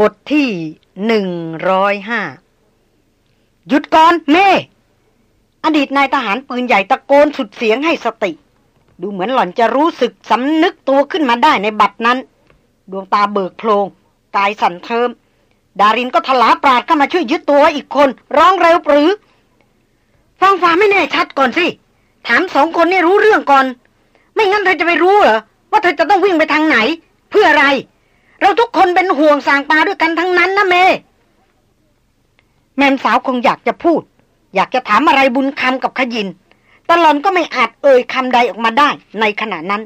บทที่หนึ่งร้อยห้าหยุดก่อนเม่อดีตนายทหารปืนใหญ่ตะโกนสุดเสียงให้สติ ดูเหมือนหล่อนจะรู้สึกสำนึกตัวขึ้นมาได้ในบัดนั้น ดวงตาเบิกโพลง กายสั่นเทิม ดารินก็ทลาปราดเข้ามาช่วยยึดตัวอีกคน ร้องเร็วปรือ ฟังฟ้าไม่แน่ชัดก่อนสิ ถามสองคนนี่รู้เรื่องก่อน ไม่งั้นเธอจะไปรู้เหรอ ว่าเธอจะต้องวิ่งไปทางไหน เพื่ออะไร เราทุกคนเป็นห่วงสางปลาด้วยกันทั้งนั้นนะเม แม่สาวคงอยากจะพูด อยากจะถามอะไรบุญคำกับขยินตลอนก็ไม่อาจเอ่ยคำใดออกมาได้ในขณะนั้น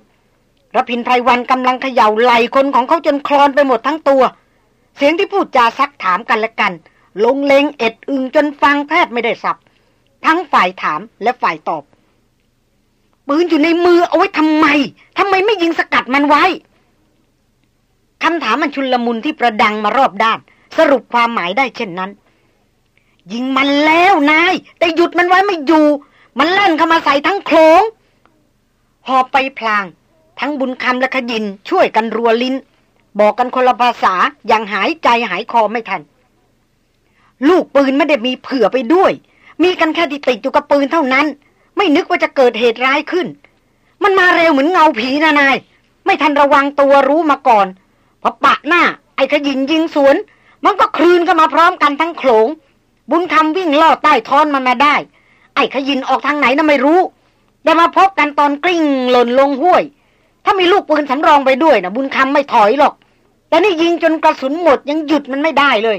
รพินไพรวันกำลังเขย่าไหลคนของเขาจนคลอนไปหมดทั้งตัว เสียงที่พูดจาซักถามกันและกัน ลงเลงเอ็ดอึงจนฟังแทบไม่ได้สับ ทั้งฝ่ายถามและฝ่ายตอบ ปืนอยู่ในมือเอาไว้ทำไมทำไมไม่ยิงสกัดมันไว้ คำถามมันชุนลมุนที่ประดังมารอบด้าน สรุปความหมายได้เช่นนั้น ยิงมันแล้วนาย แต่หยุดมันไว้ไม่อยู่ มันเล่นเข้ามาใส่ทั้งโคลงหอบไปพลาง ทั้งบุญคำและขยินช่วยกันรัวลิ้น บอกกันคนละภาษาอย่างหายใจหายคอไม่ทัน ลูกปืนไม่ได้มีเผื่อไปด้วย มีกันแค่ที่ติดอยู่กับปืนเท่านั้น ไม่นึกว่าจะเกิดเหตุร้ายขึ้น มันมาเร็วเหมือนเงาผีนะนาย ไม่ทันระวังตัวรู้มาก่อน พอปะหน้า ไอ้ขยินยิงสวน มันก็คลืนกันมาพร้อมกันทั้งโขลง บุญคำวิ่งล่อใต้ท้อนมันมาได้ ไอ้ขยินออกทางไหนน่ะไม่รู้ แต่มาพบกันตอนกลิ้งหล่นลงห้วย ถ้ามีลูกปืนสำรองไปด้วยนะบุญคำไม่ถอยหรอก แต่นี่ยิงจนกระสุนหมดยังหยุดมันไม่ได้เลย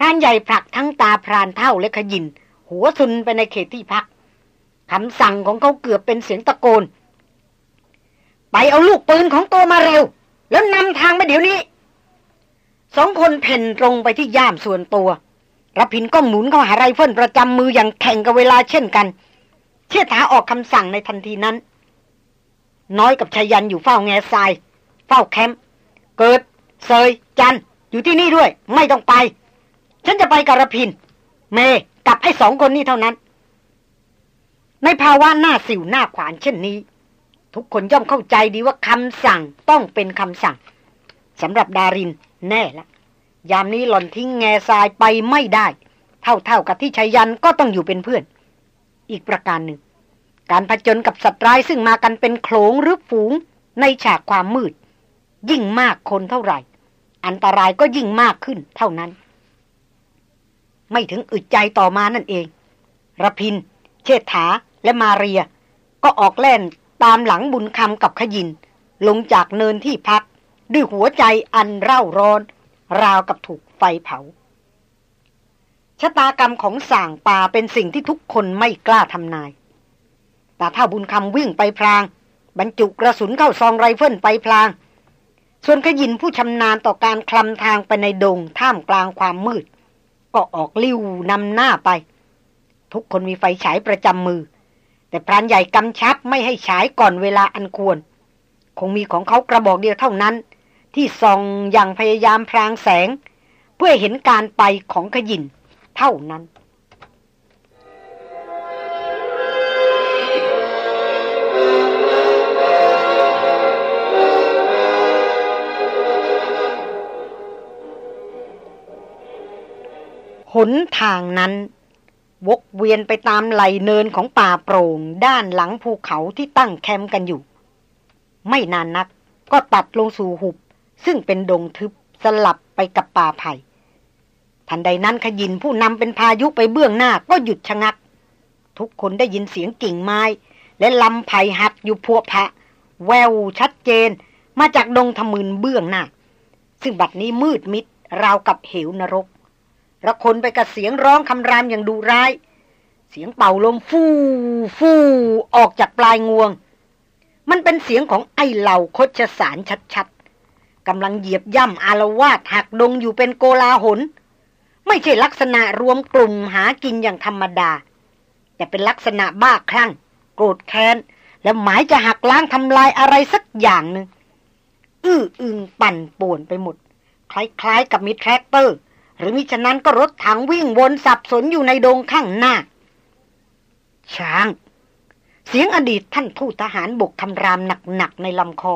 พรานใหญ่ผลักทั้งตาพรานเฒ่าและขะหยิ่น หัวซุนไปในเขตที่พักคำสั่งของเขาเกือบเป็นเสียงตะโกน ไปเอาลูกปืนของตัวมาเร็ว แล้วนำทางไปเดี๋ยวนี้ สองคนเผ่นตรงไปที่ย่ามส่วนตัวรพินทร์ก็หมุนเข้าหาไรเฟิลประจำมืออย่างแข่งกับเวลาเช่นกัน เชี่ยถาออกคำสั่งในทันทีนั้น น้อยกับไชยยันต์อยู่เฝ้าแง่ทราย เฝ้าแคมป์เกิด เซย จัน อยู่ที่นี่ด้วย ไม่ต้องไป ฉันจะไปกับรพิน เมกับไอ้สองคนนี้เท่านั้น ในภาวะหน้าสิวหน้าขวานเช่นนี้ ทุกคนย่อมเข้าใจดีว่าคำสั่งต้องเป็นคำสั่งสำหรับดารินแน่ละ ยามนี้หล่อนทิ้งแง่ทรายไปไม่ได้ เท่าๆกับที่ชายันก็ต้องอยู่เป็นเพื่อน อีกประการหนึ่ง การผจญกับสัตว์ร้ายซึ่งมากันเป็นโขลงหรือฝูงในฉากความมืด ยิ่งมากคนเท่าไหร่ อันตรายก็ยิ่งมากขึ้นเท่านั้น ไม่ถึงอึดใจต่อมานั่นเองระพิน เชษฐาและมาเรีย ก็ออกแล่น ตามหลังบุญคำกับขยิน ลงจากเนินที่พัก ด้วยหัวใจอันเร่าร้อน ราวกับถูกไฟเผา ชะตากรรมของส่างป่าเป็นสิ่งที่ทุกคนไม่กล้าทำนาย แต่ถ้าบุญคำวิ่งไปพลาง บรรจุกระสุนเข้าซองไรเฟิลไปพลาง ส่วนขยินผู้ชำนาญต่อการคลำทางไปในดงท่ามกลางความมืด ก็ออกลิ้วนำหน้าไป ทุกคนมีไฟฉายประจำมือ แต่พรานใหญ่กำชับไม่ให้ฉายก่อนเวลาอันควร คงมีของเขากระบอกเดียวเท่านั้น ที่ส่องอย่างพยายามพรางแสง เพื่อเห็นการไปของขยินเท่านั้นหนทางนั้น วกเวียนไปตามไหลเนินของป่าโปร่ง ด้านหลังภูเขาที่ตั้งแคมป์กันอยู่ ไม่นานนักก็ตัดลงสู่หุบ ซึ่งเป็นดงทึบสลับไปกับป่าไผ่ทันใดนั้นขยินผู้นำเป็นพายุไปเบื้องหน้าก็หยุดชะงัก ทุกคนได้ยินเสียงกิ่งไม้ และลำไผ่หักอยู่พวพะ แววชัดเจน มาจากดงทมืนเบื้องหน้า ซึ่งบัดนี้มืดมิดราวกับเหวนรก ระคนไปกับเสียงร้องคำรามอย่างดุร้าย เสียงเป่าลมฟู่ฟู่ออกจากปลายงวง มันเป็นเสียงของไอเหล่าคชสารชัดๆกำลังเหยียบย่ำอารวาสหักดงอยู่เป็นโกลาหล ไม่ใช่ลักษณะรวมกลุ่มหากินอย่างธรรมดา แต่เป็นลักษณะบ้าคลั่ง โกรธแค้น และหมายจะหักล้างทำลายอะไรสักอย่างหนึ่งอื้ออึงปั่นป่วนไปหมด คล้ายๆกับมีแทรกเตอร์ หรือมิฉะนั้นก็รถถังวิ่งวนสับสนอยู่ในดงข้างหน้า ช้าง เสียงอดีตท่านทูตทหารบกคำรามหนักๆในลำคอ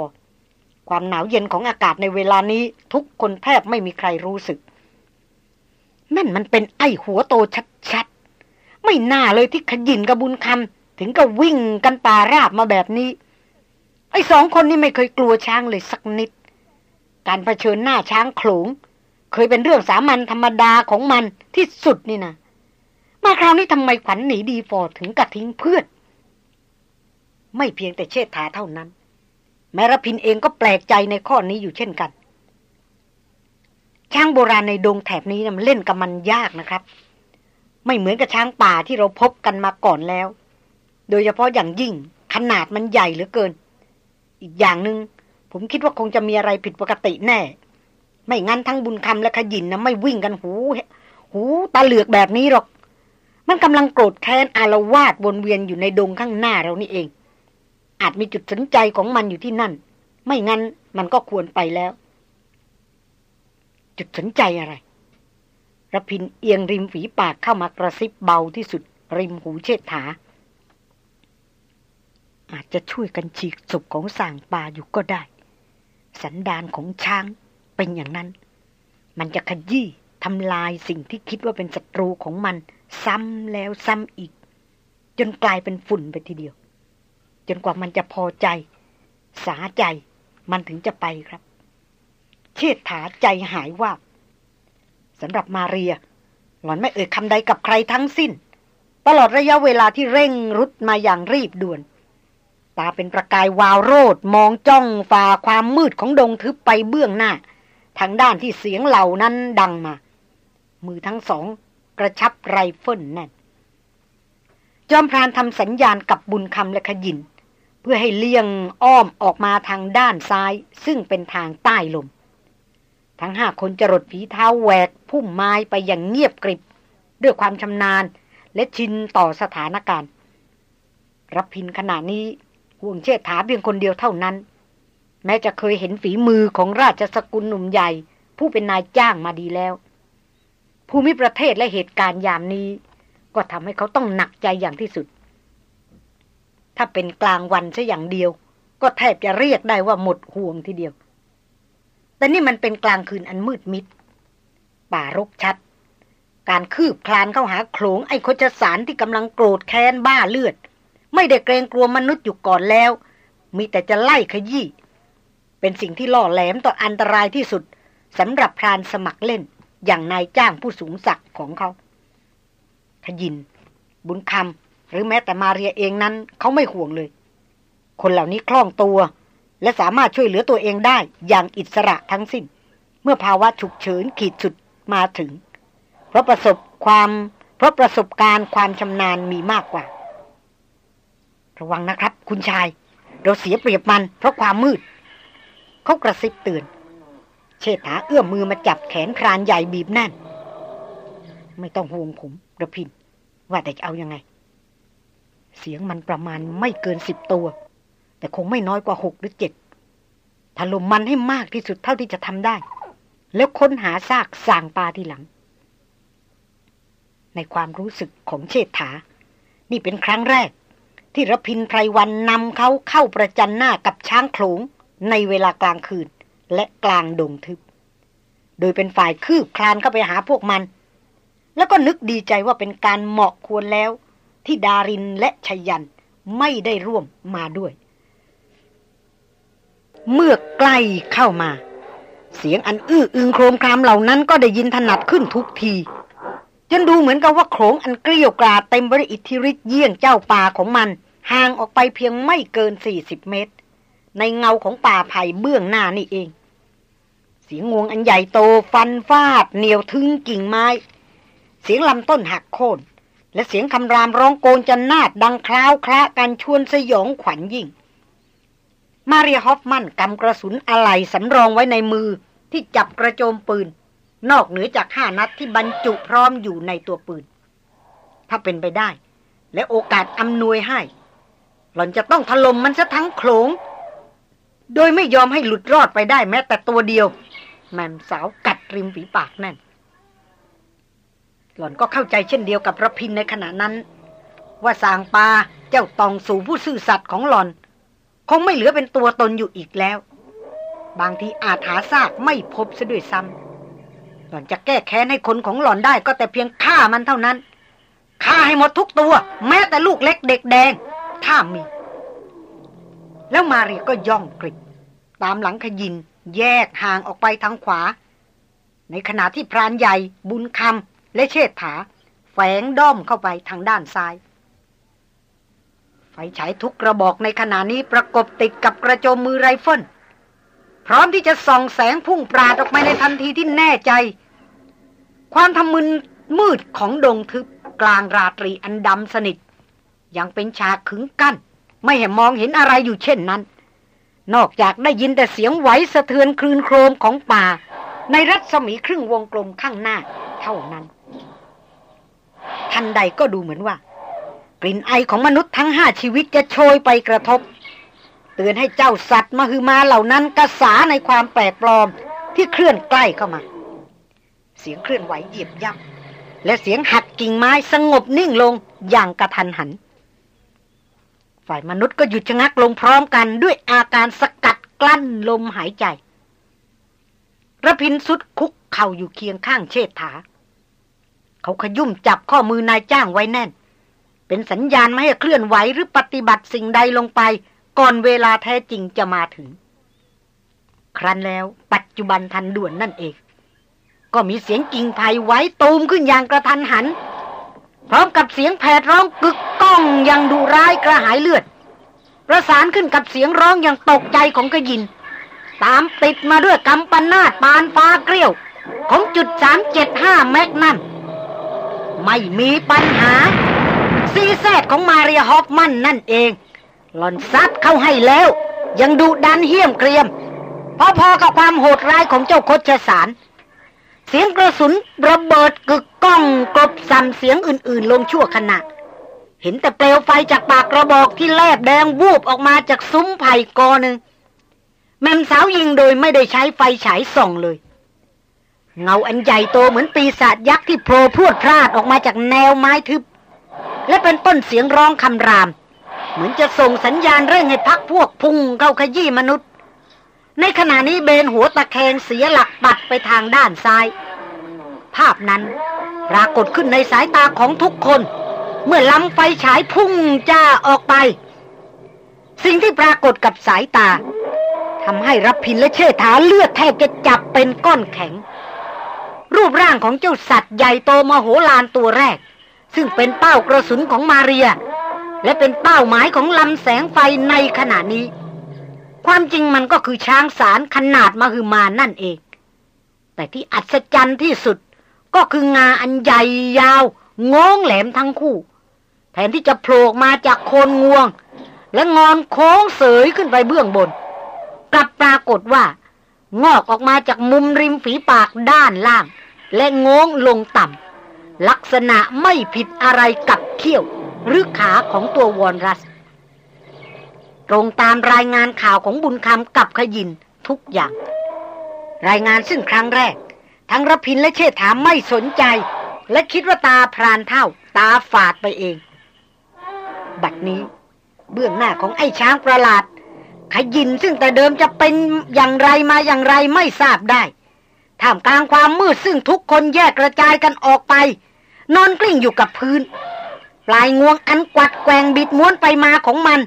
ความหนาวเย็นของอากาศในเวลานี้ทุกคนแทบไม่มีใครรู้สึก นั่นมันเป็นไอ้หัวโตชัดๆ ไม่น่าเลยที่ขยินกระบุญคำถึงกับวิ่งกันป่าราบมาแบบนี้ ไอ้สองคนนี้ไม่เคยกลัวช้างเลยสักนิด การรเผชิญหน้าช้างโขลง เคยเป็นเรื่องสามัญธรรมดาของมันที่สุดนี่นะมาคราวนี้ทำไมขวัญหนีดีฟอถึงกระทิ้งเพื่อน ไม่เพียงแต่เชษฐาเท่านั้น แมรพินเองก็แปลกใจในข้อนี้อยู่เช่นกัน ช้างโบราณในดงแถบนี้นะมันเล่นกับมันยากนะครับ ไม่เหมือนกับช้างป่าที่เราพบกันมาก่อนแล้ว โดยเฉพาะอย่างยิ่งขนาดมันใหญ่เหลือเกิน อีกอย่างหนึง่งผมคิดว่าคงจะมีอะไรผิดปกติแน่ ไม่งั้นทั้งบุญคำและขยินนะไม่วิ่งกันหู หูตาเหลือกแบบนี้หรอก มันกำลังโกรธแค้นอารวาสวนเวียนอยู่ในดงข้างหน้าเรานี่เอง อาจมีจุดสนใจของมันอยู่ที่นั่น ไม่งั้นมันก็ควรไปแล้ว จุดสนใจอะไรระพินเอียงริมฝีปากเข้ามากระซิบเบาที่สุด ริมหูเชิดถา อาจจะช่วยกันฉีกศพของสางปลาอยู่ก็ได้ สันดานของช้าง เป็นอย่างนั้น มันจะขยี้ทำลายสิ่งที่คิดว่าเป็นศัตรูของมัน ซ้ำแล้วซ้ำอีก จนกลายเป็นฝุ่นไปทีเดียว จนกว่ามันจะพอใจ สาใจ มันถึงจะไปครับ เชิดถาใจหายว่าสำหรับมาเรีย หล่อนไม่เอ่ยคำใดกับใครทั้งสิ้น ตลอดระยะเวลาที่เร่งรุดมาอย่างรีบด่วน ตาเป็นประกายวาวโรจน์มองจ้องฝ่าความมืดของดงทึบไปเบื้องหน้า ทางด้านที่เสียงเหล่านั้นดังมา มือทั้งสองกระชับไรเฟิลแน่น จอมพรานทำสัญญาณกับบุญคำและขยิน เพื่อให้เลี่ยงอ้อมออกมาทางด้านซ้าย ซึ่งเป็นทางใต้ลม ทั้งห้าคนจรดฝีเท้าแหวกพุ่มไม้ไปอย่างเงียบกริบ ด้วยความชำนาญและชินต่อสถานการณ์ รับพินขณะนี้ห่วงเชิดถาเพียงคนเดียวเท่านั้น แม้จะเคยเห็นฝีมือของราชสกุลหนุ่มใหญ่ ผู้เป็นนายจ้างมาดีแล้ว ภูมิประเทศและเหตุการณ์ยามนี้ ก็ทำให้เขาต้องหนักใจอย่างที่สุด ถ้าเป็นกลางวันซะอย่างเดียว ก็แทบจะเรียกได้ว่าหมดห่วงทีเดียว แต่นี่มันเป็นกลางคืนอันมืดมิด ป่ารกชัด การคืบคลานเข้าหาโขลงไอ้โคจสารที่กำลังโกรธแค้นบ้าเลือด ไม่ได้เกรงกลัวมนุษย์อยู่ก่อนแล้ว มีแต่จะไล่ขยี้ เป็นสิ่งที่ล่อแหลมต่ออันตรายที่สุดสำหรับพรานสมัครเล่น อย่างนายจ้างผู้สูงศักดิ์ของเขาขยิน บุญคำหรือแม้แต่มาเรียเองนั้น เขาไม่ห่วงเลย คนเหล่านี้คล่องตัว และสามารถช่วยเหลือตัวเองได้อย่างอิสระทั้งสิ้น เมื่อภาวะฉุกเฉินขีดสุดมาถึง เพราะประสบความ เพราะประสบการณ์ความชำนาญมีมากกว่า ระวังนะครับ คุณชาย เราเสียเปรียบมันเพราะความมืด เขากระซิบเตือน เชษฐาเอื้อมมือมาจับแขนพรานใหญ่บีบแน่น ไม่ต้องห่วงผมระพิน ว่าแต่จะเอายังไง เสียงมันประมาณไม่เกินสิบตัว แต่คงไม่น้อยกว่าหกหรือเจ็ดถล่มมันให้มากที่สุดเท่าที่จะทำได้ แล้วค้นหาซากสางปลาที่หลัง ในความรู้สึกของเชษฐา นี่เป็นครั้งแรก ที่รพินไพรวันนำเขาเข้าประจันหน้ากับช้างโขลง ในเวลากลางคืนและกลางดงทึบ โดยเป็นฝ่ายคืบคลานเข้าไปหาพวกมัน แล้วก็นึกดีใจว่าเป็นการเหมาะควรแล้ว ที่ดารินและชยันไม่ได้ร่วมมาด้วย เมื่อใกล้เข้ามา เสียงอันอื้ออึงโครมครามเหล่านั้นก็ได้ยินถนัดขึ้นทุกทีจนดูเหมือนกับว่าโขงอันเกลียวกราดเต็มบริอิทธิฤทธิ์เยี่ยงเจ้าป่าของมันห่างออกไปเพียงไม่เกินสี่สิบเมตร ในเงาของป่าไผ่เบื้องหน้านี่เอง เสียงงวงอันใหญ่โตฟันฟาดเหนียวทึงกิ่งไม้ เสียงลำต้นหักโค่นและเสียงคำรามร้องโกนจันนาดดังคล้าวคละกันชวนสยองขวัญยิ่ง มาเรียฮอฟมันกำกระสุนอะไหล่สำรองไว้ในมือที่จับกระโจมปืน นอกเหนือจากห้านัดที่บรรจุพร้อมอยู่ในตัวปืน ถ้าเป็นไปได้ และโอกาสอำนวยให้ หล่อนจะต้องถล่มมันซะทั้งโขลง โดยไม่ยอมให้หลุดรอดไปได้แม้แต่ตัวเดียว แม่มสาวกัดริมฝีปากแน่น หล่อนก็เข้าใจเช่นเดียวกับระพินในขณะนั้น ว่าสางปาเจ้าตองสู่ผู้ซื่อสัตย์ของหล่อน คงไม่เหลือเป็นตัวตนอยู่อีกแล้ว บางทีอาจหาซากไม่พบซะด้วยซ้ำหล่อนจะแก้แค้นให้คนของหล่อนได้ก็แต่เพียงฆ่ามันเท่านั้นฆ่าให้หมดทุกตัว แม้แต่ลูกเล็กเด็กแดง ถ้ามี แล้วมาเรียก็ย่องกริบตามหลังขยินแยกห่างออกไปทางขวา ในขณะที่พรานใหญ่ บุญคำและเชษฐา แฝงด้อมเข้าไปทางด้านซ้าย ไฟฉายทุกกระบอกในขณะนี้ประกบติดกับกระโจมมือไรเฟิลพร้อมที่จะส่องแสงพุ่งปราดออกมาในทันทีที่แน่ใจ ความทำมึนมืดของดงทึบกลางราตรีอันดำสนิทยังเป็นฉากขึงกั้น ไม่เห็นมองเห็นอะไรอยู่เช่นนั้น นอกจากได้ยินแต่เสียงไหวสะเทือนคลืนโครมของป่า ในรัศมีครึ่งวงกลมข้างหน้าเท่านั้น ทันใดก็ดูเหมือนว่า กลิ่นไอของมนุษย์ทั้งห้าชีวิตจะโชยไปกระทบ เตือนให้เจ้าสัตว์มาคือมาเหล่านั้นกระสาในความแปลกปลอมที่เคลื่อนใกล้เข้ามา เสียงเคลื่อนไหวเหยียบย่ำและเสียงหักกิ่งไม้สงบนิ่งลงอย่างกระทันหัน ฝ่ายมนุษย์ก็หยุดชะงักลงพร้อมกันด้วยอาการสกัดกลั้นลมหายใจระพินสุดคุกเข่าอยู่เคียงข้างเชษฐา เขาขยุ่มจับข้อมือนายจ้างไว้แน่น เป็นสัญญาณไม่ให้เคลื่อนไหวหรือปฏิบัติสิ่งใดลงไป ก่อนเวลาแท้จริงจะมาถึง ครั้นแล้วปัจจุบันทันด่วนนั่นเอง ก็มีเสียงกิ่งไผ่ไหวตูมขึ้นอย่างกระทันหัน พร้อมกับเสียงแผดร้องกึกก้องอย่างดุร้ายกระหายเลือด ประสานขึ้นกับเสียงร้องอย่างตกใจของกระยิน ตามติดมาด้วยกำปนาดปานฟ้าเกลียว ของจุดสามเจ็ดห้าแมกนัมไม่มีปัญหา ซีแซดของมาเรียฮอฟมันนั่นเอง หล่อนซัดเข้าให้แล้ว ยังดูดันเหี้ยมเกรียม พอๆกับความโหดร้ายของเจ้าโคชสาร เสียงกระสุนระเบิดกึกก้องกบสั่นเสียงอื่นๆ ลงชั่วขณะ เห็นแต่เปลวไฟจากปากกระบอกที่แลบแดงวูบออกมาจากซุ้มไผ่กอหนึ่งแม่มสาวยิงโดยไม่ได้ใช้ไฟฉายส่องเลย เงาอันใหญ่โตเหมือนปีศาจยักษ์ที่โผล่พรวดพลาดออกมาจากแนวไม้ทึบ และเป็นต้นเสียงร้องคำราม เหมือนจะส่งสัญญาณเร่งให้พักพวกพุ่งเข้าขยี้มนุษย์ ในขณะนี้เบนหัวตะแคงเสียหลักปัดไปทางด้านซ้าย ภาพนั้นปรากฏขึ้นในสายตาของทุกคน เมื่อลำไฟฉายพุ่งจ้าออกไป สิ่งที่ปรากฏกับสายตาทำให้รับพินและเชษฐาเลือดแทบจะจับเป็นก้อนแข็ง รูปร่างของเจ้าสัตว์ใหญ่โตมโหฬารตัวแรก ซึ่งเป็นเป้ากระสุนของมาเรีย และเป็นเป้าหมายของลำแสงไฟในขณะนี้ ความจริงมันก็คือช้างสารขนาดมหึมานั่นเอง แต่ที่อัศจรรย์ที่สุดก็คืองาอันใหญ่ยาวงงแหลมทั้งคู่ แทนที่จะโผล่มาจากโคนงวง และงอนโค้งเสยขึ้นไปเบื้องบน กลับปรากฏว่า งอกออกมาจากมุมริมฝีปากด้านล่าง และงงลงต่ำลักษณะไม่ผิดอะไรกับเขี้ยว หรือขาของตัววอนรัส ตรงตามรายงานข่าวของบุญคำกับขยินทุกอย่าง รายงานซึ่งครั้งแรก ทั้งรพินและเชษฐาไม่สนใจ และคิดว่าตาพรานเท่า ตาฝาดไปเอง บัดนี้เบื้องหน้าของไอ้ช้างประหลาด ขยินซึ่งแต่เดิมจะเป็นอย่างไรมาอย่างไรไม่ทราบได้ท่ามกลางความมืดซึ่งทุกคนแยกกระจายกันออกไป นอนกลิ้งอยู่กับพื้น ปลายงวงอันกวัดแกงบิดม้วนไปมาของมัน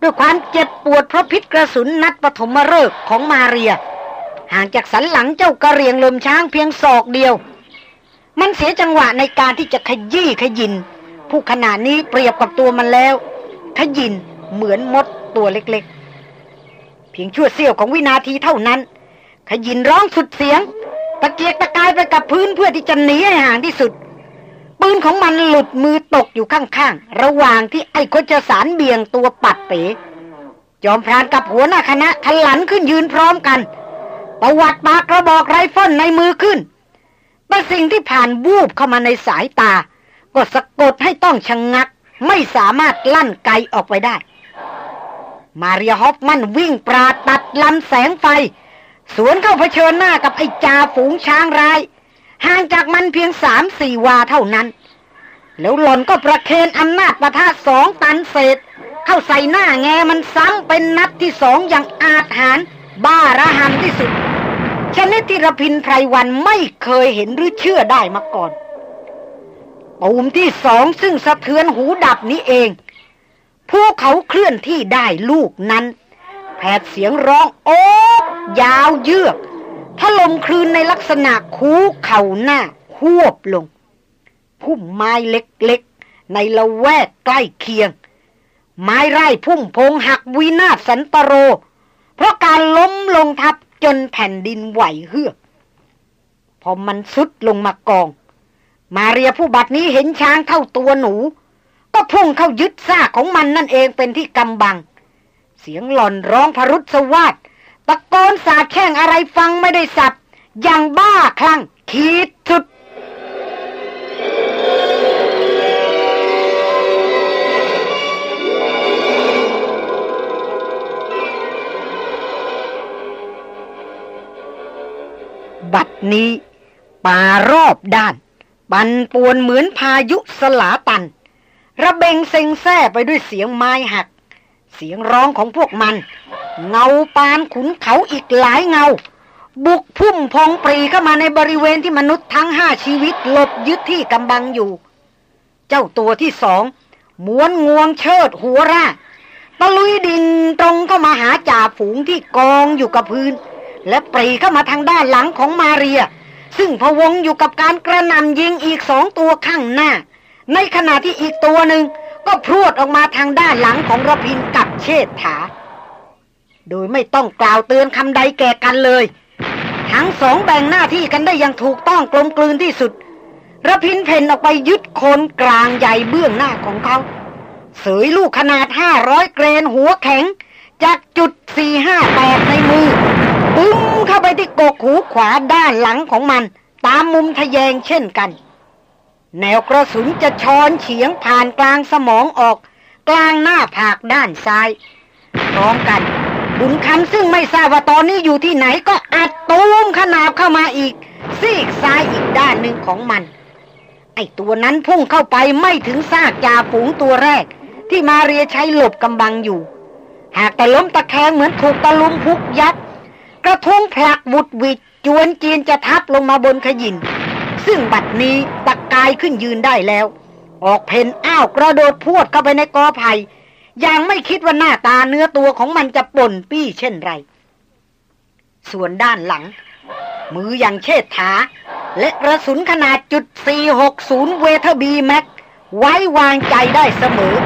ด้วยความเจ็บปวดเพราะพิษกระสุนนัดปฐมฤกษ์ของมาเรีย ห่างจากสันหลังเจ้ากระเรียงลมช้างเพียงศอกเดียว มันเสียจังหวะในการที่จะขยี้ขยิน ผู้ขนาดนี้เปรียบกับตัวมันแล้ว ขยินเหมือนมดตัวเล็กๆ เพียงชั่วเสี้ยวของวินาทีเท่านั้น ขยินร้องสุดเสียง ตะเกียกตะกายไปกับพื้นเพื่อที่จะหนีให้ห่างที่สุด ปืนของมันหลุดมือตกอยู่ข้างๆ ระหว่างที่ไอ้คนจะสารเบี่ยงตัวปัดเป๋จอมพรานกับหัวหน้าคณะทันหลันขึ้นยืนพร้อมกันตวัดปากกระบอกไรเฟิลในมือขึ้นแต่สิ่งที่ผ่านวูบเข้ามาในสายตา ก็สะกดให้ต้องชะงัก ไม่สามารถลั่นไกออกไปได้ มาเรียฮอฟมันวิ่งปราดตัดลำแสงไฟ สวนเข้าเผชิญหน้ากับไอ้จ่าฝูงช้างร้าย ห่างจากมันเพียงสามสี่วาเท่านั้น แล้วหล่อนก็ประเคนอำนาจปะทะสองตันเศษ เข้าใส่หน้าแงมันซ้ำเป็นนัดที่สองอย่างอาจหารบ้าระหำที่สุดชนิดที่ระพินไพรวันไม่เคยเห็นหรือเชื่อได้มาก่อนปูมที่สองซึ่งสะเทือนหูดับนี้เองพวกเขาเคลื่อนที่ได้ลูกนั้น แผดเสียงร้องโอ๊ยาวเยือก ถล่มคลืนในลักษณะคูเข่าหน้าหวบลงพุ่มไม้เล็กๆ ในละแวกใกล้เคียง ไม้ไร่พุ่มพงหักวินาศสันตโร เพราะการล้มลงทับจนแผ่นดินไหวเฮือกพอมันสุดลงมากอง มาเรียผู้บัดนี้เห็นช้างเท่าตัวหนู ก็พุ่งเข้ายึดซ่าของมันนั่นเองเป็นที่กำบัง เสียงหล่อนร้องพรุษสวาด ตะโกนสาแช่งอะไรฟังไม่ได้สับ อย่างบ้าคลั่งขีดสุดบัดนี้ป่ารอบด้านบันปวนเหมือนพายุสลาตัน ระเบงเซ็งแซ่ไปด้วยเสียงไม้หัก เสียงร้องของพวกมัน เงาปานขุนเขาอีกหลายเงา บุกพุ่มพองปรีเข้ามาในบริเวณที่มนุษย์ทั้งห้าชีวิตหลบยึดที่กำบังอยู่ เจ้าตัวที่สองม้วนงวงเชิดหัวร่าตะลุยดินตรงเข้ามาหาจ่าฝูงที่กองอยู่กับพื้น และปรีเข้ามาทางด้านหลังของมาเรีย ซึ่งพวงอยู่กับการกระนำยิงอีกสองตัวข้างหน้า ในขณะที่อีกตัวหนึ่ง ก็พรวดออกมาทางด้านหลังของระพินกับเชษฐา โดยไม่ต้องกล่าวเตือนคำใดแก่กันเลย ทั้งสองแบ่งหน้าที่กันได้อย่างถูกต้องกลมกลืนที่สุดระพินเพนออกไปยึดโคนกลางใหญ่เบื้องหน้าของเขา เสยลูกขนาดห้าร้อยเกรนหัวแข็ง จากจุดสี่ห้าแปดในมือปึ้มเข้าไปที่กกหูขวาด้านหลังของมัน ตามมุมทะแยงเช่นกัน แนวกระสุนจะชอนเฉียงผ่านกลางสมองออก กลางหน้าผากด้านซ้ายพร้อมกัน บุญคำซึ่งไม่ทราบว่าตอนนี้อยู่ที่ไหนก็อัดตูมขนาบเข้ามาอีก ซีกซ้ายอีกด้านหนึ่งของมัน ไอตัวนั้นพุ่งเข้าไปไม่ถึงซากจ่าฝูงตัวแรก ที่มาเรียใช้หลบกำบังอยู่ หากแต่ล้มตะแคงเหมือนถูกตะลุมพุกยัดกระทุ้งผลักบุดวิดจวนจีนจะทับลงมาบนขยิน ซึ่งบัดนี้ กายขึ้นยืนได้แล้ว ออกเพนอ้าวกระโดดพวดเข้าไปในกอไผ่ยังไม่คิดว่าหน้าตาเนื้อตัวของมันจะป่นปี้เช่นไร ส่วนด้านหลัง มืออย่างเชิดถา และกระสุนขนาดจุด 460 เวทบีแม็ก ไว้วางใจได้เสมอ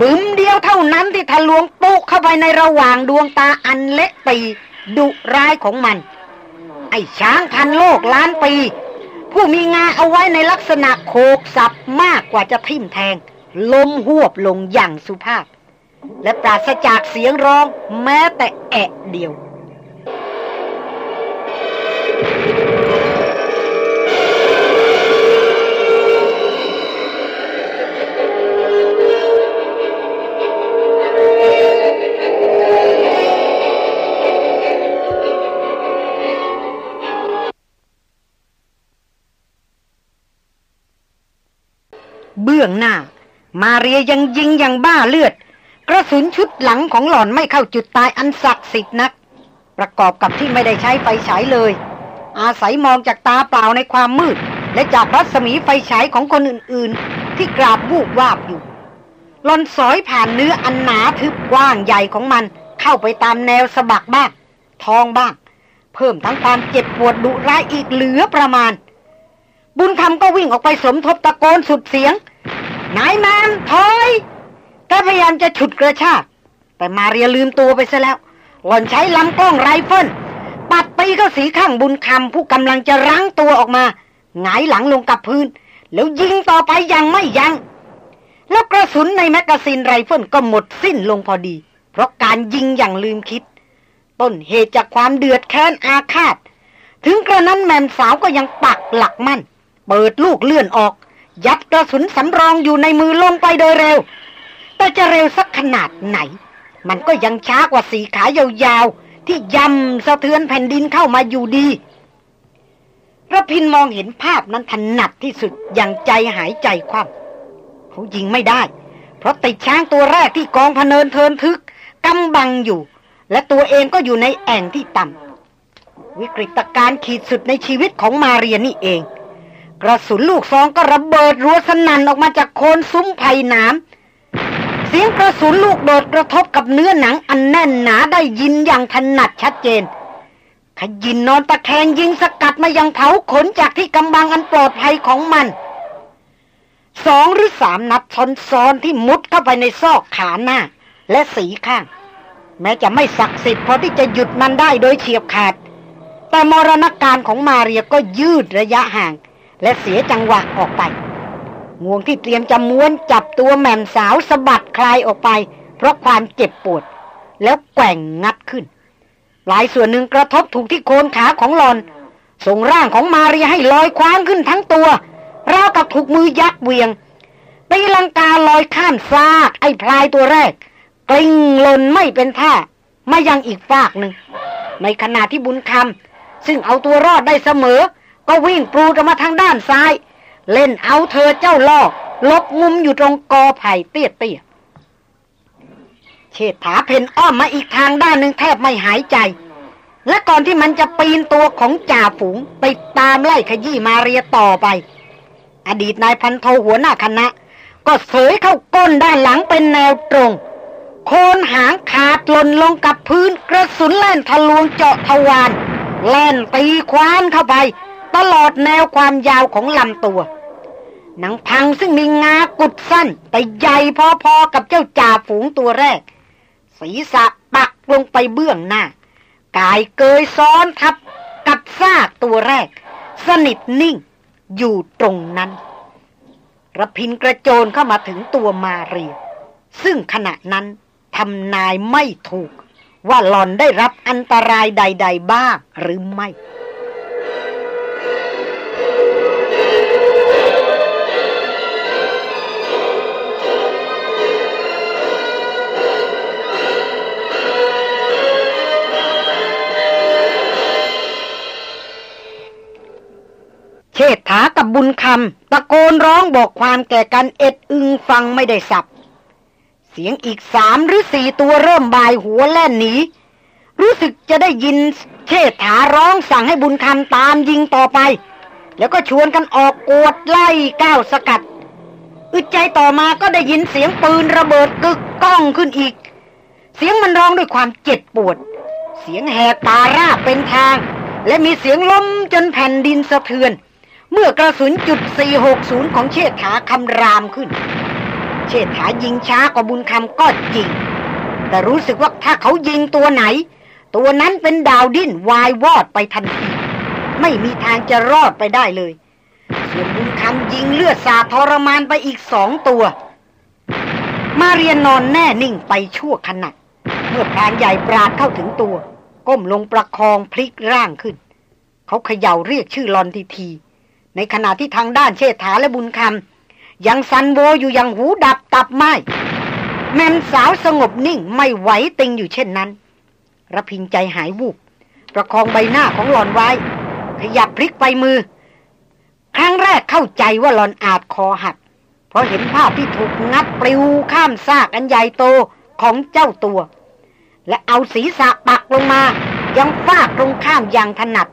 บึมเดียวเท่านั้นที่ทะลวงปุกเข้าไปในระหว่างดวงตาอันเล็กปีดุร้ายของมัน ไอ้ช้างพันโลกล้านปี ผู้มีงาเอาไว้ในลักษณะโคกสับมากกว่าจะทิ่มแทง ล้มหวบลงอย่างสุภาพ และปราศจากเสียงร้องแม้แต่แอะเดียว เบื้องหน้า มาเรียยังยิงอย่างบ้าเลือด กระสุนชุดหลังของหล่อนไม่เข้าจุดตายอันศักดิ์สิทธิ์นัก ประกอบกับที่ไม่ได้ใช้ไฟฉายเลย อาศัยมองจากตาเปล่าในความมืด และจากรัศมีไฟฉายของคนอื่นๆ ที่กราบวูบวาบอยู่หลอนสอยผ่านเนื้ออันหนาทึบกว้างใหญ่ของมัน เข้าไปตามแนวสะบักบ้างทองบ้าง เพิ่มทั้งความเจ็บปวดดุร้ายอีกเหลือประมาณบุญคำก็วิ่งออกไปสมทบตะโกนสุดเสียง นายแหม่มถอยก็พยายามจะฉุดกระชาก แต่มาเรียลืมตัวไปซะแล้ว หล่อนใช้ลำกล้องไรเฟิลปัดตีก็สีข้างบุญคำผู้กำลังจะรั้งตัวออกมา หงายหลังลงกับพื้น แล้วยิงต่อไปอย่างไม่ยั้งแล้วกระสุนในแมกกาซีนไรเฟิลก็หมดสิ้นลงพอดี เพราะการยิงอย่างลืมคิด ต้นเหตุจากความเดือดแค้นอาฆาต ถึงกระนั้นแมมสาวก็ยังปักหลักมั่น เปิดลูกเลื่อนออก ยัดกระสุนสำรองอยู่ในมือลงไปโดยเร็ว แต่จะเร็วสักขนาดไหน มันก็ยังช้ากว่าสีขายาวๆ ที่ยำสะเทือนแผ่นดินเข้ามาอยู่ดีระพินมองเห็นภาพนั้นถนัดที่สุดอย่างใจหายใจคว่ำเขายิงไม่ได้ เพราะติดช้างตัวแรกที่กองพเนินเทินทึกกำบังอยู่ และตัวเองก็อยู่ในแอ่งที่ต่ำวิกฤตการณ์ขีดสุดในชีวิตของมาเรียนี่เอง กระสุนลูกซองก็ระเบิดรัวสนั่นออกมาจากโคนซุ้มไผ่น้ำเสียงกระสุนลูกโดดกระทบกับเนื้อหนังอันแน่นหนาได้ยินอย่างถนัดชัดเจน ขยินนอนตะแคงยิงสกัดมายังเผาขนจากที่กำบังอันปลอดภัยของมันสองหรือสามนัดซ้อนๆที่มุดเข้าไปในซอกขาหน้า และสีข้าง แม้จะไม่ศักดิ์สิทธิ์พอที่จะหยุดมันได้โดยเฉียบขาด แต่มรณการของมาเรียก็ยืดระยะห่าง และเสียจังหวะออกไปงวงที่เตรียมจะม้วนจับตัวแม่มสาวสะบัดคลายออกไป เพราะความเจ็บปวด แล้วแกว่งงัดขึ้น หลายส่วนหนึ่งกระทบถูกที่โคนขาของหลอน ส่งร่างของมาเรียให้ลอยคว้างขึ้นทั้งตัวราวกับถูกมือยักเวียงตีลังกาลอยข้ามซากไอ้พลายตัวแรก กลิ้งหล่นไม่เป็นท่ามายังอีกฝากหนึ่งในขณะที่บุญคำซึ่งเอาตัวรอดได้เสมอ ก็วิ่งปลูดมาทางด้านซ้าย เล่นเอาเธอเจ้าลอกลบงุมอยู่ตรงกอไผ่เตี้ยเตี้ยเชิดถาเพนอ้อมมาอีกทางด้านหนึ่งแทบไม่หายใจ และก่อนที่มันจะปีนตัวของจ่าฝูงไปตามไล่ขยี้มาเรียต่อไป อดีตนายพันโทหัวหน้าคณะ ก็เสยเข้าก้นด้านหลังเป็นแนวตรง โคนหางขาดหล่นลงกับพื้นกระสุนแล่นทะลวงเจาะทวารแล่นตีควานเข้าไป ตลอดแนวความยาวของลำตัว หนังพังซึ่งมีงากุดสั้น แต่ใหญ่พอๆกับเจ้าจ่าฝูงตัวแรก ศีรษะปักลงไปเบื้องหน้า กายเกยซ้อนทับกับซากตัวแรก สนิทนิ่งอยู่ตรงนั้นระพินกระโจนเข้ามาถึงตัวมาเรีย ซึ่งขณะนั้นทำนายไม่ถูก ว่าหลอนได้รับอันตรายใด ๆ บ้างหรือไม่ เชษฐากับบุญคำตะโกนร้องบอกความแก่กันเอ็ดอึงฟังไม่ได้สับ เสียงอีกสามหรือสี่ตัวเริ่มบายหัวแล่นหนีรู้สึกจะได้ยินเชษฐาร้องสั่งให้บุญคำตามยิงต่อไป แล้วก็ชวนกันออกกวดไล่ก้าวสกัด อึดใจต่อมาก็ได้ยินเสียงปืนระเบิดกึกก้องขึ้นอีก เสียงมันร้องด้วยความเจ็บปวด เสียงแหกตาราบเป็นทาง และมีเสียงล้มจนแผ่นดินสะเทือน เมื่อกระสุนจุด 460 ของเชษฐาคำรามขึ้น เชษฐายิงช้ากว่าบุญคำก็จริง แต่รู้สึกว่าถ้าเขายิงตัวไหน ตัวนั้นเป็นดาวดิ้นวายวอดไปทันที ไม่มีทางจะรอดไปได้เลย ส่วนบุญคำยิงเลือดสาทรมานไปอีกสองตัว มาเรียนนอนแน่นิ่งไปชั่วขณะเมื่อพรานใหญ่ปราดเข้าถึงตัว ก้มลงประคองพลิกร่างขึ้น เขาเขย่าเรียกชื่อลอนทีที ในขณะที่ทางด้านเชษฐาและบุญคำยังสันโวอยู่อย่างหูดับตับไม้แม่นสาวสงบนิ่งไม่ไหวติงอยู่เช่นนั้นระพินใจหายวูบประคองใบหน้าของหลอนไว้ ขยับพลิกไปมือ ครั้งแรกเข้าใจว่าหลอนอาจคอหัก เพราะเห็นภาพที่ถูกงัดปลิวข้ามซากอันใหญ่โตของเจ้าตัว และเอาศีรษะปักลงมา ยังฟาดตรงข้ามอย่างถนัด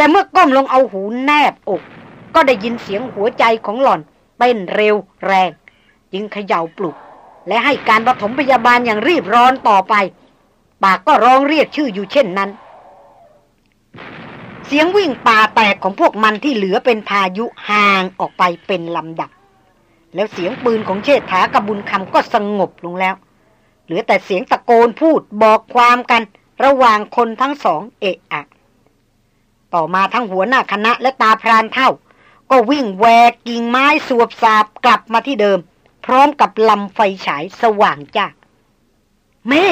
แต่เมื่อก้มลงเอาหูแนบอก ก็ได้ยินเสียงหัวใจของหล่อนเต้นเร็วแรงยิงเขย่าปลุก และให้การปฐมพยาบาลอย่างรีบร้อนต่อไป ปากก็ร้องเรียกชื่ออยู่เช่นนั้น เสียงวิ่งป่าแตกของพวกมันที่เหลือเป็นพายุห่างออกไปเป็นลำดับ แล้วเสียงปืนของเชษฐากับบุญคำก็สงบลงแล้ว เหลือแต่เสียงตะโกนพูดบอกความกันระหว่างคนทั้งสองเอะอะ ต่อมาทั้งหัวหน้าคณะและตาพรานเท่า ก็วิ่งแวกกิ่งไม้สวบสาบกลับมาที่เดิม พร้อมกับลำไฟฉายสว่างจ้าเม่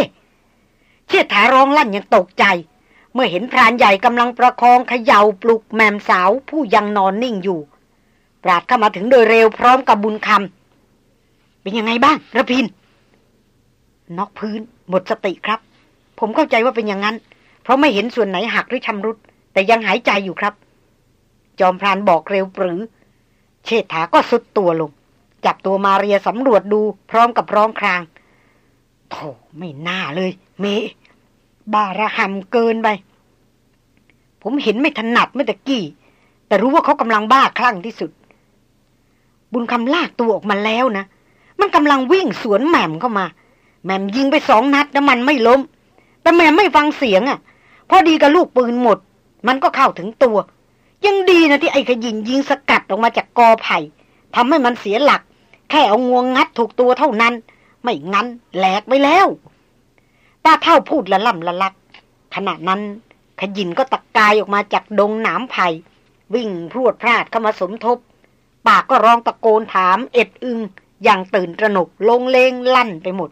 เชี่ยถาร้องลั่นอย่างตกใจ เมื่อเห็นพรานใหญ่กำลังประคองเขย่าปลุกแมมสาวผู้ยังนอนนิ่งอยู่ ปราดเข้ามาถึงโดยเร็วพร้อมกับบุญคำเป็นยังไงบ้างระพินนอกพื้นหมดสติครับ ผมเข้าใจว่าเป็นอย่างนั้น เพราะไม่เห็นส่วนไหนหักหรือชำรุด แต่ยังหายใจอยู่ครับ จอมพรานบอกเร็วปรือ เชษฐาก็สุดตัวลง จับตัวมาเรียสำรวจดูพร้อมกับร้องครางโธ่ไม่น่าเลย เม บาระหำเกินไป ผมเห็นไม่ถนัดเมื่อตะกี้ แต่รู้ว่าเขากำลังบ้าคลั่งที่สุด บุญคำลากตัวออกมาแล้วนะ มันกำลังวิ่งสวนแหม่มเข้ามา แหม่มยิงไปสองนัดแล้วมันไม่ล้ม แต่แหม่มไม่ฟังเสียงอะ่ะ พอดีกับลูกปืนหมด มันก็เข้าถึงตัว ยังดีนะที่ไอ้ขยินยิงสกัดออกมาจากกอไผ่ทำให้มันเสียหลัก แค่เอางวงงัดถูกตัวเท่านั้น ไม่งั้นแหลกไปแล้วตาเท่าพูดละล่ำละลัก ขณะนั้นขยินก็ตะกกายออกมาจากดงหนามไผ่ วิ่งพรวดพลาดเข้ามาสมทบ ปากก็ร้องตะโกนถามเอ็ดอึง อย่างตื่นตระหนกลงเลงลั่นไปหมด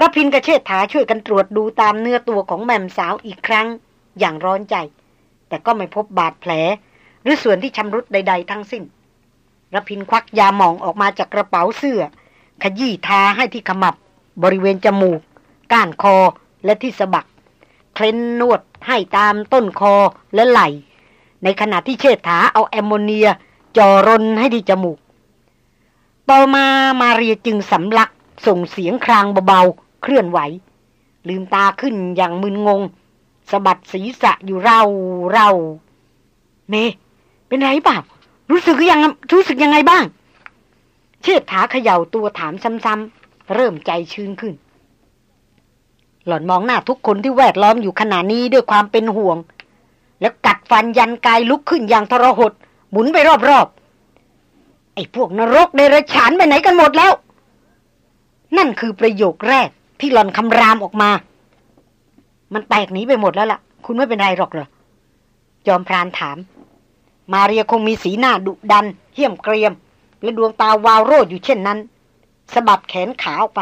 รพินกับเชษฐาช่วยกันตรวจดูตามเนื้อตัวของแม่มสาวอีกครั้ง อย่างร้อนใจ แต่ก็ไม่พบบาดแผล หรือส่วนที่ชำรุดใด ๆ ทั้งสิ้นระพินควักยาหมองออกมาจากกระเป๋าเสื้อ ขยี้ทาให้ที่ขมับบริเวณจมูก ก้านคอและที่สะบัก เคล้นนวดให้ตามต้นคอและไหล่ ในขณะที่เชษฐาเอาแอมโมเนียจอรนให้ที่จมูก ต่อมามาเรียจึงสำลักส่งเสียงครางเบาๆ เคลื่อนไหว ลืมตาขึ้นอย่างมึนงง สะบัดศีรษะอยู่เราเรา เม เป็นไรเปล่ารู้สึกยังรู้สึกยังไงบ้าง เชิดขาเขย่าตัวถามซ้ำๆเริ่มใจชื้นขึ้น หล่อนมองหน้าทุกคนที่แวดล้อมอยู่ขณะนี้ด้วยความเป็นห่วง แล้วกัดฟันยันกายลุกขึ้นอย่างทรหด หมุนไปรอบๆไอ้พวกนรกเดรัจฉานไปไหนกันหมดแล้ว นั่นคือประโยคแรกที่หล่อนคำรามออกมา มันแตกหนีไปหมดแล้วล่ะ คุณไม่เป็นไรหรอกเหรอ จอมพรานถาม มาเรียคงมีสีหน้าดุดัน เหี้ยมเกรียม และดวงตาวาวโรดอยู่เช่นนั้นสะบัดแขนขาออกไป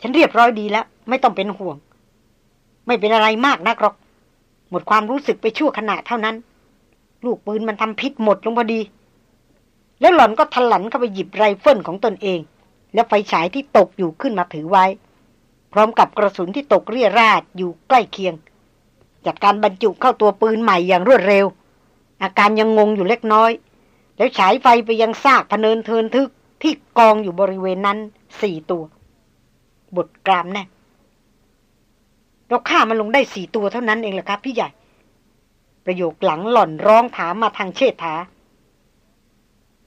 ฉันเรียบร้อยดีแล้ว ไม่ต้องเป็นห่วง ไม่เป็นอะไรมากนักหรอก หมดความรู้สึกไปชั่วขณะเท่านั้น ลูกปืนมันทำพิษหมดลงพอดี แล้วหล่อนก็ทลันเข้าไปหยิบไรเฟิลของตนเอง และไฟฉายที่ตกอยู่ขึ้นมาถือไว้ ร้อมกับกระสุนที่ตกเรี่ยราดอยู่ใกล้เคียงจัดการบรรจุเข้าตัวปืนใหม่อย่างรวดเร็ว อาการยังงงอยู่เล็กน้อย แล้วฉายไฟไปยังซากพเนินเทินทึกที่กองอยู่บริเวณนั้นสี่ตัว บทกรามแน่เราฆ่ามันลงได้สี่ตัวเท่านั้นเองแหละครับพี่ใหญ่ ประโยคหลังหล่อนร้องถามมาทางเชษฐา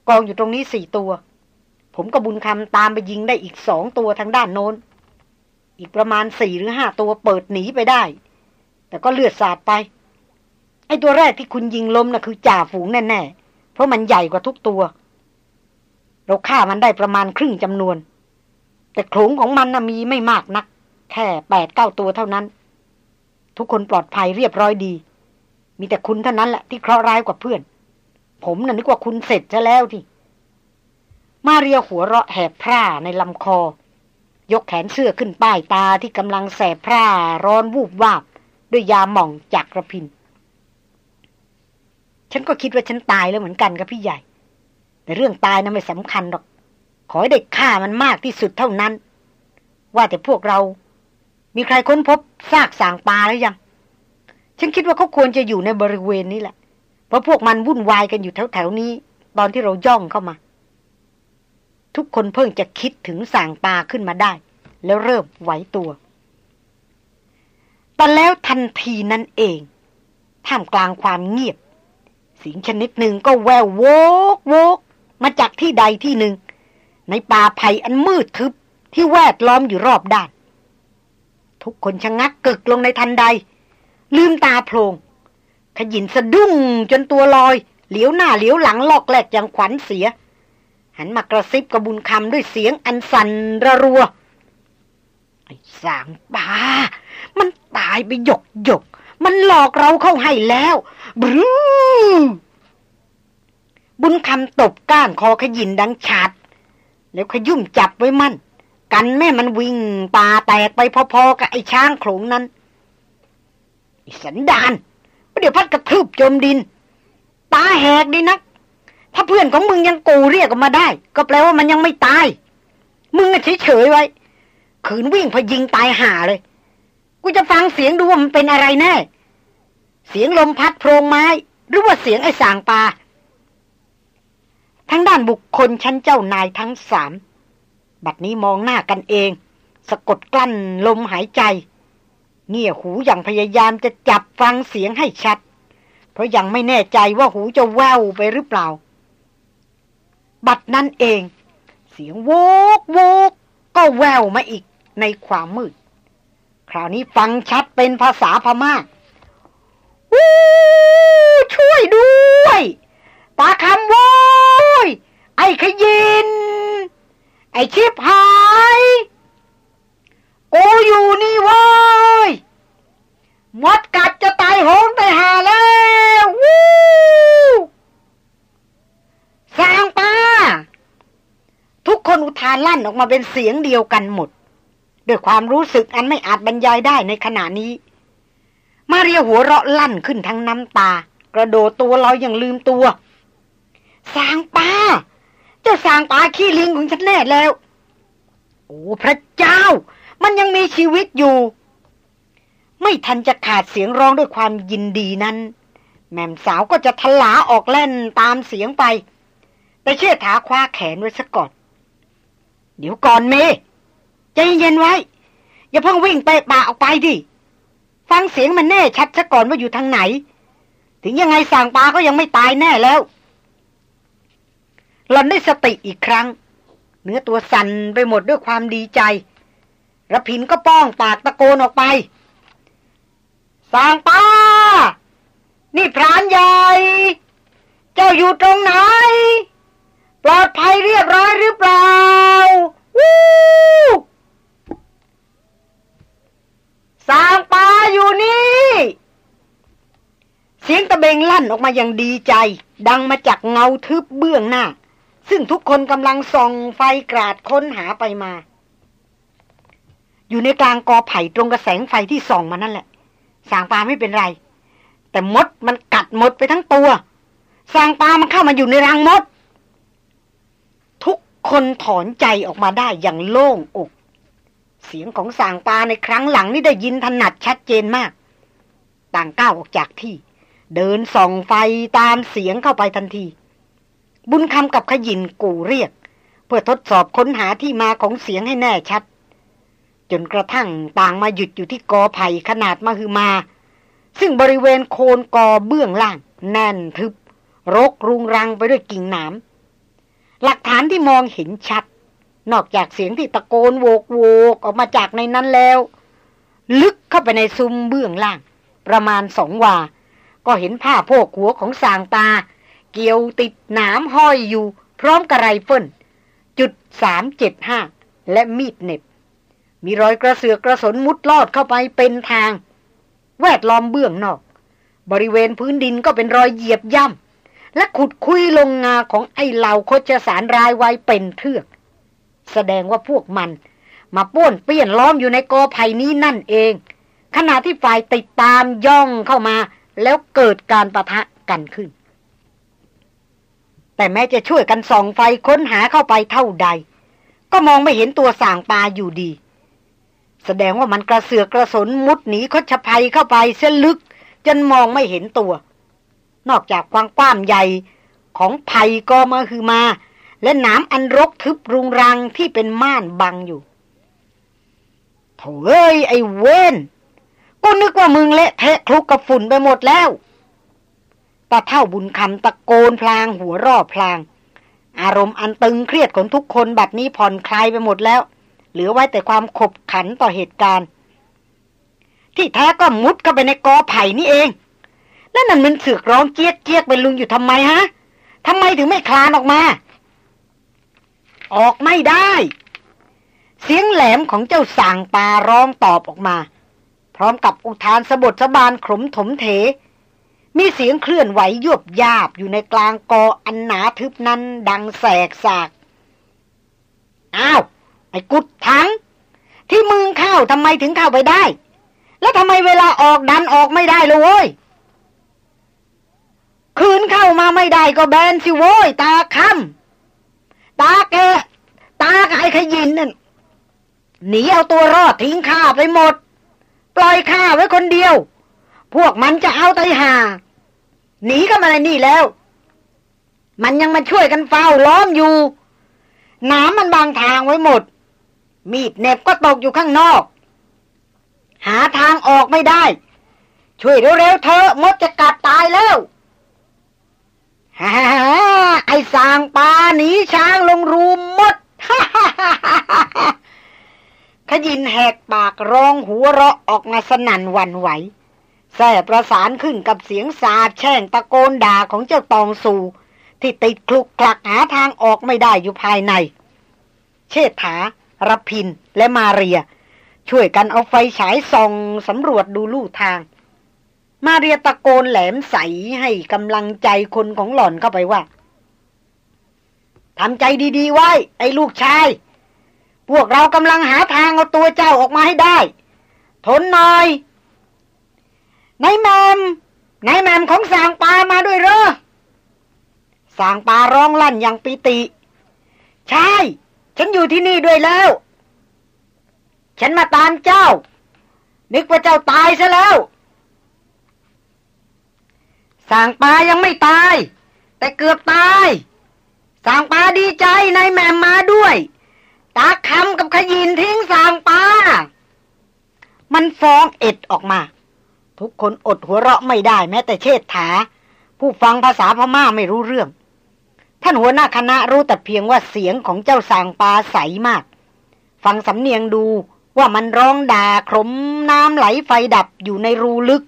กองอยู่ตรงนี้สี่ตัว ผมกับบุญคำตามไปยิงได้อีกสองตัวทางด้านโน้น อีกประมาณสี่หรือห้าตัวเปิดหนีไปได้ แต่ก็เลือดสาดไป ไอ้ตัวแรกที่คุณยิงล้มนะ่ะคือจ่าฝูงแน่ๆ เพราะมันใหญ่กว่าทุกตัว เราฆ่ามันได้ประมาณครึ่งจำนวน แต่โขงของมันนะ่ะมีไม่มากนัก แค่แปดเก้าตัวเท่านั้น ทุกคนปลอดภัยเรียบร้อยดี มีแต่คุณเท่านั้นแหละที่เคราะห์ร้ายกว่าเพื่อน ผมน่ะนึกว่าคุณเสร็จจะแล้วที่มาเรียหัวเราะแหบพร่าในลำคอ ยกแขนเสื้อขึ้นป้ายตาที่กำลังแสบพร่าร้อนวูบวาบ ด้วยยาหม่องจากกระพิน ฉันก็คิดว่าฉันตายแล้วเหมือนกันกับพี่ใหญ่ แต่เรื่องตายนะั้นไม่สำคัญหรอก ขอให้เด็กฆ่ามันมากที่สุดเท่านั้น ว่าแต่พวกเรา มีใครค้นพบซากสางปลาหรือยัง ฉันคิดว่าเขาควรจะอยู่ในบริเวณนี้แหละ เพราะพวกมันวุ่นวายกันอยู่แถวๆนี้ ตอนที่เราย่องเข้ามา ทุกคนเพิ่งจะคิดถึงสางปลาขึ้นมาได้ แล้วเริ่มไหวตัว แต่แล้วทันทีนั่นเอง ท่ามกลางความเงียบเสียงชนิดหนึ่งก็แววโวกโวก มาจากที่ใดที่หนึ่ง ในป่าไผ่อันมืดทึบที่แวดล้อมอยู่รอบด้าน ทุกคนชะงักกึกลงในทันใด ลืมตาโพลงขยินสะดุ้งจนตัวลอย เหลียวหน้าเหลียวหลังลอกแหลกอย่างขวัญเสีย หันมากระซิบกระบุญคำด้วยเสียงอันสั่นระรัว ไอ้สางป่า มันตายไปหยกหยก มันหลอกเราเข้าให้แล้วบรูบุญคำตบก้านคอขยินดังฉาด แล้วขยุ่มจับไว้มั่น กันแม่มันวิ่งตาแตกไปพอๆกับไอ้ช้างโขลงนั้นสันดานเดี๋ยวพัดกระทืบจมดิน ตาแหกดีนัก ถ้าเพื่อนของมึงยังกูเรียกออกมาได้ ก็แปลว่ามันยังไม่ตาย มึงเฉยๆไว้ขืนวิ่งพยิงตายห่าเลย กูจะฟังเสียงดูว่ามันเป็นอะไรแน่ เสียงลมพัดโพรงไม้ หรือว่าเสียงไอ้สางปลาทั้งด้านบุคคลชั้นเจ้านายทั้งสาม บัดนี้มองหน้ากันเอง สะกดกลั้นลมหายใจ เงี่ยหูอย่างพยายามจะจับฟังเสียงให้ชัด เพราะยังไม่แน่ใจว่าหูจะแววไปหรือเปล่า บัดนั้นเอง เสียงโวกโวกก็แววมาอีกในความมืด คราวนี้ฟังชัดเป็นภาษาพมา่าวู้ช่วยด้วยตาคำโว้ย ไอ้ขยิน ไอ้ชิบหายกูอยู่นี่โว้ยมดกัดจะตายโหงตายหาแล้ววู้ สางป้า ทุกคนอุทานลั่นออกมาเป็นเสียงเดียวกันหมด ด้วยความรู้สึกอันไม่อาจบรรยายได้ในขณะนี้ มาเรียหัวเราะลั่นขึ้นทั้งน้ำตา กระโดดตัวเราอย่างลืมตัวสางป้า เจ้าสางป้าขี้ลิงของฉันแน่แล้ว โอ้พระเจ้า มันยังมีชีวิตอยู่ ไม่ทันจะขาดเสียงร้องด้วยความยินดีนั้นแม่มสาวก็จะทลาออกเล่นตามเสียงไป แต่เชื่อถาคว้าแขนไว้ซะก่อน เดี๋ยวก่อนเมใจเย็นไว้ อย่าเพิ่งวิ่งไปป่าออกไปดิ ฟังเสียงมันแน่ชัดซะก่อนว่าอยู่ทางไหน ถึงยังไงสั่งปลาก็ยังไม่ตายแน่แล้ว หลอนได้สติอีกครั้ง เนื้อตัวสั่นไปหมดด้วยความดีใจระพินก็ป้องปากตะโกนออกไปสางป้า นี่พรานใหญ่ เจ้าอยู่ตรงไหน ปลอดภัยเรียบร้อยหรือเปล่าวู้สางป้าอยู่นี่ เสียงตะเบงลั่นออกมาอย่างดีใจ ดังมาจากเงาทึบเบื้องหน้า ซึ่งทุกคนกำลังส่องไฟกราดค้นหาไปมา อยู่ในกลางกอไผ่ตรงกระแสงไฟที่ส่องมานั่นแหละ สางปลาไม่เป็นไร แต่มดมันกัดมดไปทั้งตัว สางปลามันเข้ามาอยู่ในรังมด คนถอนใจออกมาได้อย่างโล่งอก เสียงของสางปลาในครั้งหลังนี่ได้ยินถนัดชัดเจนมาก ต่างก้าวออกจากที่ เดินส่องไฟตามเสียงเข้าไปทันที บุญคำกับขยินกูเรียก เพื่อทดสอบค้นหาที่มาของเสียงให้แน่ชัด จนกระทั่งต่างมาหยุดอยู่ที่กอไผ่ขนาดมหึมา ซึ่งบริเวณโคนกอเบื้องล่าง แน่นทึบ รกรุงรังไปด้วยกิ่งหนาม ที่มองเห็นชัด นอกจากเสียงที่ตะโกนโวกโวกออกมาจากในนั้นแล้ว ลึกเข้าไปในซุ้มเบื้องล่าง ประมาณสองวา ก็เห็นผ้าโพกหัวของสางปา เกี่ยวติดหนามห้อยอยู่ พร้อมกับไรเฟิลจุดสามเจ็ดห้าและมีดเหน็บ มีรอยกระเสือกกระสนมุดลอดเข้าไปเป็นทาง แวดล้อมเบื้องนอก บริเวณพื้นดินก็เป็นรอยเหยียบย่ำ และขุดคุยลงงาของไอ้เหล่าโคจสารรายไว้เป็นเทือก แสดงว่าพวกมัน มาป้วนเปี้ยนล้อมอยู่ในกอไผ่นี้นั่นเอง ขณะที่ฝ่ายติดตามย่องเข้ามา แล้วเกิดการประทะกันขึ้น แต่แม้จะช่วยกันส่องไฟค้นหาเข้าไปเท่าใด ก็มองไม่เห็นตัวสางปลาอยู่ดี แสดงว่ามันกระเสือกกระสนมุดหนีคดชภัยเข้าไปเส้นลึก จนมองไม่เห็นตัว นอกจากความกว้ามใหญ่ของไผ่ก็มาคือมา และหนามอันรกทึบรุงรังที่เป็นม่านบังอยู่โถ่เอ้ยไอ้เวนกูนึกว่ามึงเละเทะคลุกกับฝุ่นไปหมดแล้วตาเท่าบุญคำตะโกนพลางหัวรอบพลาง อารมณ์อันตึงเครียดของทุกคนแบบนี้ผ่อนคลายไปหมดแล้ว เหลือไว้แต่ความขบขันต่อเหตุการณ์ ที่แท้ก็มุดเข้าไปในกอไผ่นี่เอง แล้วนั่นมันเสือกร้องเจี๊ยกเจี๊ยกเป็นลุงอยู่ทำไมฮะทำไมถึงไม่คลานออกมา ออกไม่ได้ เสียงแหลมของเจ้าสางปาร้องตอบออกมา พร้อมกับอุทานสะบดสะบานขมถมเถ มีเสียงเคลื่อนไหวยวบยาบอยู่ในกลางกออันหนาทึบนั้นดังแสกสากอ้าว ไอ้กุดถังที่มึงเข้าทำไมถึงเข้าไปได้ แล้วทำไมเวลาออกดันออกไม่ได้เลยโว้ย คืนเข้ามาไม่ได้ก็แบนสิโว้ย ตาคำตาแกตาไอ้ขยินนั่นหนีเอาตัวรอดทิ้งข้าไปหมด ปล่อยข้าไว้คนเดียว พวกมันจะเอาไตหาหนีก็มาในนี่แล้ว มันยังมาช่วยกันเฝ้าล้อมอยู่น้ำมันบางทางไว้หมด มีดเน็บก็ตกอยู่ข้างนอก หาทางออกไม่ได้ ช่วยเร็วๆเธอมดจะกัดตายแล้ว ไอ้สางปลาหนีช้างลงรูมมดขยินแหกปากร้องหัวเราะออกมาสนั่นวันไหวแส่ประสานขึ้นกับเสียงสาบแช่งตะโกนด่าของเจ้าตองสูที่ติดคลุกคลักหาทางออกไม่ได้อยู่ภายใน เชษฐารพินและมาเรีย ช่วยกันเอาไฟฉายส่องสำรวจดูลู่ทาง มาเรียตะโกนแหลมใสให้กำลังใจคนของหล่อนเข้าไปว่าทำใจดีๆไว้ ไอ้ลูกชาย พวกเรากำลังหาทางเอาตัวเจ้าออกมาให้ได้ ทนหน่อยนายแมมนายแมมของสางปามาด้วยเหรอสางปาร้องลั่นอย่างปิติ ใช่ ฉันอยู่ที่นี่ด้วยแล้ว ฉันมาตามเจ้า นึกว่าเจ้าตายซะแล้ว สางปายังไม่ตาย แต่เกือบตาย สางปาดีใจนายแมมมาด้วย ตาคำกับขยินทิ้งสางปา มันฟ้องเอ็ดออกมา ทุกคนอดหัวเราะไม่ได้แม้แต่เชษฐา ผู้ฟังภาษาพม่าไม่รู้เรื่อง ท่านหัวหน้าคณะรู้แต่เพียงว่าเสียงของเจ้าสางปลาใสมาก ฟังสำเนียงดูว่ามันร้องด่าครมน้ำไหลไฟดับอยู่ในรูลึก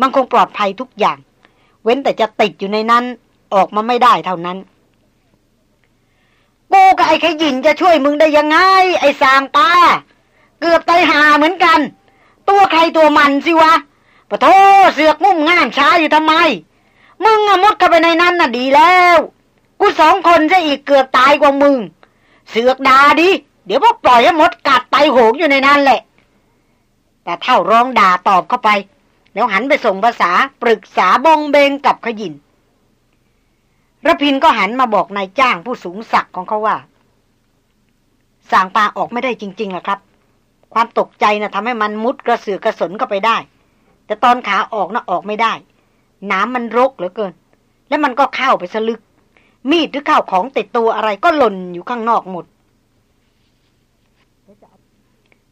มันคงปลอดภัยทุกอย่าง เว้นแต่จะติดอยู่ในนั้น ออกมาไม่ได้เท่านั้น กูกับไอ้ขยินจะช่วยมึงได้ยังไง ไอ้สางปลาเกือบตายหาเหมือนกัน ตัวใครตัวมันสิวะปะโทเสือกงุ่มง่ามช้าอยู่ทำไม มึงอะมุดเข้าไปในนั้นน่ะดีแล้ว กูสองคนจะอีกเกือบตายกว่ามึง เสือกดาดิ เดี๋ยวพวกปล่อยให้มดกัดไตโหงอยู่ในนั้นแหละ แต่เท่าร้องด่าตอบเข้าไป แล้วหันไปส่งภาษาปรึกษาบงเบงกับขยินระพินก็หันมาบอกนายจ้างผู้สูงศักดิ์ของเขาว่าสางปลาออกไม่ได้จริงๆล่ะครับ ความตกใจนะ่ะทำให้มันมุดกระเสือกกระสนเข้าไปได้ แต่ตอนขาออกนะ่ะออกไม่ได้ น้ำมันรกเหลือเกิน แล้วมันก็เข้าไปสลึก มีดหรือข้าวของติดตัวอะไรก็หล่นอยู่ข้างนอกหมด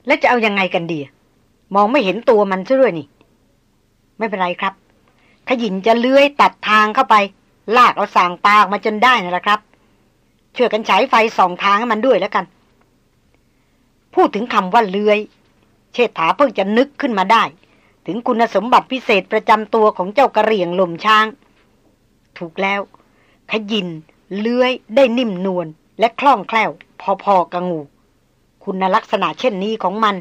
แล้วจะเอายังไงกันดี มองไม่เห็นตัวมันซะด้วยนี่ ไม่เป็นไรครับ ขยินจะเลื้อยตัดทางเข้าไป ลากเอาสางปากมาจนได้นั่นแหละครับช่วยกันฉายไฟส่องทางให้มันด้วยแล้วกัน พูดถึงคำว่าเลื้อย เชษฐาเพิ่งจะนึกขึ้นมาได้ ถึงคุณสมบัติพิเศษประจำตัวของเจ้ากระเรียงลมช้าง ถูกแล้ว ขยินเลื้อยได้นิ่มนวลและคล่องแคล่ว พอๆกับงู คุณลักษณะเช่นนี้ของมัน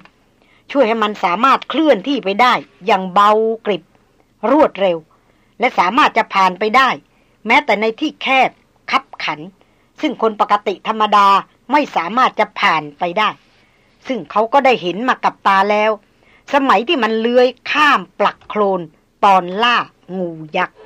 ช่วยให้มันสามารถเคลื่อนที่ไปได้ อย่างเบากริบ รวดเร็ว และสามารถจะผ่านไปได้ แม้แต่ในที่แคบคับขัน ซึ่งคนปกติธรรมดาไม่สามารถจะผ่านไปได้ ซึ่งเขาก็ได้เห็นมากับตาแล้ว สมัยที่มันเลื้อยข้ามปลักโคลนตอนล่างูยักษ์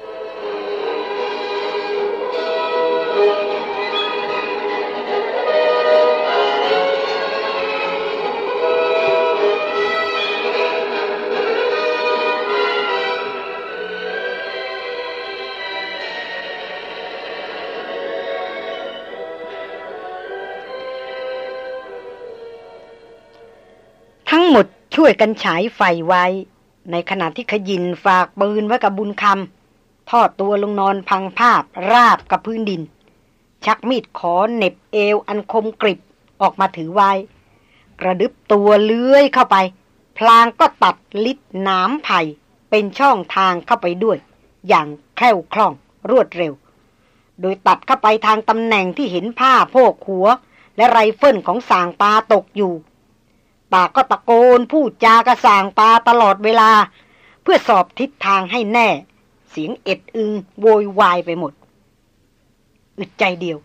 งหมดช่วยกันฉายไฟไว้ ในขณะที่ขยินฝากปืนไว้กับบุญคำทอดตัวลงนอนพังภาพราบกับพื้นดิน ชักมีดขอเน็บเอวอันคมกริบออกมาถือไว้ กระดึบตัวเลื้อยเข้าไป พลางก็ตัดลิดน้ำไผ่เป็นช่องทางเข้าไปด้วย อย่างแคล่วคล่องรวดเร็ว โดยตัดเข้าไปทางตำแหน่งที่เห็นผ้าโพกหัว และไรเฟิลของสางปาตกอยู่ ปากก็ตะโกนพูดจากับสางปาตลอดเวลา เพื่อสอบทิศทางให้แน่ เสียงเอ็ดอึงโวยวายไปหมด อึดใจเดียว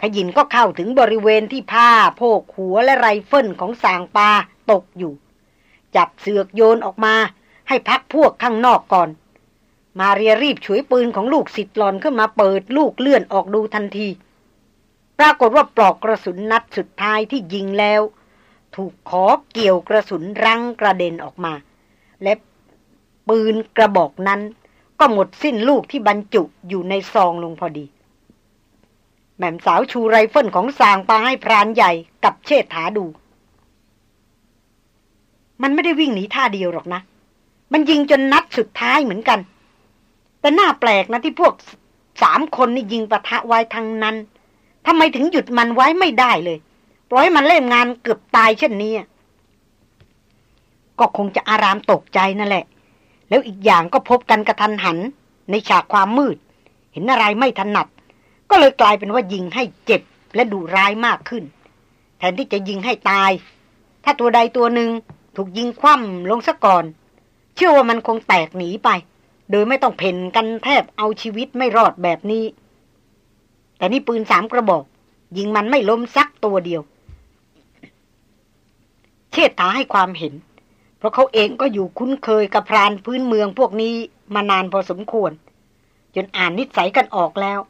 ขยินก็เข้าถึงบริเวณที่ผ้าโพกหัวและไรเฟิลของสางปาตกอยู่ จับเสือกโยนออกมาให้พรรคพวกข้างนอกก่อน มาเรียรีบฉวยปืนของลูกศิษย์หล่อนขึ้นมาเปิดลูกเลื่อนออกดูทันที ปรากฏว่าปลอกกระสุนนัดสุดท้ายที่ยิงแล้ว ถูกขอเกี่ยวกระสุนรั้งกระเด็นออกมา และปืนกระบอกนั้น ก็หมดสิ้นลูกที่บรรจุอยู่ในซองลงพอดี แหม่มสาวชูไรเฟิลของสางปาให้พรานใหญ่กับเชษฐาดู มันไม่ได้วิ่งหนีท่าเดียวหรอกนะ มันยิงจนนัดสุดท้ายเหมือนกัน แต่น่าแปลกนะที่พวกสามคนนี่ยิงปะทะไว้ทางนั้นทำไมถึงหยุดมันไว้ไม่ได้เลย ปล่อยให้มันเล่นงานเกือบตายเช่นนี้ก็คงจะอารามตกใจนั่นแหละ แล้วอีกอย่างก็พบกันกระทันหัน ในฉากความมืด เห็นอะไรไม่ถนัด ก็เลยกลายเป็นว่ายิงให้เจ็บและดุร้ายมากขึ้น แทนที่จะยิงให้ตาย ถ้าตัวใดตัวหนึ่งถูกยิงคว่ำลงซะก่อน เชื่อว่ามันคงแตกหนีไป โดยไม่ต้องเพ่นกันแทบเอาชีวิตไม่รอดแบบนี้ แต่นี่ปืนสามกระบอก ยิงมันไม่ล้มสักตัวเดียว ชิดถาให้ความเห็น เพราะเขาเองก็อยู่คุ้นเคยกับพรานพื้นเมืองพวกนี้มานานพอสมควร จนอ่านนิสัยกันออกแล้ว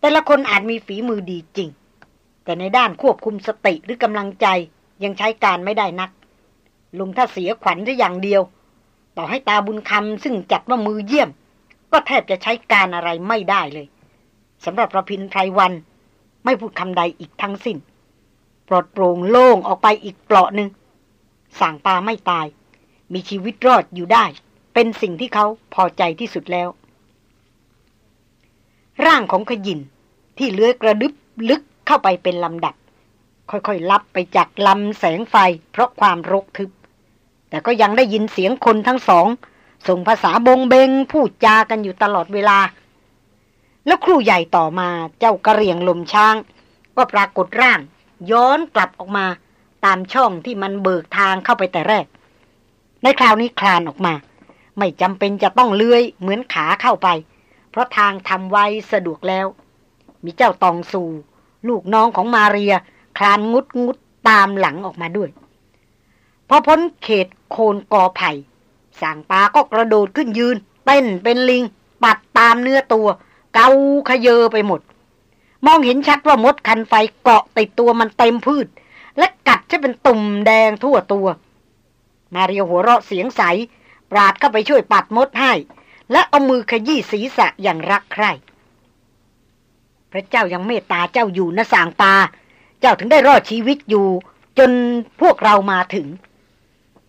แต่ละคนอาจมีฝีมือดีจริง แต่ในด้านควบคุมสติหรือกำลังใจยังใช้การไม่ได้นัก ลุงถ้าเสียขวัญได้อย่างเดียว ต่อให้ตาบุญคำซึ่งจัดว่ามือเยี่ยม ก็แทบจะใช้การอะไรไม่ได้เลยสำหรับประพินไพรวัน ไม่พูดคำใดอีกทั้งสิ้น ปลดโปร่งโล่งออกไปอีกเปลาะหนึ่งสั่งปลาไม่ตาย มีชีวิตรอดอยู่ได้ เป็นสิ่งที่เขาพอใจที่สุดแล้ว ร่างของขยินที่เลื้อยกระดึบลึกเข้าไปเป็นลำดับ ค่อยๆลับไปจากลำแสงไฟ เพราะความรกทึบ แต่ก็ยังได้ยินเสียงคนทั้งสอง ส่งภาษาบงเบงพูดจากันอยู่ตลอดเวลา แล้วครูใหญ่ต่อมาเจ้ากระเรียงลมช้าง ก็ปรากฏร่าง ย้อนกลับออกมา ตามช่องที่มันเบิกทางเข้าไปแต่แรก ในคราวนี้คลานออกมา ไม่จำเป็นจะต้องเลื้อยเหมือนขาเข้าไป เพราะทางทำไว้สะดวกแล้ว มีเจ้าตองสู่ ลูกน้องของมาเรีย คลานงุดงุดตามหลังออกมาด้วย พอพ้นเขตโคนกอไผ่สางปาก็กระโดดขึ้นยืน เต้นเป็นลิง ปัดตามเนื้อตัว เกาขยเยอไปหมด มองเห็นชัดว่ามดคันไฟเกาะติดตัวมันเต็มพืช และกัดจะเป็นตุ่มแดงทั่วตัว มาเรียหัวเราะเสียงใส ปราดเข้าไปช่วยปัดมดให้ และเอามือขยี้ศีรษะอย่างรักใคร่พระเจ้ายังเมตตาเจ้าอยู่นะสางปา เจ้าถึงได้รอดชีวิตอยู่ จนพวกเรามาถึง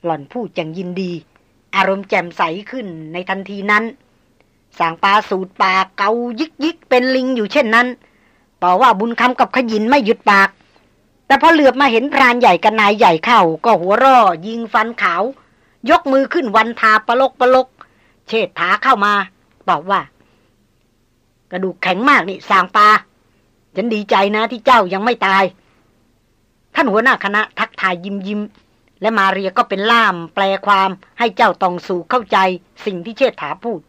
หล่อนพูดอย่างยินดี อารมณ์แจ่มใสขึ้นในทันทีนั้น สางปาสูดปากเกายิกยิกเป็นลิงอยู่เช่นนั้น ต่อว่าบุญคำกับขยินไม่หยุดปาก แต่พอเหลือบมาเห็นพรานใหญ่กับนายใหญ่เข้า ก็หัวร่อ ยิงฟันขาว ยกมือขึ้นวันทาปลกปลก เชิดถาเข้ามา ตอบว่า กระดูกแข็งมากนี่สางปลาฉันดีใจนะที่เจ้ายังไม่ตาย ท่านหัวหน้าคณะทักทายยิ้มยิ้มและมาเรียก็เป็นล่ามแปลความให้เจ้าตองสู่เข้าใจสิ่งที่เชษฐาพูด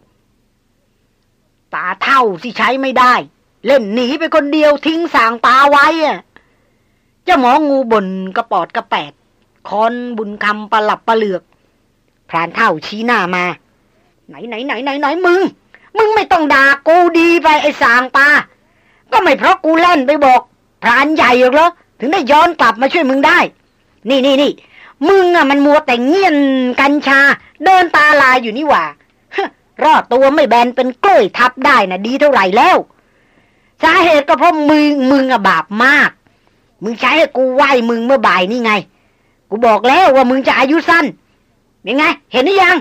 ตาเท่าที่ใช้ไม่ได้ เล่นหนีไปคนเดียวทิ้งสางปาไว้อะเจ้าหมองูบ่นกระปอดกระแปดคอนบุญคำปลับปะเหลือกพรานเท่าชี้หน้ามา ไหนไหนไหนไหนไหนมึง มึงไม่ต้องด่ากูดีไปไอ้สางปาก็ไม่เพราะกูเล่นไปบอก พรานใหญ่หรอกเหรอถึงได้ย้อนกลับมาช่วยมึงได้ นี่นี่นี่มึงอะมันมัวแต่เงียนกัญชา เดินตาลายอยู่นี่หว่ารอดตัวไม่แบนเป็นกล้วยทับได้นะดีเท่าไหร่แล้ว สาเหตุก็เพราะมึงมึงอะบาปมาก มึงใช้ให้กูไหวมึงเมื่อบ่ายนี่ไง กูบอกแล้วว่ามึงจะอายุสั้นเป็นไง เห็นหรือยัง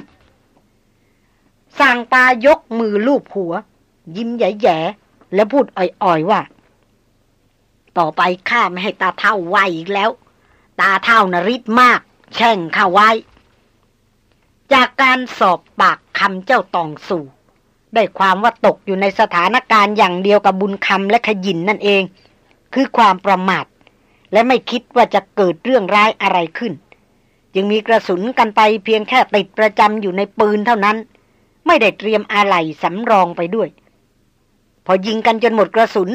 สั่งปายกมือลูบหัว ยิ้มแย่ๆแล้วพูดอ่อยๆว่า ต่อไปข้าไม่ให้ตาเท่าไหวอีกแล้ว ตาเท่านริดมาก แช่งข้าไว้ จากการสอบปากคำเจ้าตองสู่ ได้ความว่าตกอยู่ในสถานการณ์อย่างเดียวกับบุญคำและขยินนั่นเอง คือความประมาท และไม่คิดว่าจะเกิดเรื่องร้ายอะไรขึ้น จึงมีกระสุนกันไปเพียงแค่ติดประจำอยู่ในปืนเท่านั้น ไม่ได้เตรียมอะไหล่สำรองไปด้วย พอยิงกันจนหมดกระสุน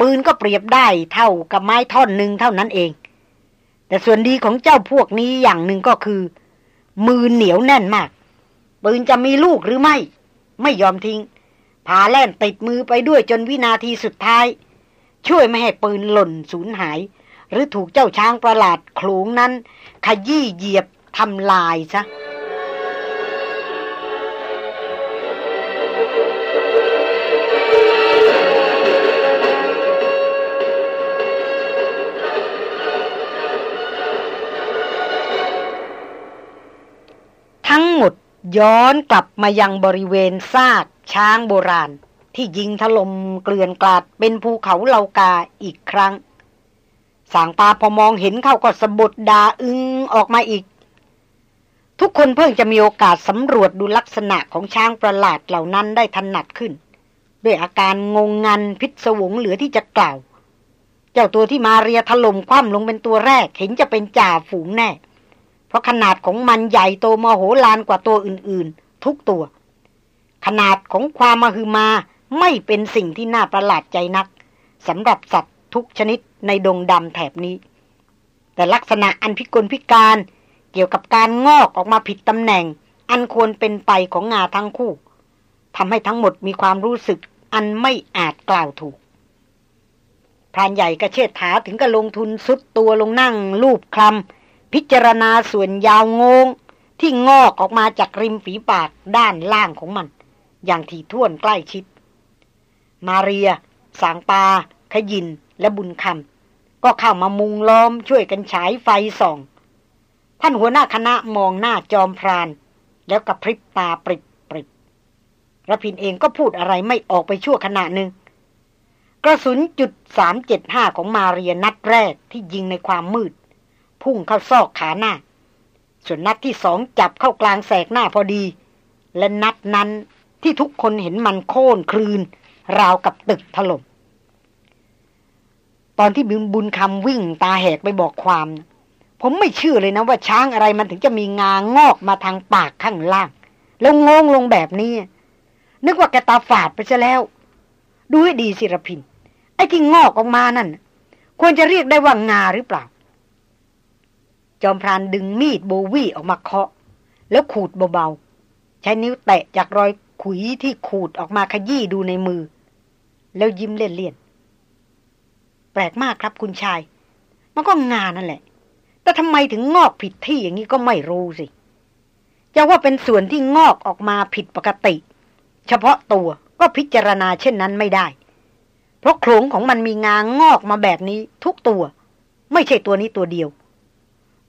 ปืนก็เปรียบได้เท่ากับไม้ท่อนหนึ่งเท่านั้นเอง แต่ส่วนดีของเจ้าพวกนี้อย่างหนึ่งก็คือ มือเหนียวแน่นมากปืนจะมีลูกหรือไม่ ไม่ยอมทิ้งพาแล่นติดมือไปด้วยจนวินาทีสุดท้าย ช่วยไม่ให้ปืนหล่นสูญหาย หรือถูกเจ้าช้างประหลาดโขลงนั้น ขยี้เหยียบทำลายซะทั้งหมด ย้อนกลับมายังบริเวณซากช้างโบราณ ที่ยิงถล่มเกลื่อนกลาดเป็นภูเขาเหลากาอีกครั้ง สางปาพอมองเห็นเขาก็สะบดดาอึงออกมาอีก ทุกคนเพิ่งจะมีโอกาสสำรวจดูลักษณะของช้างประหลาดเหล่านั้นได้ถนัดขึ้น ด้วยอาการงงงันพิศวงเหลือที่จะกล่าว เจ้าตัวที่มาเรียถล่มคว่ำลงเป็นตัวแรกเห็นจะเป็นจ่าฝูงแน่ เพราะขนาดของมันใหญ่โตมโหฬารกว่าตัวอื่นๆ ทุกตัว ขนาดของความมหึมาไม่เป็นสิ่งที่น่าประหลาดใจนักสำหรับสัตว์ทุกชนิดในดงดำแถบนี้ แต่ลักษณะอันพิกลพิการเกี่ยวกับการงอกออกมาผิดตำแหน่ง อันควรเป็นไปของงาทั้งคู่ทำให้ทั้งหมดมีความรู้สึกอันไม่อาจกล่าวถูกพรานใหญ่กระเชิดถาถึงกับลงทุนสุดตัวลงนั่ง ลูบคลำ พิจารณาส่วนยาวงง ที่งอกออกมาจากริมฝีปากด้านล่างของมัน อย่างถี่ถ้วนใกล้ชิด มาเรีย สางปา ขยินและบุญคำก็เข้ามามุงล้อมช่วยกันฉายไฟส่อง ท่านหัวหน้าคณะมองหน้าจอมพราน แล้วกระพริบตาปริบปริบระพินเองก็พูดอะไรไม่ออกไปชั่วขณะหนึ่งกระสุนจุดสามเจ็ดห้าของมาเรียนัดแรกที่ยิงในความมืด พุ่งเข้าซอกขาหน้า ส่วนนัดที่สองจับเข้ากลางแสกหน้าพอดี และนัดนั้นที่ทุกคนเห็นมันโค่นคลืน ราวกับตึกถล่มตอนที่บิบุญคำวิ่งตาแหกไปบอกความ ผมไม่เชื่อเลยนะว่าช้างอะไรมันถึงจะมีงางอกมาทางปากข้างล่าง แล้วงงลงแบบนี้ นึกว่าแกตาฝาดไปซะแล้ว ดูให้ดีสิรพิน ไอ้ที่งอกออกมานั่น ควรจะเรียกได้ว่างาหรือเปล่า จอมพรานดึงมีดโบวี่ออกมาเคาะ แล้วขูดเบาๆ ใช้นิ้วแตะจากรอยขุยที่ขูดออกมาขยี้ดูในมือ แล้วยิ้มเลี่ยนๆ แปลกมากครับคุณชาย มันก็งานนั่นแหละ แต่ทำไมถึงงอกผิดที่อย่างนี้ก็ไม่รู้สิ จะว่าเป็นส่วนที่งอกออกมาผิดปกติ เฉพาะตัวก็พิจารณาเช่นนั้นไม่ได้ เพราะโครงของมันมีงางงอกมาแบบนี้ทุกตัว ไม่ใช่ตัวนี้ตัวเดียว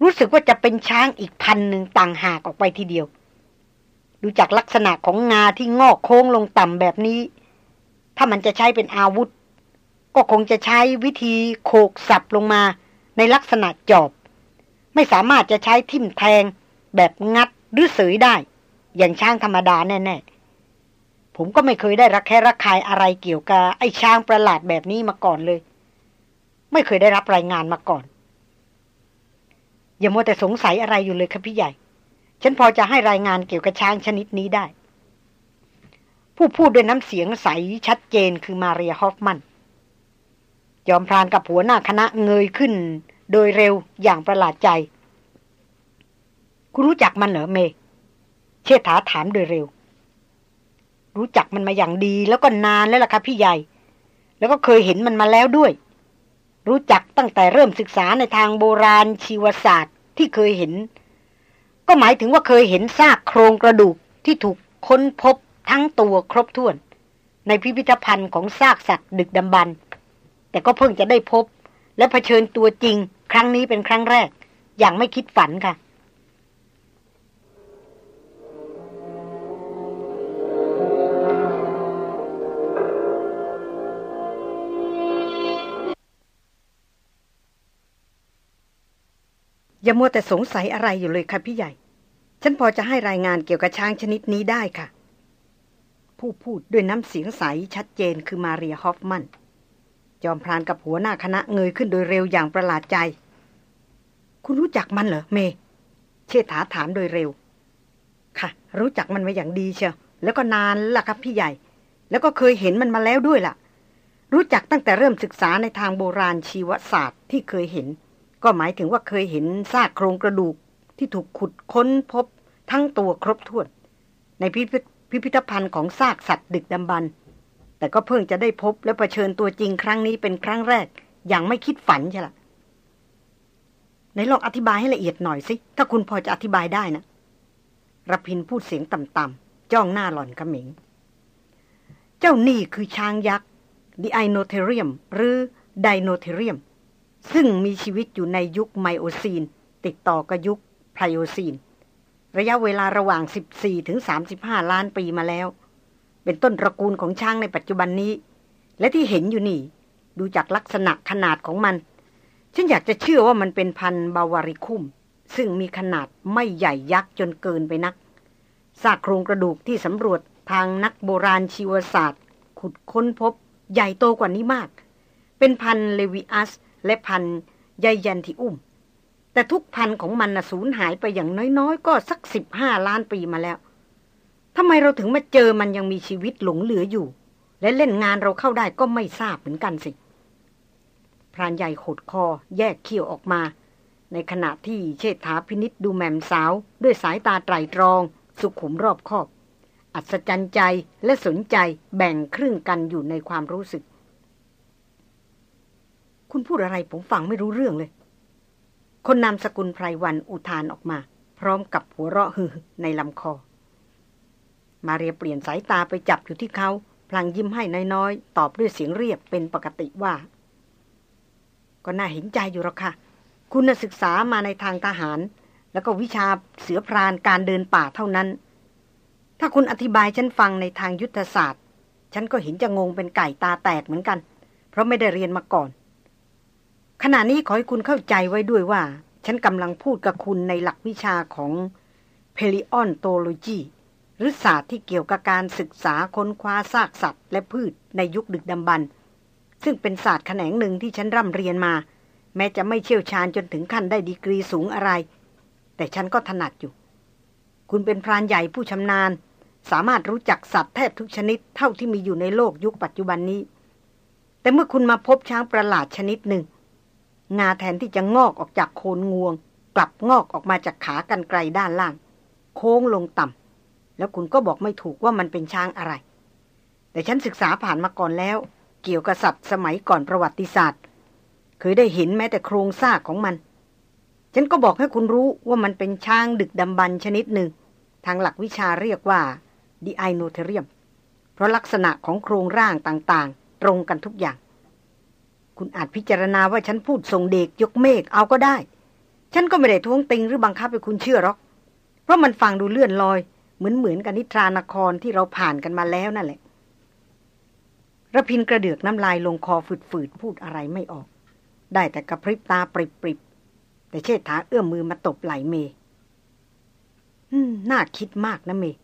รู้สึกว่าจะเป็นช้างอีกพันหนึ่งต่างหากออกไปทีเดียว ดูจากลักษณะของงาที่งอกโค้งลงต่ำแบบนี้ ถ้ามันจะใช้เป็นอาวุธ ก็คงจะใช้วิธีโขกสับลงมาในลักษณะจอบ ไม่สามารถจะใช้ทิ่มแทง แบบงัดหรือเสยได้ อย่างช้างธรรมดาแน่ๆ ผมก็ไม่เคยได้รักแค่รักคายอะไรเกี่ยวกับไอ้ช้างประหลาดแบบนี้มาก่อนเลย ไม่เคยได้รับรายงานมาก่อน อย่ามัวแต่สงสัยอะไรอยู่เลยครับพี่ใหญ่ ฉันพอจะให้รายงานเกี่ยวกับช้างชนิดนี้ได้ ผู้พูดด้วยน้ำเสียงใสชัดเจนคือมาเรียฮอฟมัน ยอมพรานกับหัวหน้าคณะเงยขึ้น โดยเร็วอย่างประหลาดใจ คุณรู้จักมันเหรอเม เชษฐาถามโดยเร็ว รู้จักมันมาอย่างดีแล้วก็นานแล้วล่ะครับพี่ใหญ่ แล้วก็เคยเห็นมันมาแล้วด้วย รู้จักตั้งแต่เริ่มศึกษาในทางโบราณชีวศาสตร์ที่เคยเห็น ก็หมายถึงว่าเคยเห็นซากโครงกระดูกที่ถูกค้นพบทั้งตัวครบถ้วน ในพิพิธภัณฑ์ของซากสัตว์ดึกดำบรรแต่ก็เพิ่งจะได้พบ และะเผชิญตัวจริง ครั้งนี้เป็นครั้งแรก อย่างไม่คิดฝันค่ะ อย่ามัวแต่สงสัยอะไรอยู่เลยค่ะพี่ใหญ่ ฉันพอจะให้รายงานเกี่ยวกับช้างชนิดนี้ได้ค่ะ ผู้พูดด้วยน้ำเสียงใสชัดเจนคือมาเรียฮอฟมัน จอมพรานกับหัวหน้าคณะเงยขึ้นโดยเร็วอย่างประหลาดใจ คุณรู้จักมันเหรอเม เชษฐาถามโดยเร็ว ค่ะ รู้จักมันมาอย่างดีเชียวแล้วก็นานละครับพี่ใหญ่ แล้วก็เคยเห็นมันมาแล้วด้วยล่ะ รู้จักตั้งแต่เริ่มศึกษาในทางโบราณชีวศาสตร์ที่เคยเห็น ก็หมายถึงว่าเคยเห็นซากโครงกระดูกที่ถูกขุดค้นพบทั้งตัวครบถ้วน ในพิพิธภัณฑ์ของซากสัตว์ดึกดำบรรพ์แต่ก็เพิ่งจะได้พบและเผชิญตัวจริงครั้งนี้เป็นครั้งแรก อย่างไม่คิดฝันใช่ละไหนลองอธิบายให้ละเอียดหน่อยสิ ถ้าคุณพอจะอธิบายได้นะรพินทร์พูดเสียงต่ำๆจ้องหน้าหล่อนกระหมิง เจ้านี่คือช้างยักษ์ดิไอโนเทเรียม หรือไดโนเทเรียม ซึ่งมีชีวิตอยู่ในยุคไมโอซีน ติดต่อกับยุคไพโอซีน ระยะเวลาระหว่าง 14 ถึง 35 ล้านปีมาแล้ว เป็นต้นตระกูลของช้างในปัจจุบันนี้ และที่เห็นอยู่นี่ ดูจากลักษณะขนาดของมัน ฉันอยากจะเชื่อว่ามันเป็นพันธุ์บาวาริคุม ซึ่งมีขนาดไม่ใหญ่ยักษ์จนเกินไปนักซากโครงกระดูกที่สำรวจทางนักโบราณชีวศาสตร์ ขุดค้นพบ ใหญ่โตกว่านี้มาก เป็นพันเลวิอัส และพันยายันทิอุ้ม แต่ทุกพันของมันนะสูญหายไปอย่างน้อยๆ ก็สักสิบห้าล้านปีมาแล้วทำไมเราถึงมาเจอมันยังมีชีวิตหลงเหลืออยู่ และเล่นงานเราเข้าได้ก็ไม่ทราบเหมือนกันสิพรานใหญ่ขดคอแยกเขี้ยวออกมา ในขณะที่เชษฐาพินิษดูแม่มสาว ด้วยสายตาไตรตรอง สุขุมรอบคอบ อัศจรรย์ใจและสนใจแบ่งครึ่งกันอยู่ในความรู้สึก คุณพูดอะไรผมฟังไม่รู้เรื่องเลย คนนามสกุลไพรวันอุทานออกมา พร้อมกับหัวเราะฮือในลำคอ มาเรียเปลี่ยนสายตาไปจับอยู่ที่เขา พลางยิ้มให้น้อยๆ ตอบด้วยเสียงเรียบเป็นปกติว่า ก็น่าเห็นใจอยู่หรอกค่ะ คุณศึกษามาในทางทหาร แล้วก็วิชาเสือพรานการเดินป่าเท่านั้น ถ้าคุณอธิบายฉันฟังในทางยุทธศาสตร์ ฉันก็เห็นจะงงเป็นไก่ตาแตกเหมือนกัน เพราะไม่ได้เรียนมาก่อน ขณะนี้ขอให้คุณเข้าใจไว้ด้วยว่า ฉันกำลังพูดกับคุณในหลักวิชาของเพลิออนโตโลจีหรือศาสตร์ที่เกี่ยวกับการศึกษาค้นคว้าซากสัตว์ และพืชในยุคดึกดำบรรซึ่งเป็นศาสตร์แขนงหนึ่งที่ฉันร่ำเรียนมา แม้จะไม่เชี่ยวชาญจนถึงขั้นได้ดีกรีสูงอะไร แต่ฉันก็ถนัดอยู่ คุณเป็นพรานใหญ่ผู้ชำนาญ สามารถรู้จักสัตว์แทบทุกชนิดเท่าที่มีอยู่ในโลกยุคปัจจุบันนี้ แต่เมื่อคุณมาพบช้างประหลาดชนิดหนึ่ง งาแทนที่จะงอกออกจากโคนงวง กลับงอกออกมาจากขากันไกลด้านล่าง โค้งลงต่ำแล้วคุณก็บอกไม่ถูกว่ามันเป็นช้างอะไร แต่ฉันศึกษาผ่านมาก่อนแล้ว เกี่ยวกับสัตว์สมัยก่อนประวัติศาสตร์เคยได้เห็นแม้แต่โครงซากของมัน ฉันก็บอกให้คุณรู้ว่ามันเป็นช้างดึกดำบรรชนิดหนึ่ง ทางหลักวิชาเรียกว่าดีไอโนเทเรียม เพราะลักษณะของโครงร่างต่างๆ ตรงกันทุกอย่าง คุณอาจพิจารณาว่าฉันพูดทรงเด็กยกเมฆเอาก็ได้ ฉันก็ไม่ได้ท้วงติงหรือบังคับให้คุณเชื่อหรอก เพราะมันฟังดูเลื่อนลอย เหมือนเหมือนกันนิทรานครที่เราผ่านกันมาแล้วนั่นแหละระพินกระเดือกน้ำลายลงคอฝืดๆพูดอะไรไม่ออก ได้แต่กระพริบตาปริบแต่เชษฐาเอื้อมมือมาตบไหล่เมย์น่าคิดมากนะเมย์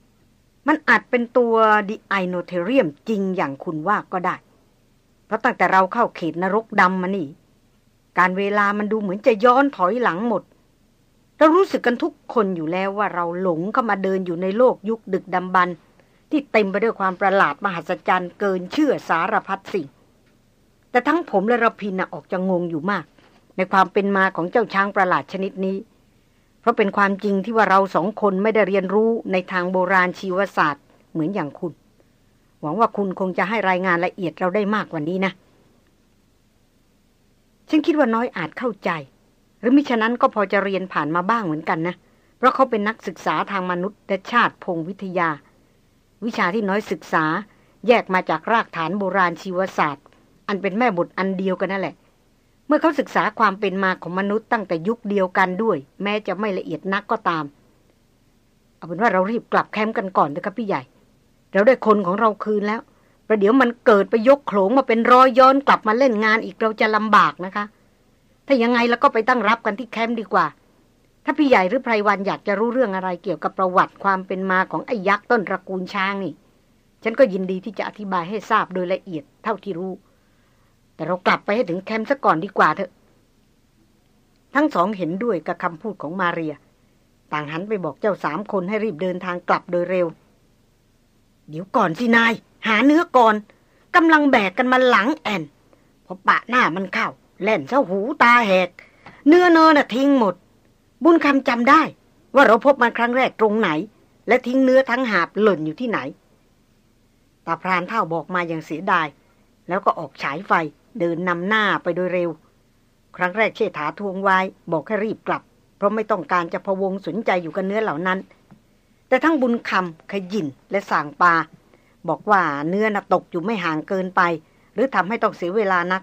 มันอาจเป็นตัวดีไอโนเทเรียมจริงอย่างคุณว่าก็ได้ เพราะตั้งแต่เราเข้าเขตนรกดำมานี่ การเวลามันดูเหมือนจะย้อนถอยหลังหมด เรารู้สึกกันทุกคนอยู่แล้วว่าเราหลงเข้ามาเดินอยู่ในโลกยุคดึกดำบรรที่เต็มไปด้วยความประหลาดมหัศจรรย์เกินเชื่อสารพัดสิ่ง แต่ทั้งผมและระพินออกจะงงอยู่มาก ในความเป็นมาของเจ้าช้างประหลาดชนิดนี้ เพราะเป็นความจริงที่ว่าเราสองคนไม่ได้เรียนรู้ในทางโบราณชีวศาสตร์เหมือนอย่างคุณ หวังว่าคุณคงจะให้รายงานละเอียดเราได้มากกว่านี้นะ ฉันคิดว่าน้อยอาจเข้าใจ หรือมิฉะนั้นก็พอจะเรียนผ่านมาบ้างเหมือนกันนะ เพราะเขาเป็นนักศึกษาทางมนุษย์และชาติพงวิทยา วิชาที่น้อยศึกษา แยกมาจากรากฐานโบราณชีวศาสตร์ อันเป็นแม่บทอันเดียวกันนั่นแหละเมื่อเขาศึกษาความเป็นมาของมนุษย์ตั้งแต่ยุคเดียวกันด้วย แม้จะไม่ละเอียดนักก็ตาม เอาเป็นว่าเรารีบกลับแคมป์กันก่อนนะครับพี่ใหญ่ เราได้คนของเราคืนแล้ว ประเดี๋ยวมันเกิดไปยกโขลงมาเป็นรอยย้อนกลับมาเล่นงานอีกเราจะลำบากนะคะ ถ้ายังไงเราก็ไปตั้งรับกันที่แคมป์ดีกว่า ถ้าพี่ใหญ่หรือไพรวันอยากจะรู้เรื่องอะไรเกี่ยวกับประวัติความเป็นมาของไอ้ยักษ์ต้นตระกูลช้างนี่ ฉันก็ยินดีที่จะอธิบายให้ทราบโดยละเอียดเท่าที่รู้ แต่เรากลับไปให้ถึงแคมป์ซะก่อนดีกว่าเถอะ ทั้งสองเห็นด้วยกับคำพูดของมาเรีย ต่างหันไปบอกเจ้าสามคนให้รีบเดินทางกลับโดยเร็ว เดี๋ยวก่อนสินาย หาเนื้อก่อนกำลังแบกกันมาหลังแอนพอปะหน้ามันเข้าเล่นเส้าหูตาแหก เนื้อเนอน่ะทิ้งหมด บุญคำจำได้ ว่าเราพบมันครั้งแรกตรงไหน และทิ้งเนื้อทั้งหาบหล่นอยู่ที่ไหนตาพรานเท่าบอกมาอย่างเสียดาย แล้วก็ออกฉายไฟเดินนำหน้าไปโดยเร็ว ครั้งแรกเชษฐาทวงไว้ บอกให้รีบกลับ เพราะไม่ต้องการจะพวงสนใจอยู่กับเนื้อเหล่านั้น แต่ทั้งบุญคำขยินและสางปา บอกว่าเนื้อน่ะตกอยู่ไม่ห่างเกินไป หรือทำให้ต้องเสียเวลานัก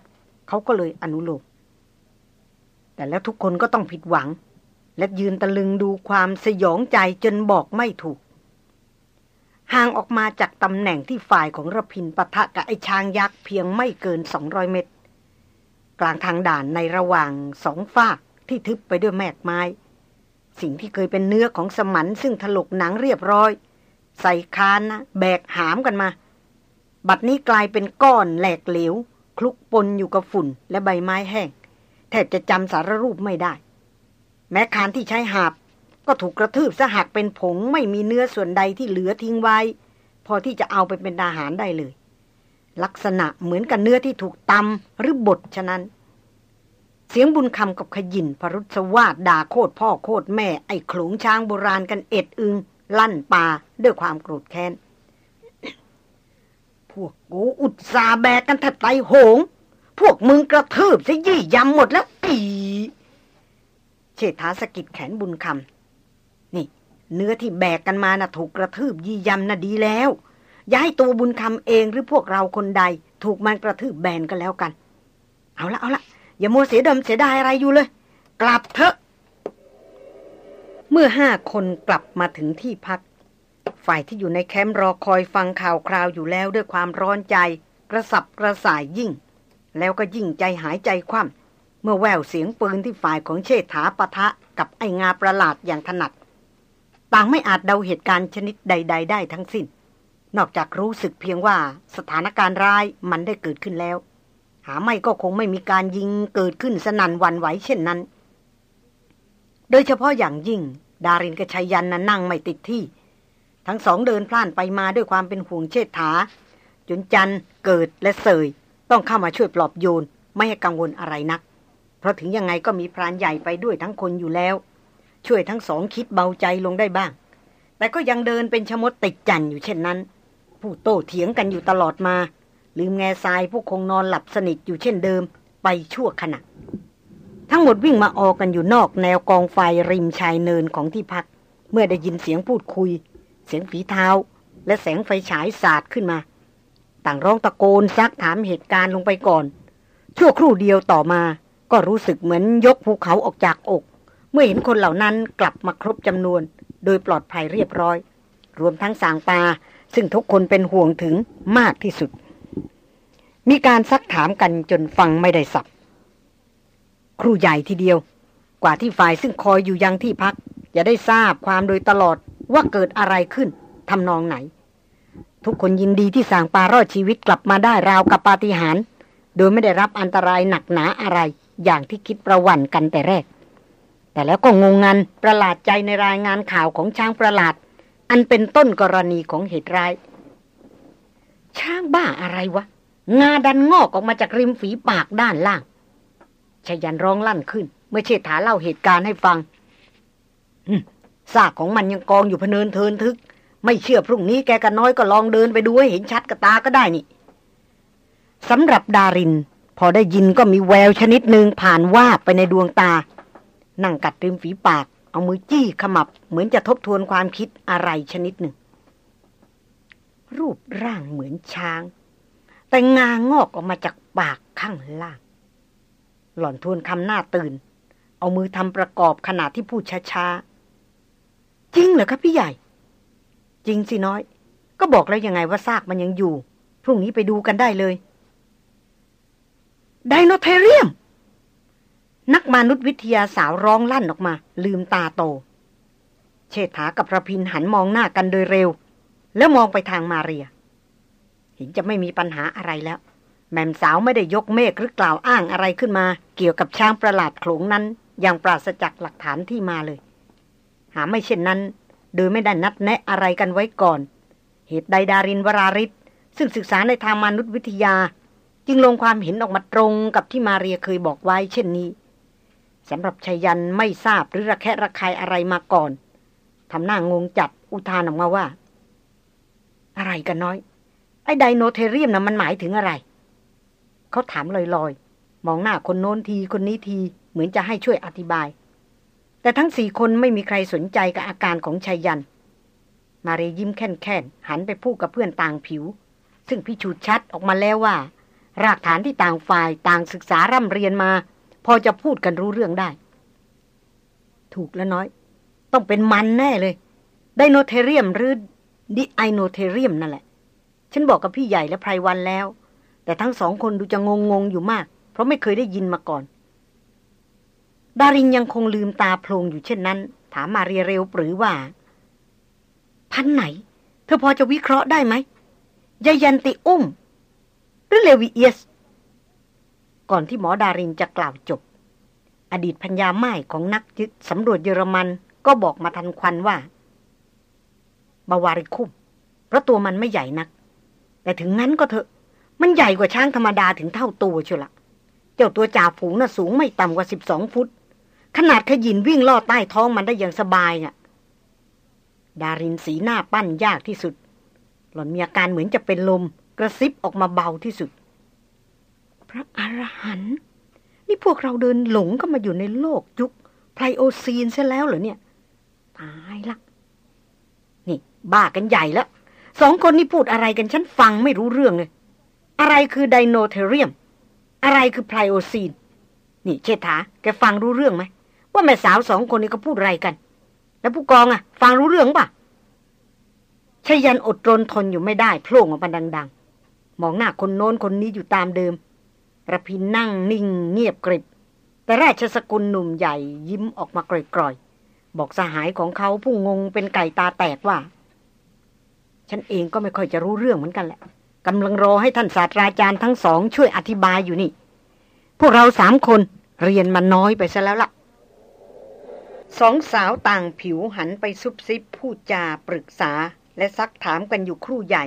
เขาก็เลยอนุโลมแต่แล้วทุกคนก็ต้องผิดหวัง และยืนตะลึงดูความสยองใจจนบอกไม่ถูก ห่างออกมาจากตำแหน่งที่ฝ่ายของระพินปะทะกับไอช้างยักษ์เพียงไม่เกิน 200 เมตร กลางทางด่านในระหว่างสองฝากที่ทึบไปด้วยแมกไม้ สิ่งที่เคยเป็นเนื้อของสมันซึ่งถลกหนังเรียบร้อย ใส่คานนะแบกหามกันมา บัดนี้กลายเป็นก้อนแหลกเหลว คลุกปนอยู่กับฝุ่นและใบไม้แห้ง แทบจะจำสารรูปไม่ได้ แม้คานที่ใช้หาบ ก็ถูกกระทืบสหักเป็นผงไม่มีเนื้อส่วนใดที่เหลือทิ้งไว้ พอที่จะเอาไปเป็นอาหารได้เลย ลักษณะเหมือนกับเนื้อที่ถูกตำหรือบดฉะนั้น เสียงบุญคำกับขยินพรุษวาดด่าโคตรพ่อโคตรแม่ไอ้ขลุงช้างโบราณกันเอ็ดอึง ลั่นป่าด้วยความโกรธแค้น พวกกูอุตสาแบกกันแทบไตโหง พวกมึงกระทืบซะยี่ยำหมดแล้วอีเชษฐาสกิดแขนบุญคำนี่ เนื้อที่แบกกันมานะ่ะถูกกระทืบยี่ยำน่ะดีแล้วย้ายตัวบุญคำเองหรือพวกเราคนใด ถูกมันกระทืบแบนกันแล้วกัน เอาละเอาละ อย่ามัวเสียดมเสียดายอะไรอยู่เลย กลับเถอะ เมื่อห้าคนกลับมาถึงที่พัก ฝ่ายที่อยู่ในแคมป์รอคอยฟังข่าวคราวอยู่แล้วด้วยความร้อนใจ กระสับกระส่ายยิ่ง แล้วก็ยิ่งใจหายใจคว่ำเมื่อแววเสียงปืนที่ฝ่ายของเชษฐาปะทะกับไองาประหลาดอย่างถนัดต่างไม่อาจเดาเหตุการณ์ชนิดใด ๆ ได้ทั้งสิ้น นอกจากรู้สึกเพียงว่าสถานการณ์ร้ายมันได้เกิดขึ้นแล้ว หาไม่ก็คงไม่มีการยิงเกิดขึ้นสนั่นวันไหวเช่นนั้น โดยเฉพาะอย่างยิ่ง ดารินกับชัยยันนั้นนั่งไม่ติดที่ ทั้งสองเดินพล่านไปมาด้วยความเป็นห่วงเชษฐา จนจันเกิดและเสย ต้องเข้ามาช่วยปลอบโยน ไม่ให้กังวลอะไรนัก เพราะถึงยังไงก็มีพรานใหญ่ไปด้วยทั้งคนอยู่แล้ว ช่วยทั้งสองคิดเบาใจลงได้บ้าง แต่ก็ยังเดินเป็นชมดติดจันอยู่เช่นนั้น ผู้โต้เถียงกันอยู่ตลอดมา ลืมแง่ทรายผู้คงนอนหลับสนิทอยู่เช่นเดิมไปชั่วขณะ ทั้งหมดวิ่งมาออกกันอยู่นอกแนวกองไฟริมชายเนินของที่พัก เมื่อได้ยินเสียงพูดคุย เสียงฝีเท้า และแสงไฟฉายสาดขึ้นมา ต่างร้องตะโกนซักถามเหตุการณ์ลงไปก่อน ชั่วครู่เดียวต่อมา ก็รู้สึกเหมือนยกภูเขาออกจากอก เมื่อเห็นคนเหล่านั้นกลับมาครบจำนวน โดยปลอดภัยเรียบร้อย รวมทั้งสางปาซึ่งทุกคนเป็นห่วงถึงมากที่สุด มีการซักถามกันจนฟังไม่ได้สับ ครูใหญ่ทีเดียว กว่าที่ฝ่ายซึ่งคอยอยู่ยังที่พัก จะได้ทราบความโดยตลอดว่าเกิดอะไรขึ้นทำนองไหน ทุกคนยินดีที่สางปารอดชีวิตกลับมาได้ราวกับปาฏิหาริย์โดยไม่ได้รับอันตรายหนักหนาอะไรอย่างที่คิดประวันกันแต่แรก แต่แล้วก็งงงันประหลาดใจในรายงานข่าวของช้างประหลาด อันเป็นต้นกรณีของเหตุร้าย ช้างบ้าอะไรวะ งาดันงอกออกมาจากริมฝีปากด้านล่างชยันร้องลั่นขึ้น เมื่อเชษฐาเล่าเหตุการณ์ให้ฟังซากของมันยังกองอยู่พเนินเทินทึก ไม่เชื่อพรุ่งนี้แกกันน้อยก็ลองเดินไปดูให้เห็นชัดกับตาก็ได้นี่สำหรับดาริน พอได้ยินก็มีแววชนิดหนึ่งผ่านว่าไปในดวงตา นั่งกัดริมฝีปาก เอามือจี้ขมับ เหมือนจะทบทวนความคิดอะไรชนิดหนึ่ง รูปร่างเหมือนช้าง แต่งางอกออกมาจากปากข้างล่าง หล่อนทวนคำหน้าตื่น เอามือทำประกอบขณะที่พูดช้าๆ จริงเหรอครับพี่ใหญ่ จริงสิน้อย ก็บอกแล้วยังไงว่าซากมันยังอยู่ พรุ่งนี้ไปดูกันได้เลยไดโนเทเรียม นักมนุษยวิทยาสาวร้องลั่นออกมา ลืมตาโต เชษฐากับระพินหันมองหน้ากันโดยเร็ว แล้วมองไปทางมาเรีย็นจะไม่มีปัญหาอะไรแล้ว แม่มสาวไม่ได้ยกเมฆหรือกล่าวอ้างอะไรขึ้นมา เกี่ยวกับช้างประหลาดโขลงนั้น อย่างปราศจากหลักฐานที่มาเลย หาไม่เช่นนั้น โดยไม่ได้นัดแนะอะไรกันไว้ก่อน เหตุใดดารินวราริศซึ่งศึกษาในทางมนุษยวิทยา จึงลงความเห็นออกมาตรงกับที่มาเรียเคยบอกไว้เช่นนี้สำหรับชายันไม่ทราบหรือระแคะระคายอะไรมาก่อนทำหน้างงจัดอุทานออกมาว่า อะไรกันน้อย ไอ้ไดโนเทเรียมนะ่ะมันหมายถึงอะไร เขาถามลอยๆ มองหน้าคนโน้นทีคนนี้ทีเหมือนจะให้ช่วยอธิบาย แต่ทั้งสี่คนไม่มีใครสนใจกับอาการของไชยยันต์ มาเรียยิ้มแค่นแค่นหันไปพูดกับเพื่อนต่างผิว ซึ่งพิสูจน์ชัดออกมาแล้วว่า รากฐานที่ต่างฝ่ายต่างศึกษาร่ำเรียนมา พอจะพูดกันรู้เรื่องได้ ถูกแล้วน้อย ต้องเป็นมันแน่เลยไดโนเทเรียมหรือดิไอโนเทเรียมนั่นแหละ ฉันบอกกับพี่ใหญ่และไพรวัลย์แล้ว แต่ทั้งสองคนดูจะงงงอยู่มาก เพราะไม่เคยได้ยินมาก่อน ดารินยังคงลืมตาโพลงอยู่เช่นนั้น ถามมาเรียเร็วปรือว่า พันไหน เธอพอจะวิเคราะห์ได้ไหมยายันติอุ้ม หรือเลวิเอส ก่อนที่หมอดารินจะกล่าวจบ อดีตพัญญาไม้ของนักยึดสำรวจเยอรมันก็บอกมาทันควันว่า บาวาริคุมเพราะตัวมันไม่ใหญ่นัก แต่ถึงงั้นก็เถอะ มันใหญ่กว่าช้างธรรมดาถึงเท่าตัวเชียวละเจ้าตัวจ่าฝูงน่ะสูงไม่ต่ำกว่าสิบสองฟุต ขนาดขยินวิ่งลอดใต้ท้องมันได้อย่างสบายอะ ดารินสีหน้าปั้นยากที่สุด หล่อนมีอาการเหมือนจะเป็นลม กระซิบออกมาเบาที่สุด พระอรหันต์นี่พวกเราเดินหลงก็มาอยู่ในโลกยุคไพลโอซีนซะแล้วเหรอเนี่ย ตายละนี่ บ้ากันใหญ่แล้ว สองคนนี้พูดอะไรกันฉันฟังไม่รู้เรื่องเลย อะไรคือไดโนเทเรียม อะไรคือไพลโอซีน นี่เชษฐาแกฟังรู้เรื่องไหม ว่าแม่สาวสองคนนี้ก็พูดอะไรกัน แล้วผู้กองอะฟังรู้เรื่องปะไชยยันต์อดรนทนอยู่ไม่ได้โผล่ออกมาดัง ๆ มองหน้าคนโน้นคนนี้อยู่ตามเดิมระพินนั่งนิ่งเงียบกริบ แต่ราชสกุลหนุ่มใหญ่ยิ้มออกมากร่อยๆ บอกสหายของเขาผู้งงเป็นไก่ตาแตกว่า ฉันเองก็ไม่ค่อยจะรู้เรื่องเหมือนกันแหละกำลังรอให้ท่านศาสตราจารย์ทั้งสองช่วยอธิบายอยู่นี่ พวกเราสามคนเรียนมาน้อยไปซะแล้วละ่ะสองสาวต่างผิวหันไปซุบซิบพูดจาปรึกษา และซักถามกันอยู่ครู่ใหญ่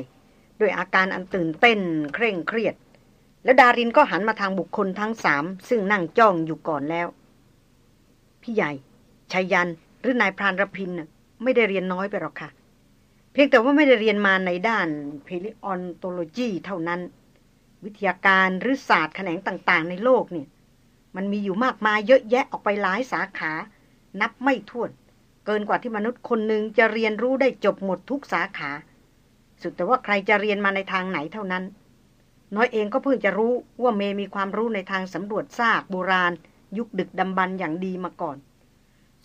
โดยอาการอันตื่นเต้นเคร่งเครียด แล้วดารินก็หันมาทางบุคคลทั้งสามซึ่งนั่งจ้องอยู่ก่อนแล้ว พี่ใหญ่ชายันหรือนายพรานรพินไม่ได้เรียนน้อยไปหรอกค่ะ เพียงแต่ว่าไม่ได้เรียนมาในด้านเพลิออนโตโลจีเท่านั้น วิทยาการหรือศาสตร์แขนงต่างๆ ในโลกเนี่ยมันมีอยู่มากมายเยอะแยะออกไปหลายสาขา นับไม่ถ้วน เกินกว่าที่มนุษย์คนหนึ่งจะเรียนรู้ได้จบหมดทุกสาขา สุดแต่ว่าใครจะเรียนมาในทางไหนเท่านั้น น้อยเองก็เพิ่งจะรู้ว่าเมมีความรู้ในทางสำรวจซากโบราณ ยุคดึกดำบรรอย่างดีมาก่อน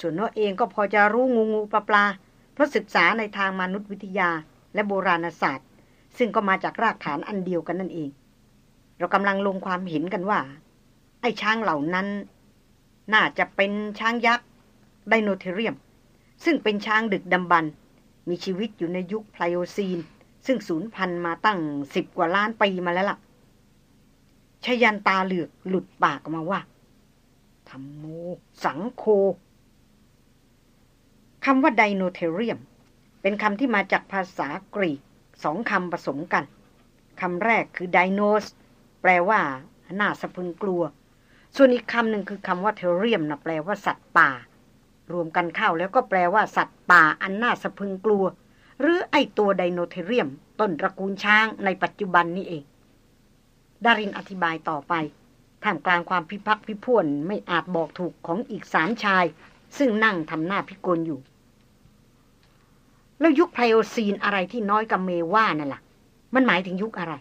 ส่วนน้อยเองก็พอจะรู้งูงูปลาปลา เพราะศึกษาในทางมนุษยวิทยาและโบราณศาสตร์ ซึ่งก็มาจากรากฐานอันเดียวกันนั่นเอง เรากำลังลงความเห็นกันว่า ไอ้ช้างเหล่านั้น น่าจะเป็นช้างยักษ์ไดโนเทเรียม ซึ่งเป็นช้างดึกดำบรรพ์มีชีวิตอยู่ในยุคไพลโอซีน ซึ่งสูญพันธุ์มาตั้งสิบกว่าล้านปีมาแล้วล่ะไชยยันต์ตาเหลือกหลุดปากออกมาว่าธรรมโม สังโค คำว่าไดโนเทเรียม เป็นคำที่มาจากภาษากรีกสองคำผสมกันคำแรกคือไดโนสแปลว่าน่าสะพรึงกลัว ส่วนอีกคำหนึ่งคือคำว่าเทเรียมนะแปลว่าสัตว์ป่า รวมกันเข้าแล้วก็แปลว่าสัตว์ป่าอันน่าสะพรึงกลัว หรือไอตัวไดโนเทเรียม ต้นตระกูลช้างในปัจจุบันนี้เอง ดารินอธิบายต่อไปท่ามกลางความพิพักพิพ่วนไม่อาจบอกถูกของอีกสามชาย ซึ่งนั่งทำหน้าพิกลอยู่ แล้วยุคไพลโอซีนอะไรที่น้อยกับเมว่านั่นล่ะ มันหมายถึงยุคอะไร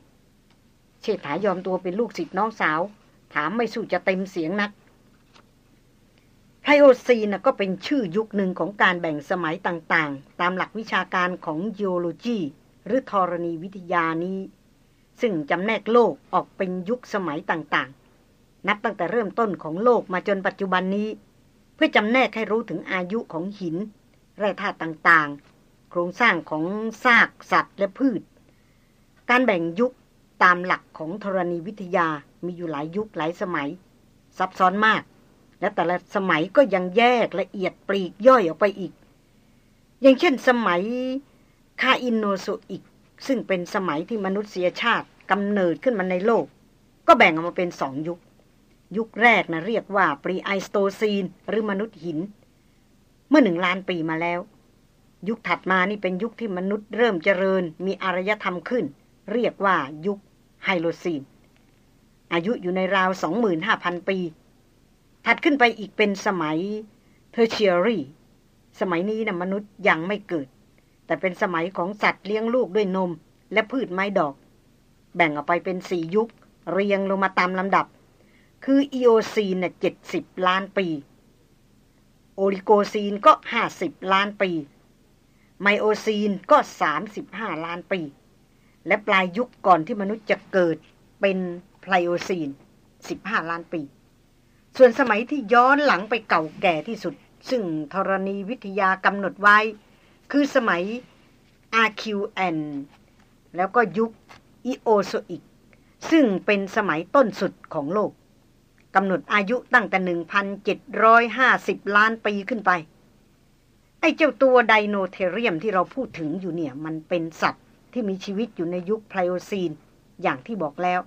เชษฐายอมตัวเป็นลูกศิษย์น้องสาว ถามไม่สู้จะเต็มเสียงนักไพโอซีนก็เป็นชื่อยุคหนึ่งของการแบ่งสมัยต่างๆ ตามหลักวิชาการของจีโอโลจีหรือธรณีวิทยานี้ ซึ่งจำแนกโลกออกเป็นยุคสมัยต่างๆ นับตั้งแต่เริ่มต้นของโลกมาจนปัจจุบันนี้ เพื่อจำแนกให้รู้ถึงอายุของหิน แร่ธาตุต่างๆ โครงสร้างของซากสัตว์และพืช การแบ่งยุคตามหลักของธรณีวิทยามีอยู่หลายยุคหลายสมัย ซับซ้อนมาก และแต่ละสมัยก็ยังแยกละเอียดปลีกย่อยออกไปอีก อย่างเช่นสมัยคาอินโนโซอิก ซึ่งเป็นสมัยที่มนุษยชาติกำเนิดขึ้นมาในโลก ก็แบ่งออกมาเป็นสองยุค ยุคแรกนะเรียกว่าปรีไอสโตซีน หรือมนุษย์หิน เมื่อหนึ่งล้านปีมาแล้ว ยุคถัดมานี่เป็นยุคที่มนุษย์เริ่มเจริญมีอารยธรรมขึ้น เรียกว่ายุค Holocene อายุอยู่ในราว 25,000 ปี ถัดขึ้นไปอีกเป็นสมัย Tertiary สมัยนี้นะมนุษย์ยังไม่เกิด แต่เป็นสมัยของสัตว์เลี้ยงลูกด้วยนม และพืชไม้ดอก แบ่งออกไปเป็นสี่ยุค เรียงลงมาตามลำดับ คือ Eocene เจ็ดสิบล้านปี โอโอริโกซีนก็50ล้านปี Miocene ก็ 35 ล้านปี และปลายยุคก่อนที่มนุษย์จะเกิดเป็น Pliocene 15 ล้านปี ส่วนสมัยที่ย้อนหลังไปเก่าแก่ที่สุด ซึ่งธรณีวิทยากำหนดไว้ คือสมัย Archean แล้วก็ยุคEozoic ซึ่งเป็นสมัยต้นสุดของโลกกำหนดอายุตั้งแต่ 1,750 ล้านปีขึ้นไป ไอ้เจ้าตัว Dinotherium ที่เราพูดถึงอยู่เนี่ย มันเป็นสัตว์ที่มีชีวิตอยู่ในยุค Pliocene อย่างที่บอกแล้ว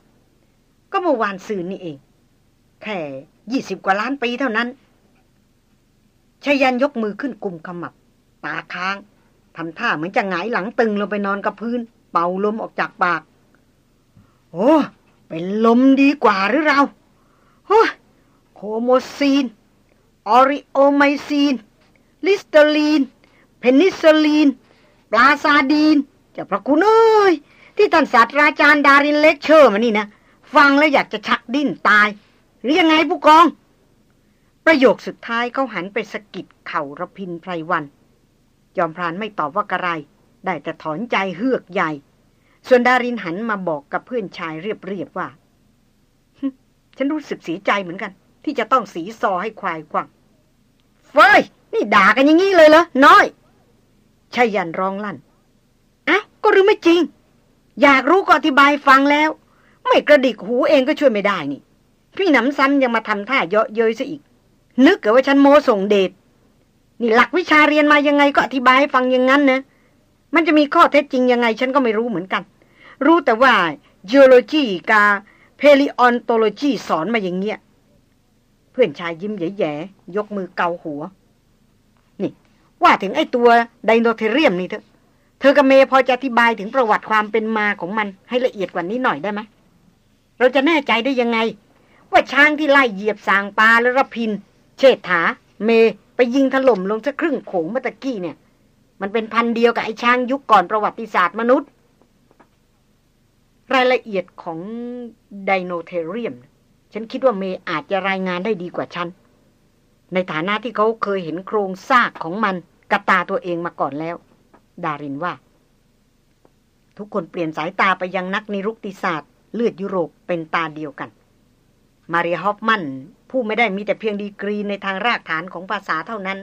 ก็เมื่อวานซืนนี่เอง แค่ยี่สิบกว่าล้านปีเท่านั้นไชยยันต์ยกมือขึ้นกุมขมับ ตาค้างทำท่าเหมือนจะหงายหลังตึงลงไปนอนกับพื้น เป่าลมออกจากปาก โอ้เป็นลมดีกว่าหรือเราโคโมซีน ออริโอไมซีน ลิสเตอรีน เพนิซิลีน ปลาซาดีนจะพระคุณเอ้ย ที่ท่านศาสตราจารย์ดารินเล็กเชอร์มานี่นะ ฟังแล้วอยากจะชักดิ้นตาย หรือยังไงผู้กอง ประโยคสุดท้ายเขาหันไปสะกิดเข่าระพินไพรวัน ยอมพรานไม่ตอบว่ากระไร ได้แต่ถอนใจเฮือกใหญ่ ส่วนดารินหันมาบอกกับเพื่อนชายเรียบๆว่าฉันรู้สึกเสียใจเหมือนกัน ที่จะต้องสีซอให้ควายกว่างเฟย นี่ด่ากันอย่างนี้เลยเหรอ น้อยชายันร้องลั่นอ้าวก็หรือไม่จริง อยากรู้ก็อธิบายฟังแล้ว ไม่กระดิกหูเองก็ช่วยไม่ได้นี่ พี่หนำซ้ำยังมาทำท่าเยาะเย้ยซะอีก นึกเกิดว่าฉันโมส่งเดชนี่หลักวิชาเรียนมายังไงก็อธิบายให้ฟังอย่างนั้นนะ มันจะมีข้อเท็จจริงยังไง ฉันก็ไม่รู้เหมือนกัน รู้แต่ว่า geology กะ paleontology สอนมาอย่างเงี้ย เพื่อนชายยิ้มแย่ๆยกมือเกาหัว ว่าถึงไอ้ตัวไดโนเทเรียมนี่เถอะ เธอกับเมย์พอจะอธิบายถึงประวัติความเป็นมาของมันให้ละเอียดกว่านี้หน่อยได้ไหมเราจะแน่ใจได้ยังไง ว่าช้างที่ไล่เหยียบสางปลาและระพิน เชษฐา เมย์ไปยิงถล่มลงสักครึ่งโขงเมื่อตะกี้เนี่ย มันเป็นพันเดียวกับไอ้ช้างยุคก่อนประวัติศาสตร์มนุษย์ รายละเอียดของไดโนเทเรียม ฉันคิดว่าเมย์อาจจะรายงานได้ดีกว่าฉันในฐานะที่เขาเคยเห็นโครงซากของมัน กับตาตัวเองมาก่อนแล้ว ดารินว่า ทุกคนเปลี่ยนสายตาไปยังนักนิรุกติศาสตร์ เลือดยุโรปเป็นตาเดียวกัน มาริฮอฟมันผู้ไม่ได้มีแต่เพียงดีกรีในทางรากฐานของภาษาเท่านั้น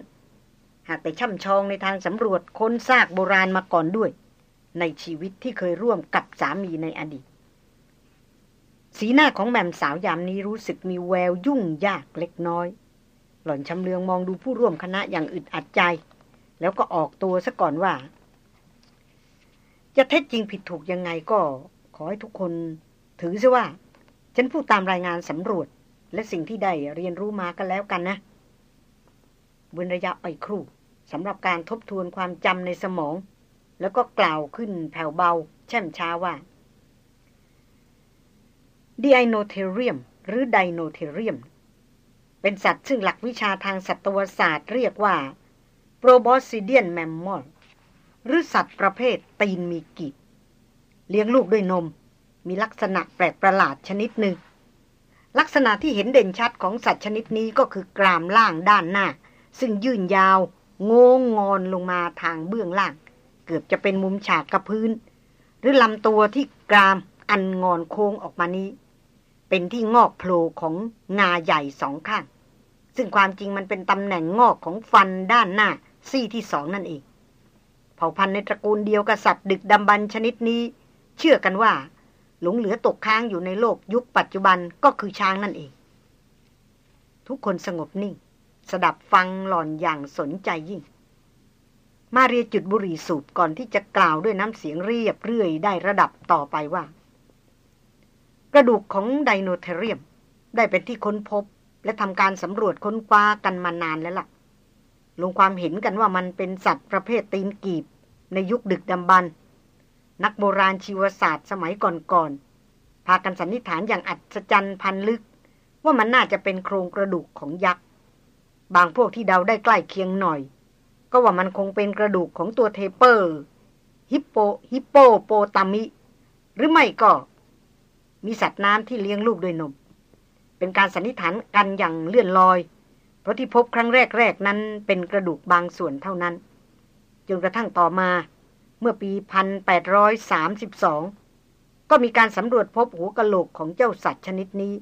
หากแต่ช่ำชองในทางสำรวจค้นซากโบราณมาก่อนด้วย ในชีวิตที่เคยร่วมกับสามีในอดีต สีหน้าของแม่มสาวยามนี้รู้สึกมีแววยุ่งยากเล็กน้อย หล่อนชำเลืองมองดูผู้ร่วมคณะอย่างอึดอัดใจ แล้วก็ออกตัวซะก่อนว่า จะเท็จจริงผิดถูกยังไงก็ขอให้ทุกคนถือซะว่า ฉันพูดตามรายงานสำรวจ และสิ่งที่ได้เรียนรู้มากันแล้วกันนะเว้นระยะไปครู่สำหรับการทบทวนความจำในสมอง แล้วก็กล่าวขึ้นแผ่วเบา แช่มช้าว่าDeinotherium หรือ Dinotherium เป็นสัตว์ซึ่งหลักวิชาทางสัตวศาสตร์เรียกว่า proboscidean mammal หรือสัตว์ประเภทตีนมีกีบเลี้ยงลูกด้วยนม มีลักษณะแปลกประหลาดชนิดหนึ่ง ลักษณะที่เห็นเด่นชัดของสัตว์ชนิดนี้ก็คือกรามล่างด้านหน้า ซึ่งยื่นยาวโง้งงอนลงมาทางเบื้องล่าง เกือบจะเป็นมุมฉากกับพื้น หรือลำตัวที่กรามอันงอนโค้งออกมานี้ เป็นที่งอกโผล่ของงาใหญ่สองข้าง ซึ่งความจริงมันเป็นตำแหน่งงอกของฟันด้านหน้า ซี่ที่สองนั่นเอง เผ่าพันธุ์ในตระกูลเดียวกับสัตว์ดึกดำบรรชนิดนี้ เชื่อกันว่า หลงเหลือตกค้างอยู่ในโลกยุคปัจจุบันก็คือช้างนั่นเอง ทุกคนสงบนิ่ง สดับฟังหล่อนอย่างสนใจยิ่ง มาเรียจุดบุหรี่สูบก่อนที่จะกล่าวด้วยน้ำเสียงเรียบเรื่อยได้ระดับต่อไปว่า กระดูกของไดโนเทเรียมได้เป็นที่ค้นพบและทำการสำรวจค้นคว้ากันมานานแล้วละ่ะ ลงความเห็นกันว่ามันเป็นสัตว์ประเภทตีนกีบ ในยุคดึกดำบรรนักโบราณชีวศาสตร์สมัยก่อนๆพากันสันนิษฐานอย่างอัศจรรย์พันลึก ว่ามันน่าจะเป็นโครงกระดูกของยักษ์บางพวกที่เดาได้ใกล้เคียงหน่อย ก็ว่ามันคงเป็นกระดูกของตัว tapir ฮิปโป hippopotami หรือไม่ก็ มีสัตว์น้ำที่เลี้ยงลูกด้วยนม เป็นการสันนิษฐานกันอย่างเลื่อนลอย เพราะที่พบครั้งแรก ๆ นั้นเป็นกระดูกบางส่วนเท่านั้น จนกระทั่งต่อมา เมื่อปี 1832 ก็มีการสำรวจพบหัวกะโหลกของเจ้าสัตว์ชนิดนี้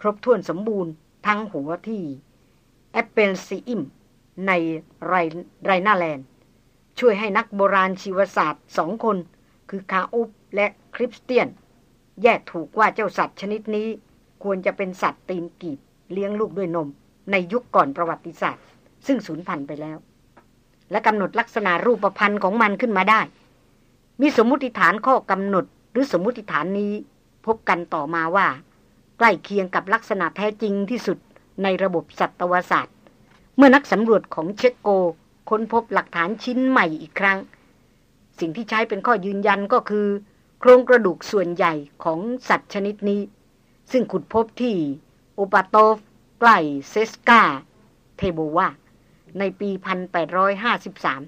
ครบถ้วนสมบูรณ์ทั้งหัวที่ Eppelsheim ใน Rhineland ช่วยให้นักโบราณชีวศาสตร์สองคน คือคาอุปและคริสเตียน แยกถูกว่าเจ้าสัตว์ชนิดนี้ ควรจะเป็นสัตว์ตีนกีบเลี้ยงลูกด้วยนม ในยุคก่อนประวัติศาสตร์ ซึ่งสูญพันธุ์ไปแล้ว และกำหนดลักษณะรูปพรรณของมันขึ้นมาได้ มีสมมุติฐานข้อกำหนดหรือสมมุติฐานนี้ พบกันต่อมาว่า ใกล้เคียงกับลักษณะแท้จริงที่สุดในระบบสัตวศาสตร์ เมื่อนักสำรวจของเชโก ค้นพบหลักฐานชิ้นใหม่อีกครั้ง สิ่งที่ใช้เป็นข้อยืนยันก็คือ โครงกระดูกส่วนใหญ่ของสัตว์ชนิดนี้ ซึ่งขุดพบที่โอปาโตฟ ใกล้เซสกาเทโบวาในปี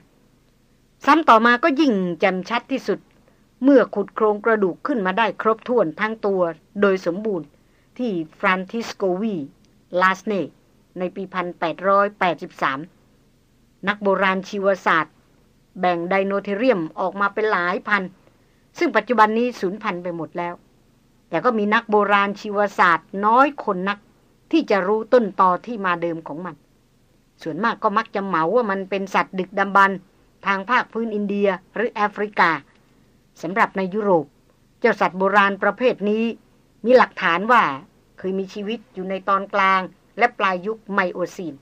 1853 ซ้ำต่อมาก็ยิ่งแจ่มชัดที่สุด เมื่อขุดโครงกระดูกขึ้นมาได้ครบถ้วนทั้งตัวโดยสมบูรณ์ที่ฟรานทิสโกวีลาสเนในปี 1883 นักโบราณชีวศาสตร์ แบ่งไดโนเทเรียมออกมาเป็นหลายพัน ซึ่งปัจจุบันนี้สูญพันธุ์ไปหมดแล้ว แต่ก็มีนักโบราณชีวศาสตร์น้อยคนนัก ที่จะรู้ต้นตอที่มาเดิมของมัน ส่วนมากก็มักจะเหมาว่ามันเป็นสัตว์ดึกดำบรรพ์ทางภาคพื้นอินเดียหรือแอฟริกาสำหรับในยุโรป เจ้าสัตว์โบราณประเภทนี้ มีหลักฐานว่าเคยมีชีวิตอยู่ในตอนกลาง และปลายยุค Miocene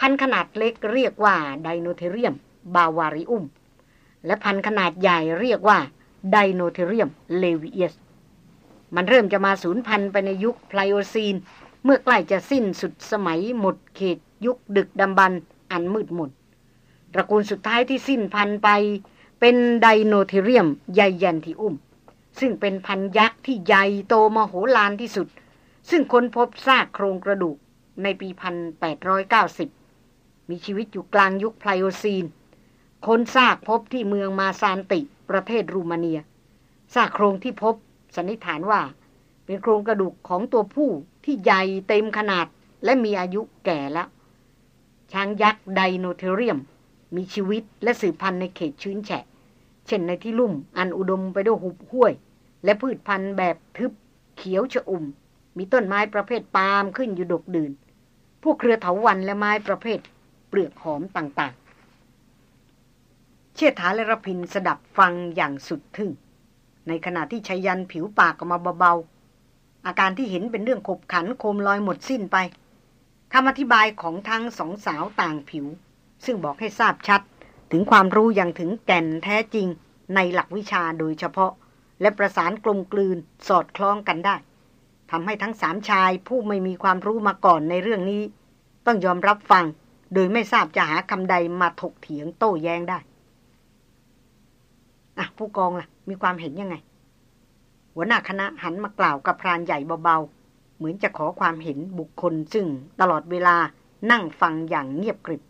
พันธุ์ขนาดเล็กเรียกว่า Dinotherium bavaricum และพันธุ์ขนาดใหญ่เรียกว่า Dinotherium levius มันเริ่มจะมาสูญพันธุ์ไปในยุค Pliocene เมื่อใกล้จะสิ้นสุดสมัยหมดเขตยุคดึกดำบรรพ์อันมืดมนตระกูลสุดท้ายที่สิ้นพันธุ์ไป เป็น Dinotherium giganteum ซึ่งเป็นพันธุ์ยักษ์ที่ใหญ่โตมโหฬารที่สุด ซึ่งค้นพบซากโครงกระดูกในปี 1890 มีชีวิตอยู่กลางยุค Pliocene ค้นซากพบที่เมืองมาซานติประเทศรูมาเนีย ซากโครงที่พบสันนิษฐานว่า เป็นโครงกระดูกของตัวผู้ที่ใหญ่เต็มขนาดและมีอายุแก่แล้ว ช้างยักษ์ไดโนเทเรียม มีชีวิตและสืบพันธุ์ในเขตชื้นแฉะ เช่นในที่ลุ่มอันอุดมไปด้วยหุบห้วย และพืชพันธุ์แบบทึบเขียวชอุ่ม มีต้นไม้ประเภทปาล์มขึ้นอยู่ดกดื่น พวกเครือเถาวันและไม้ประเภท เปลือกหอมต่างๆ เชิดฐาและรพินสดับฟังอย่างสุดทึ่ง ในขณะที่ชายันผิวปากออกมาเบา อาการที่เห็นเป็นเรื่องขบขันโคมลอยหมดสิ้นไปคำอธิบายของทั้งสองสาวต่างผิว ซึ่งบอกให้ทราบชัด ถึงความรู้อย่างถึงแก่นแท้จริงในหลักวิชาโดยเฉพาะ และประสานกลมกลืนสอดคล้องกันได้ทำให้ทั้งสามชายผู้ไม่มีความรู้มาก่อนในเรื่องนี้ ต้องยอมรับฟัง โดยไม่ทราบจะหาคำใดมาถกเถียงโต้แย้งได้ อะ ผู้กองล่ะ มีความเห็นยังไง หัวหน้าคณะหันมากล่าวกับพรานใหญ่เบาๆ เหมือนจะขอความเห็นบุคคลซึ่งตลอดเวลานั่งฟังอย่างเงียบกริบ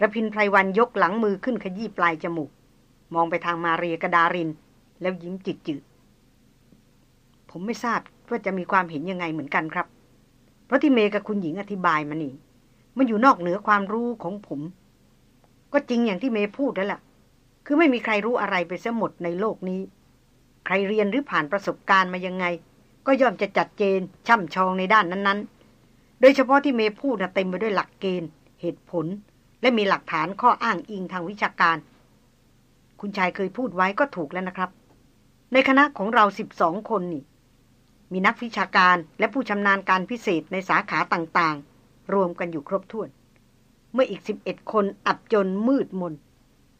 ระพินไพรวันยกหลังมือขึ้นขยี้ปลายจมูก มองไปทางมาเรียกดาริน แล้วยิ้มจิตจืดผมไม่ทราบว่าจะมีความเห็นยังไงเหมือนกันครับ เพราะที่เมกับคุณหญิงอธิบายมานี่มันอยู่นอกเหนือความรู้ของผม ก็จริงอย่างที่เมพูดแล้วล่ะ คือไม่มีใครรู้อะไรไปเสียหมดในโลกนี้ ใครเรียนหรือผ่านประสบการณ์มายังไง ก็ย่อมจะจัดเจน ช่ำชองในด้านนั้นๆ โดยเฉพาะที่เมย์พูดนะเต็มไปด้วยหลักเกณฑ์ เหตุผล และมีหลักฐานข้ออ้างอิงทางวิชาการ คุณชายเคยพูดไว้ก็ถูกแล้วนะครับ ในคณะของเราสิบสองคนนี่ มีนักวิชาการและผู้ชำนาญการพิเศษในสาขาต่างๆ รวมกันอยู่ครบถ้วน เมื่ออีกสิบเอ็ดคนอับจนมืดมน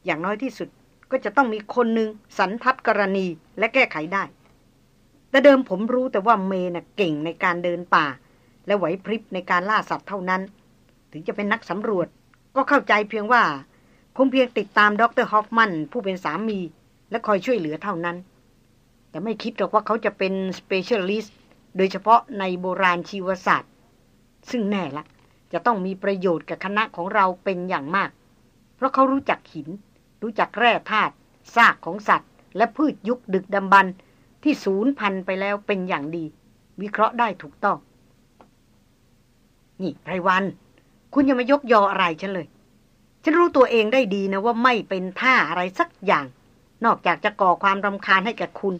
อย่างน้อยที่สุด ก็จะต้องมีคนหนึ่งสันทัดกรณีและแก้ไขได้ แต่เดิมผมรู้แต่ว่าเมย์น่ะเก่งในการเดินป่า และไหวพริบในการล่าสัตว์เท่านั้น ถึงจะเป็นนักสำรวจ ก็เข้าใจเพียงว่า คงเพียงติดตามดรฮอฟมันผู้เป็นสามี และคอยช่วยเหลือเท่านั้น แต่ไม่คิดหรอกว่าเขาจะเป็น specialist โดยเฉพาะในโบราณชีวศาสตร์ ซึ่งแน่ละจะต้องมีประโยชน์กับคณะของเราเป็นอย่างมาก เพราะเขารู้จักหิน รู้จักแร่ธาตุซากของสัตว์ และพืชยุคดึกดำบรรพ์ที่สูญพันธุ์ไปแล้วเป็นอย่างดี วิเคราะห์ได้ถูกต้อง นี่ไรวัน คุณอย่ามายกยออะไรฉันเลย ฉันรู้ตัวเองได้ดีนะว่าไม่เป็นท่าอะไรสักอย่าง นอกจากจะก่อความรำคาญให้แก่คุณ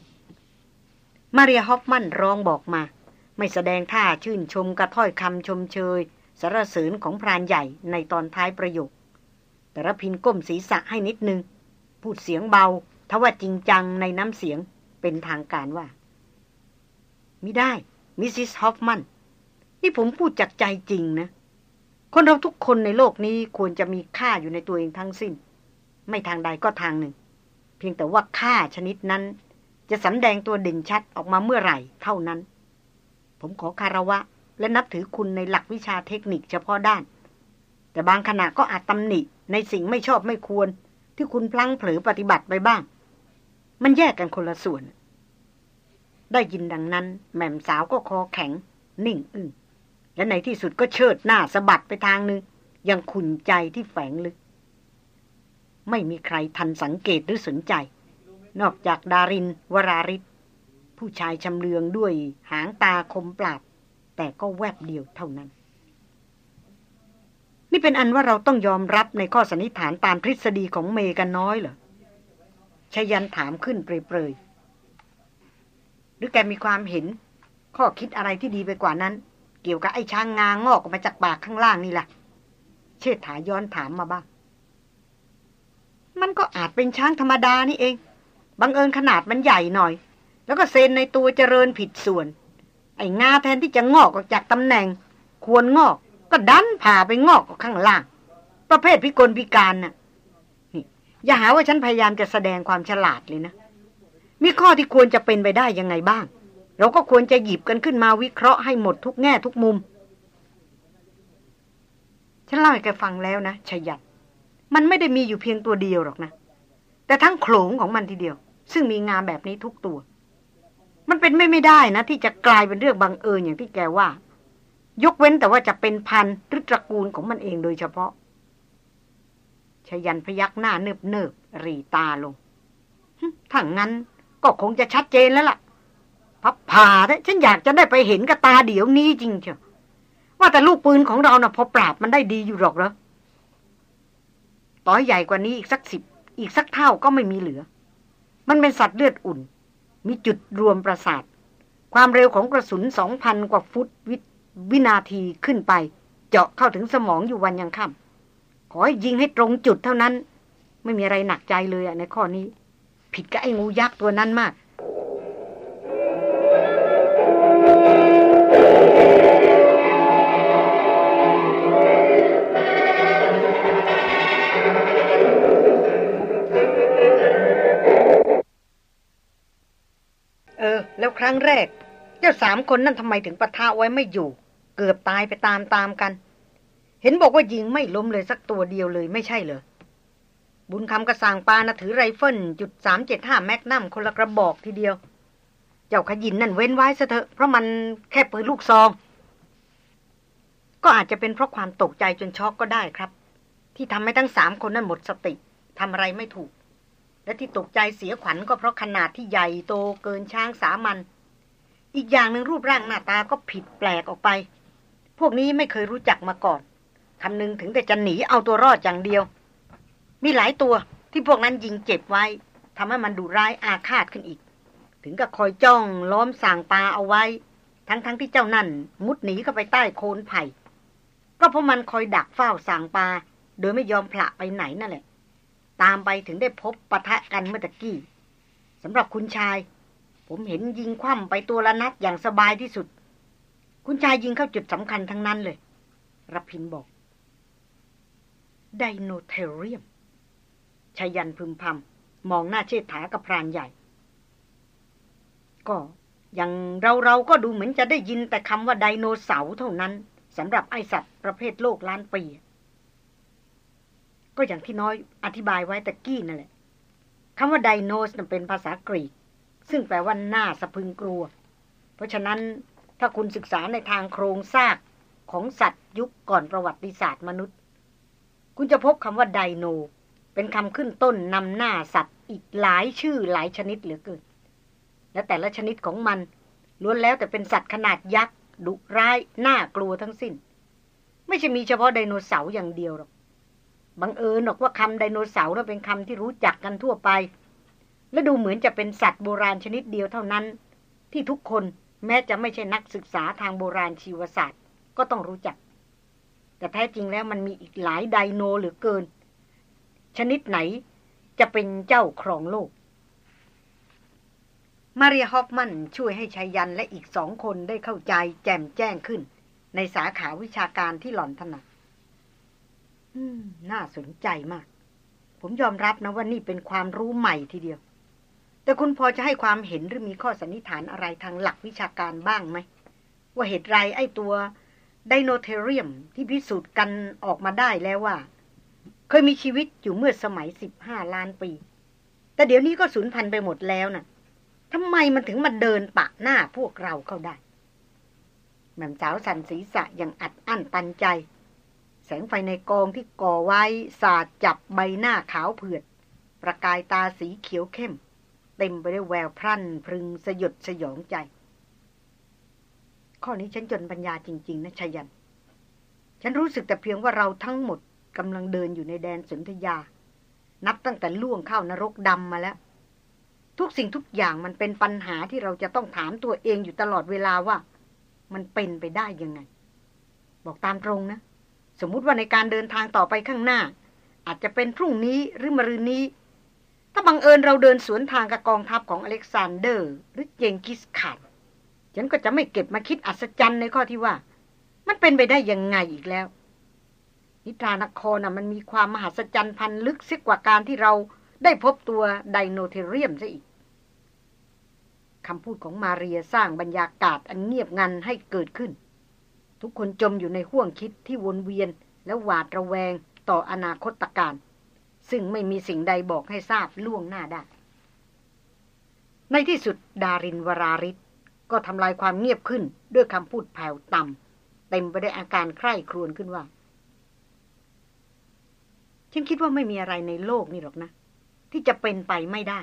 มาเรียฮอฟมันร้องบอกมา ไม่แสดงท่าชื่นชมกระถ้อยคำชมเชยสรรเสริญของพรานใหญ่ในตอนท้ายประโยค แต่ระพินก้มศีรษะให้นิดนึง พูดเสียงเบาทว่าจริงจังในน้ำเสียงเป็นทางการว่ามิได้ มิสซิสฮอฟมัน นี่ผมพูดจากใจจริงนะ คนเราทุกคนในโลกนี้ควรจะมีค่าอยู่ในตัวเองทั้งสิ้น ไม่ทางใดก็ทางหนึ่ง เพียงแต่ว่าค่าชนิดนั้น จะสำแดงตัวเด่นชัดออกมาเมื่อไหร่เท่านั้น ผมขอคารวะ และนับถือคุณในหลักวิชาเทคนิคเฉพาะด้าน แต่บางขณะก็อาจตำหนิในสิ่งไม่ชอบไม่ควร ที่คุณพลั้งเผลอปฏิบัติไปบ้าง มันแยกกันคนละส่วน ได้ยินดังนั้น แม่มสาวก็คอแข็ง นิ่งอึง้งและในที่สุดก็เชิดหน้าสะบัดไปทางหนึ่งยังขุนใจที่แฝงลึก ไม่มีใครทันสังเกตหรือสนใจ นอกจากดาริน วราริศผู้ชายชำเลืองด้วยหางตาคมปราบแต่ก็แวบเดียวเท่านั้น นี่เป็นอันว่าเราต้องยอมรับในข้อสันนิษฐานตามทฤษฎีของเมกันน้อยเหรอชยันถามขึ้นเปรยรือแกมีความเห็น ข้อคิดอะไรที่ดีไปกว่านั้น เกี่ยวกับไอ้ช้างงางอกออกมาจากปากข้างล่างนี่แหละเชิดถาย้อนถามมาบ้าง มันก็อาจเป็นช้างธรรมดานี่เอง บังเอิญขนาดมันใหญ่หน่อย แล้วก็เซนในตัวเจริญผิดส่วน ไอ้งาแทนที่จะงอกออกจากตำแหน่ง ควรงอก ก็ดันผ่าไปงอกข้างล่าง ประเภทพิกลพิการน่ะ นี่ อย่าหาว่าฉันพยายามจะแสดงความฉลาดเลยนะ มีข้อที่ควรจะเป็นไปได้ยังไงบ้าง เราก็ควรจะหยิบกันขึ้นมาวิเคราะห์ให้หมดทุกแง่ทุกมุม ฉันเล่าให้แกฟังแล้วนะชยัดมันไม่ได้มีอยู่เพียงตัวเดียวหรอกนะ แต่ทั้งโขลงของมันทีเดียว ซึ่งมีงานแบบนี้ทุกตัว มันเป็นไม่ไม่ได้นะ ที่จะกลายเป็นเรื่องบังเอิญอย่างที่แกว่า ยกเว้นแต่ว่าจะเป็นพันธุ์หรือตระกูลของมันเองโดยเฉพาะชยันพยักหน้าเนิบเนิบรีตาลงถ้างั้นก็คงจะชัดเจนแล้วล่ะ พับผ่าฉันอยากจะได้ไปเห็นกับตาเดี๋ยวนี้จริงเชียวว่าแต่ลูกปืนของเรานะ่ะพอปราบมันได้ดีอยู่หรอกเหรอต่อใหญ่กว่านี้อีกสักสิบอีกสักเท่าก็ไม่มีเหลือ มันเป็นสัตว์เลือดอุ่น มีจุดรวมประสาท ความเร็วของกระสุนสองพันกว่าฟุตวิ วินาทีขึ้นไป เจาะเข้าถึงสมองอยู่วันยังค่ำขอให้ยิงให้ตรงจุดเท่านั้น ไม่มีอะไรหนักใจเลยอะในข้อนี้ ผิดกับไอ้งูยักษ์ตัวนั้นมากเออ แล้วครั้งแรก เจ้าสามคนนั่นทำไมถึงปะทะไว้ไม่อยู่ เกือบตายไปตามๆกัน เห็นบอกว่ายิงไม่ล้มเลยสักตัวเดียวเลยไม่ใช่เหรอ บุญคำกะส่างปาน่ะถือไรเฟิลจุดสามเจ็ดห้า magnum คนละกระบอกทีเดียว เจ้าขยินนั่นเว้นไว้ซะเถอะเพราะมันแค่ปืนลูกซอง ก็อาจจะเป็นเพราะความตกใจจนช็อกก็ได้ครับ ที่ทำให้ทั้งสามคนนั้นหมดสติทำอะไรไม่ถูก และที่ตกใจเสียขวัญก็เพราะขนาดที่ใหญ่โตเกินช้างสามัญอีกอย่างหนึ่งรูปร่างหน้าตาก็ผิดแปลกออกไป พวกนี้ไม่เคยรู้จักมาก่อนคำนึงถึงแต่จะหนีเอาตัวรอดอย่างเดียว มีหลายตัวที่พวกนั้นยิงเจ็บไว้ทำให้มันดูร้ายอาฆาตขึ้นอีก ถึงกับคอยจ้องล้อมสางปลาเอาไว้ ทั้งๆทที่เจ้านั่น มุดหนีเข้าไปใต้โคนไผ่ ก็เพราะมันคอยดักเฝ้าสางปลาโดยไม่ยอมผละไปไหนนั่นแหละ ตามไปถึงได้พบปะทะกันเมื่อตะกี้สำหรับคุณชาย ผมเห็นยิงคว่ำไปตัวละนัดอย่างสบายที่สุด คุณชายยิงเข้าจุดสำคัญทั้งนั้นเลยรพินบอก ไดโนเทเรียมชายันพึมพำมองหน้าเชิดถากับพรานใหญ่ ก็อย่างเราเราก็ดูเหมือนจะได้ยินแต่คำว่าไดโนเสาร์เท่านั้นสำหรับไอสัตว์ประเภทโลกล้านปี ก็อย่างที่น้อยอธิบายไว้ตะกี้นั่นแหละคำว่าไดโนสเป็นภาษากรีก ซึ่งแปลว่าหน้าสะพึงกลัว เพราะฉะนั้น ถ้าคุณศึกษาในทางโครงสร้างของสัตว์ยุคก่อนประวัติศาสตร์มนุษย์ คุณจะพบคำว่าไดโน เป็นคำขึ้นต้นนำหน้าสัตว์อีกหลายชื่อหลายชนิดเหลือเกิน และแต่ละชนิดของมันล้วนแล้วแต่เป็นสัตว์ขนาดยักษ์ดุร้ายน่ากลัวทั้งสิ้น ไม่ไม่ใช่มีเฉพาะไดโนเสาร์อย่างเดียวหรอกบังเอิญหรอกว่าคำไดโนเสาร์นั้นเป็นคำที่รู้จักกันทั่วไป และดูเหมือนจะเป็นสัตว์โบราณชนิดเดียวเท่านั้น ที่ทุกคน แม้จะไม่ใช่นักศึกษาทางโบราณชีวศาสตร์ ก็ต้องรู้จัก แต่แท้จริงแล้วมันมีอีกหลายไดโนเหลือเกิน ชนิดไหนจะเป็นเจ้าครองโลก มารียฮอฟมันช่วยให้ชายันและอีกสองคนได้เข้าใจแจ่มแจ้งขึ้น ในสาขาวิชาการที่หล่อนถนัดน่าสนใจมาก ผมยอมรับนะว่านี่เป็นความรู้ใหม่ทีเดียว แต่คุณพอจะให้ความเห็นหรือมีข้อสันนิษฐานอะไรทางหลักวิชาการบ้างไหม ว่าเหตุไรไอ้ตัวไดโนเทเรียมที่พิสูจน์กันออกมาได้แล้วว่า เคยมีชีวิตอยู่เมื่อสมัยสิบห้าล้านปี แต่เดี๋ยวนี้ก็สูญพันธุ์ไปหมดแล้วนะ่ะทำไมมันถึงมาเดินปะหน้าพวกเราเข้าได้แม่สาวสันศีษะอย่างอัดอั้นตันใจ แสงไฟในกองที่ก่อไว้สาดจับใบหน้าขาวเผือด ประกายตาสีเขียวเข้ม เต็มไปด้วยแววพรั่นพรึงสยดสยองใจ ข้อนี้ฉันจนปัญญาจริง ๆ นะชยัน ฉันรู้สึกแต่เพียงว่าเราทั้งหมดกำลังเดินอยู่ในแดนสนธยา นับตั้งแต่ล่วงเข้านรกดำมาแล้ว ทุกสิ่งทุกอย่างมันเป็นปัญหาที่เราจะต้องถามตัวเองอยู่ตลอดเวลาว่า มันเป็นไปได้ยังไง บอกตามตรงนะ สมมติว่าในการเดินทางต่อไปข้างหน้า อาจจะเป็นพรุ่งนี้หรือมะรืนนี้ ถ้าบังเอิญเราเดินสวนทางกับกองทัพของอเล็กซานเดอร์ หรือเจงกิสขันฉันก็จะไม่เก็บมาคิดอัศจรรย์ในข้อที่ว่า มันเป็นไปได้ยังไงอีกแล้ว นิทรานครน่ะมันมีความมหัศจรรย์พันลึกเสียกว่าการที่เราได้พบตัวไดโนเทเรียมซะอีกคำพูดของมาเรียสร้างบรรยากาศอันเงียบงันให้เกิดขึ้น ทุกคนจมอยู่ในห่วงคิดที่วนเวียนและหวาดระแวงต่ออนาคตการ ซึ่งไม่มีสิ่งใดบอกให้ทราบล่วงหน้าได้ ในที่สุดดารินวราริศก็ทำลายความเงียบขึ้นด้วยคำพูดแผ่วต่ำเต็มไปด้วยอาการใคร่ครวญขึ้นว่า ฉันคิดว่าไม่มีอะไรในโลกนี่หรอกนะ ที่จะเป็นไปไม่ได้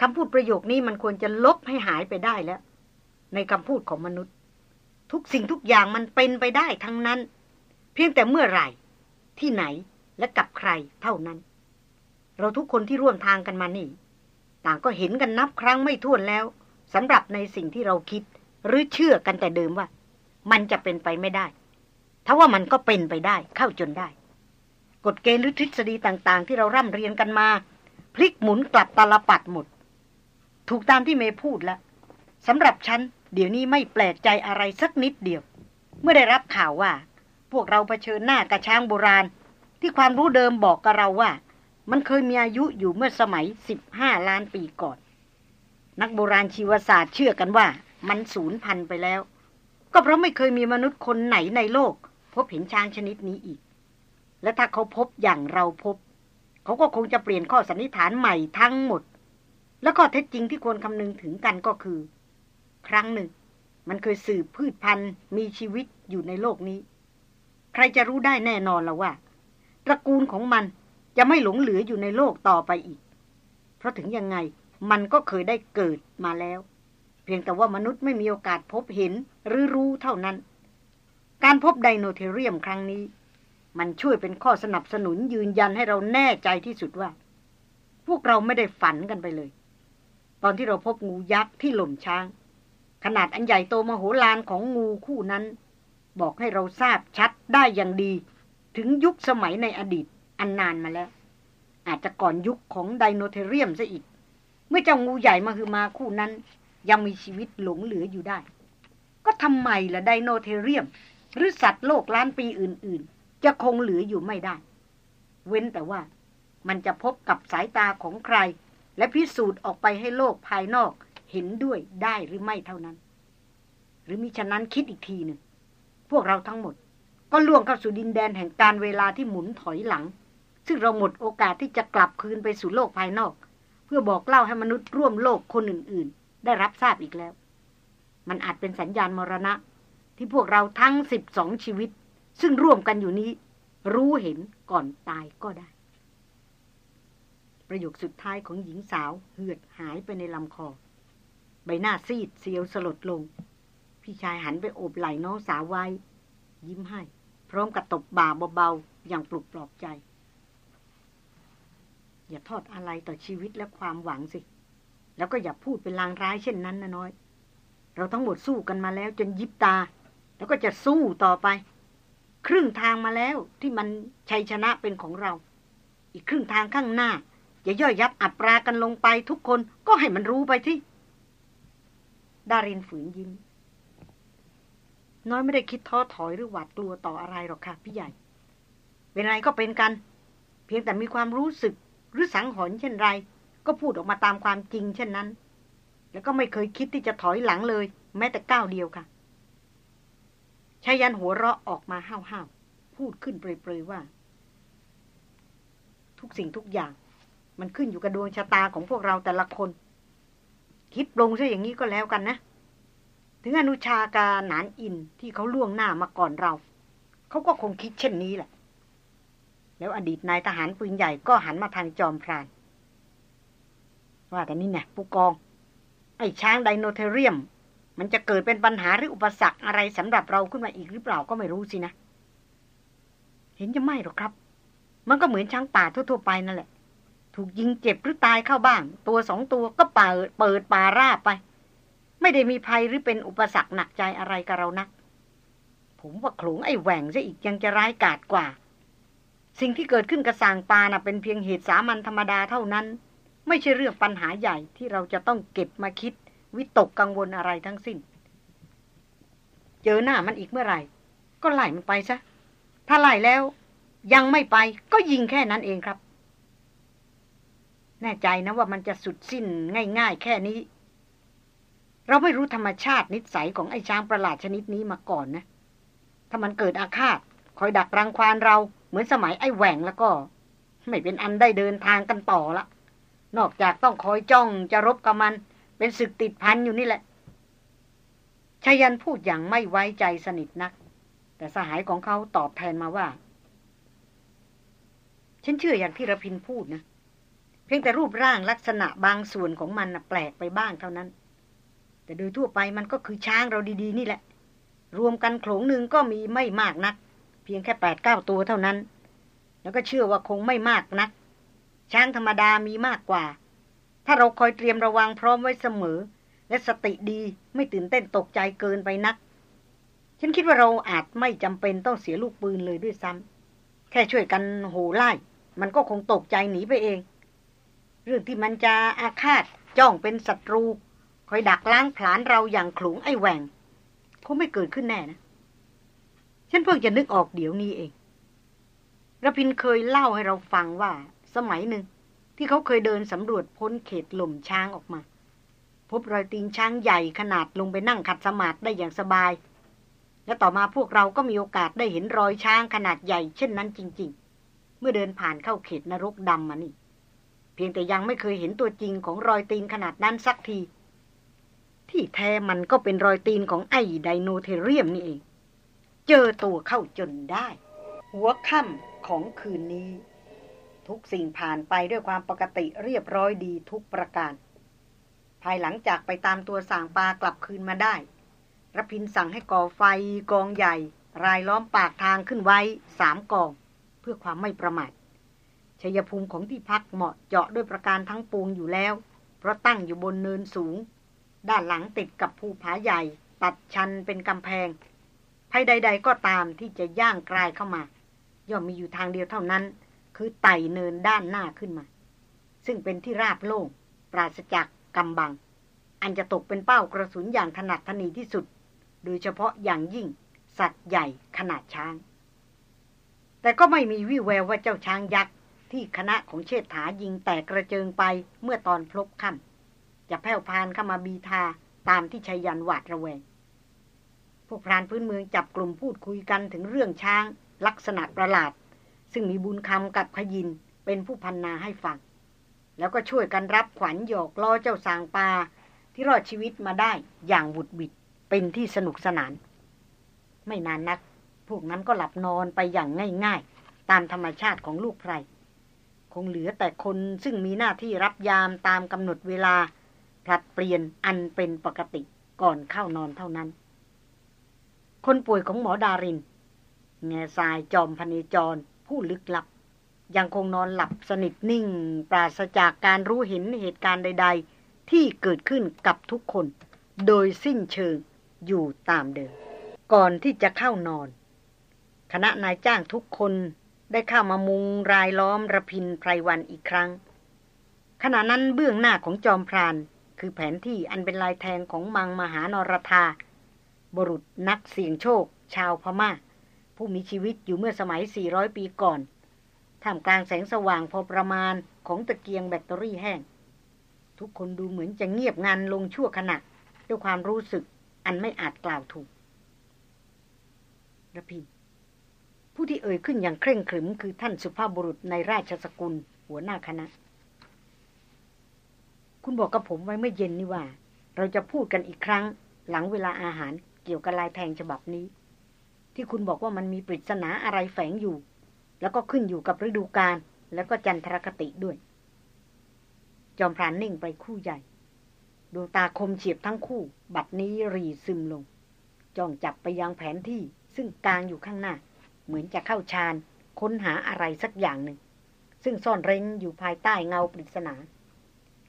คำพูดประโยคนี้มันควรจะลบให้หายไปได้แล้ว ในคำพูดของมนุษย์ ทุกสิ่งทุกอย่างมันเป็นไปได้ทั้งนั้น เพียงแต่เมื่อไหร่ ที่ไหน และกับใครเท่านั้น เราทุกคนที่ร่วมทางกันมานี่ ต่างก็เห็นกันนับครั้งไม่ถ้วนแล้วสำหรับในสิ่งที่เราคิด หรือเชื่อกันแต่เดิมว่า มันจะเป็นไปไม่ได้ถ้าว่ามันก็เป็นไปได้เข้าจนได้ กฎเกณฑ์หรือทฤษฎีต่าง ๆ ที่เราร่ำเรียนกันมา พลิกหมุนกลับตลปัดหมด ถูกตามที่เมย์พูดแล้วสำหรับฉันเดี๋ยวนี้ไม่แปลกใจอะไรสักนิดเดียว เมื่อได้รับข่าวว่า พวกเราเผชิญหน้ากับช้างโบราณ ที่ความรู้เดิมบอกกับเราว่า มันเคยมีอายุอยู่เมื่อสมัย 15 ล้านปีก่อน นักโบราณชีวศาสตร์เชื่อกันว่า มันสูญพันธุ์ไปแล้ว ก็เพราะไม่เคยมีมนุษย์คนไหนในโลก พบเห็นช้างชนิดนี้อีก และถ้าเขาพบอย่างเราพบ เขาก็คงจะเปลี่ยนข้อสันนิษฐานใหม่ทั้งหมด และข้อเท็จจริงที่ควรคำนึงถึงกันก็คือ ครั้งหนึ่ง มันเคยสืบพืชพันธุ์มีชีวิตอยู่ในโลกนี้ ใครจะรู้ได้แน่นอนแล้วว่า ตระกูลของมันจะไม่หลงเหลืออยู่ในโลกต่อไปอีก เพราะถึงยังไงมันก็เคยได้เกิดมาแล้ว เพียงแต่ว่ามนุษย์ไม่มีโอกาสพบเห็นหรือรู้เท่านั้น การพบไดโนเทเรียมครั้งนี้ มันช่วยเป็นข้อสนับสนุนยืนยันให้เราแน่ใจที่สุดว่า พวกเราไม่ได้ฝันกันไปเลย ตอนที่เราพบงูยักษ์ที่หล่มช้าง ขนาดอันใหญ่โตมโหฬารของงูคู่นั้น บอกให้เราทราบชัดได้อย่างดี ถึงยุคสมัยในอดีตอันนานมาแล้ว อาจจะก่อนยุคของ Dinotherium ซะอีก เมื่อเจ้างูใหญ่มาคือมาคู่นั้น ยังมีชีวิตหลงเหลืออยู่ได้ ก็ทำไมล่ะ Dinotherium หรือสัตว์โลกล้านปีอื่น ๆ จะคงเหลืออยู่ไม่ได้ เว้นแต่ว่ามันจะพบกับสายตาของใคร และพิสูจน์ออกไปให้โลกภายนอกเห็นด้วยได้หรือไม่เท่านั้น หรือมิฉะนั้นคิดอีกทีหนึ่งพวกเราทั้งหมด ก็ล่วงเข้าสู่ดินแดนแห่งการเวลาที่หมุนถอยหลัง ซึ่งเราหมดโอกาสที่จะกลับคืนไปสู่โลกภายนอก เพื่อบอกเล่าให้มนุษย์ร่วมโลกคนอื่น ๆ ได้รับทราบอีกแล้ว มันอาจเป็นสัญญาณมรณะ ที่พวกเราทั้งสิบสองชีวิต ซึ่งร่วมกันอยู่นี้ รู้เห็นก่อนตายก็ได้ ประโยคสุดท้ายของหญิงสาวเหือดหายไปในลำคอ ใบหน้าซีดเซียวสลดลง พี่ชายหันไปโอบไหล่น้องสาวไว้ ยิ้มให้ พร้อมกับตบบ่าเบาๆอย่างปลุกปลอบใจ อย่าทอดอะไรต่อชีวิตและความหวังสิ แล้วก็อย่าพูดเป็นลางร้ายเช่นนั้นนะน้อย เราทั้งหมดสู้กันมาแล้วจนยิบตา แล้วก็จะสู้ต่อไป ครึ่งทางมาแล้วที่มันชัยชนะเป็นของเรา อีกครึ่งทางข้างหน้าอย่าย่อยยับอับปรากันลงไปทุกคนก็ให้มันรู้ไปที่ดารินฝืนยิ้ม น้อยไม่ได้คิดท้อถอยหรือหวาดกลัวต่ออะไรหรอกค่ะพี่ใหญ่ เป็นไรก็เป็นกัน เพียงแต่มีความรู้สึกหรือสังหรณ์เช่นไร ก็พูดออกมาตามความจริงเช่นนั้น แล้วก็ไม่เคยคิดที่จะถอยหลังเลย แม้แต่ก้าวเดียวค่ะชายันหัวเราะออกมาห้าวๆพูดขึ้นเปรยๆว่า ทุกสิ่งทุกอย่าง มันขึ้นอยู่กับดวงชะตาของพวกเราแต่ละคน คิดลงซะอย่างนี้ก็แล้วกันนะ ถึงอนุชากาหนานอินที่เขาล่วงหน้ามาก่อนเรา เขาก็คงคิดเช่นนี้แหละ แล้วอดีตนายทหารปืนใหญ่ก็หันมาทางจอมพราน ว่าแต่นี่เนี่ยผู้กอง ไอ้ช้างไดโนเทเรียม มันจะเกิดเป็นปัญหาหรืออุปสรรคอะไรสำหรับเราขึ้นมาอีกหรือเปล่าก็ไม่รู้สินะ เห็นจะไม่หรอกครับ มันก็เหมือนช้างป่าทั่วๆไปนั่นแหละ ถูกยิงเจ็บหรือตายเข้าบ้าง ตัวสองตัวก็เปิดเปิดป่าราบไป ไม่ได้มีภัยหรือเป็นอุปสรรคหนักใจอะไรกับเรานัก ผมว่าโขลงไอ้แหว่งซะอีกยังจะร้ายกาจกว่า สิ่งที่เกิดขึ้นกับสางปาน่ะเป็นเพียงเหตุสามัญธรรมดาเท่านั้น ไม่ใช่เรื่องปัญหาใหญ่ที่เราจะต้องเก็บมาคิด วิตกกังวลอะไรทั้งสิ้น เจอหน้ามันอีกเมื่อไหร่ ก็ไล่มันไปซะถ้าไล่แล้ว ยังไม่ไปก็ยิงแค่นั้นเองครับ แน่ใจนะว่ามันจะสุดสิ้นง่าย ๆ แค่นี้ เราไม่รู้ธรรมชาตินิสัยของไอ้ช้างประหลาดชนิดนี้มาก่อนนะ ถ้ามันเกิดอาฆาต คอยดักรังควานเรา เหมือนสมัยไอ้แหว่งแล้วก็ ไม่เป็นอันได้เดินทางกันต่อละ นอกจากต้องคอยจ้องจะรบกับมัน เป็นศึกติดพันอยู่นี่แหละชายันพูดอย่างไม่ไว้ใจสนิทนัก แต่สหายของเขาตอบแทนมาว่า ฉันเชื่ออย่างที่ระพินพูดนะ เพียงแต่รูปร่างลักษณะบางส่วนของมันนะแปลกไปบ้างเท่านั้น แต่โดยทั่วไปมันก็คือช้างเราดีๆ นี่แหละ รวมกันโขลงหนึ่งก็มีไม่มากนัก เพียงแค่แปดเก้าตัวเท่านั้น แล้วก็เชื่อว่าคงไม่มากนัก ช้างธรรมดามีมากกว่า ถ้าเราคอยเตรียมระวังพร้อมไว้เสมอ และสติดีไม่ตื่นเต้นตกใจเกินไปนัก ฉันคิดว่าเราอาจไม่จำเป็นต้องเสียลูกปืนเลยด้วยซ้ำแค่ช่วยกันโหไล่ มันก็คงตกใจหนีไปเอง เรื่องที่มันจะอาฆาตจ้องเป็นศัตรู คอยดักล้างผลาญเราอย่างขลุงไอ้แหวงคงไม่เกิดขึ้นแน่นะ ฉันเพิ่งจะนึกออกเดี๋ยวนี้เองระพินเคยเล่าให้เราฟังว่า สมัยหนึ่ง ที่เขาเคยเดินสำรวจพ้นเขตหล่มช้างออกมา พบรอยตีนช้างใหญ่ขนาดลงไปนั่งขัดสมาธิได้อย่างสบาย และต่อมาพวกเราก็มีโอกาสได้เห็นรอยช้างขนาดใหญ่เช่นนั้นจริง ๆ เมื่อเดินผ่านเข้าเขตนรกดำมานี่ เพียงแต่ยังไม่เคยเห็นตัวจริงของรอยตีนขนาดนั้นสักที ที่แท้มันก็เป็นรอยตีนของไอ้ไดโนเทเรียมนี่เอง เจอตัวเข้าจนได้ หัวค่ำของคืนนี้ ทุกสิ่งผ่านไปด้วยความปกติเรียบร้อยดีทุกประการ ภายหลังจากไปตามตัวสางปลากลับคืนมาได้รพินสั่งให้ก่อไฟกองใหญ่ รายล้อมปากทางขึ้นไว้สามกอง เพื่อความไม่ประมาทชัยภูมิของที่พักเหมาะเจาะด้วยประการทั้งปวงอยู่แล้ว เพราะตั้งอยู่บนเนินสูง ด้านหลังติดกับภูผาใหญ่ ตัดชันเป็นกำแพงภัยใด ๆ ก็ตามที่จะย่างกลายเข้ามา ย่อมมีอยู่ทางเดียวเท่านั้น คือไต่เนินด้านหน้าขึ้นมา ซึ่งเป็นที่ราบโล่งปราศจากกำบัง อันจะตกเป็นเป้ากระสุนอย่างถนัดทนีที่สุด โดยเฉพาะอย่างยิ่ง สัตว์ใหญ่ขนาดช้าง แต่ก็ไม่มีวิแววว่าเจ้าช้างยักษ์ที่คณะของเชษฐายิงแตกกระเจิงไปเมื่อตอนพลบค่ำ จะแผ่วพานเข้ามาบีทาตามที่ชัยยันหวาดระแวง พวกพรานพื้นเมืองจับกลุ่มพูดคุยกันถึงเรื่องช้าง ลักษณะประหลาด ซึ่งมีบุญคำกับขยินเป็นผู้พันนาให้ฟัง แล้วก็ช่วยกันรับขวัญหยอกล้อเจ้าสางปลาที่รอดชีวิตมาได้อย่างบุดบิดเป็นที่สนุกสนาน ไม่นานนัก พวกนั้นก็หลับนอนไปอย่างง่ายๆ ตามธรรมชาติของลูกไพรคงเหลือแต่คนซึ่งมีหน้าที่รับยามตามกำหนดเวลา ผลัดเปลี่ยนอันเป็นปกติก่อนเข้านอนเท่านั้น คนป่วยของหมอดารินแง่ทรายจอมพเนจรผู้ลึกลับ ยังคงนอนหลับสนิทนิ่ง ปราศจากการรู้เห็นเหตุการณ์ใด ๆ ที่เกิดขึ้นกับทุกคน โดยสิ้นเชิงอยู่ตามเดิม ก่อนที่จะเข้านอน คณะนายจ้างทุกคนได้เข้ามามุงรายล้อมระพินไพรวันอีกครั้ง ขณะนั้นเบื้องหน้าของจอมพราน คือแผนที่อันเป็นลายแทงของมังมหานรธา บรุษนักเสี่ยงโชค ชาวพมา่า ผู้มีชีวิตอยู่เมื่อสมัย 400 ปีก่อนท่ามกลางแสงสว่างพอประมาณของตะเกียงแบตเตอรี่แห้ง ทุกคนดูเหมือนจะเงียบงันลงชั่วขณะด้วยความรู้สึกอันไม่อาจกล่าวถูกระพินผู้ที่เอ่ยขึ้นอย่างเคร่งขรึมคือท่านสุภาพบุรุษในราชสกุลหัวหน้าคณะ คุณบอกกับผมไว้เมื่อเย็นนี่ว่า เราจะพูดกันอีกครั้ง หลังเวลาอาหารเกี่ยวกับลายแทงฉบับนี้ ที่คุณบอกว่ามันมีปริศนาอะไรแฝงอยู่ แล้วก็ขึ้นอยู่กับฤดูกาลแล้วก็จันทรคติด้วย จอมพรานนิ่งไปคู่ใหญ่ดวงตาคมเฉียบทั้งคู่ บัดนี้รีซึมลง จ้องจับไปยังแผนที่ซึ่งกลางอยู่ข้างหน้า เหมือนจะเข้าฌานค้นหาอะไรสักอย่างหนึ่ง ซึ่งซ่อนเร้นอยู่ภายใต้เงาปริศนา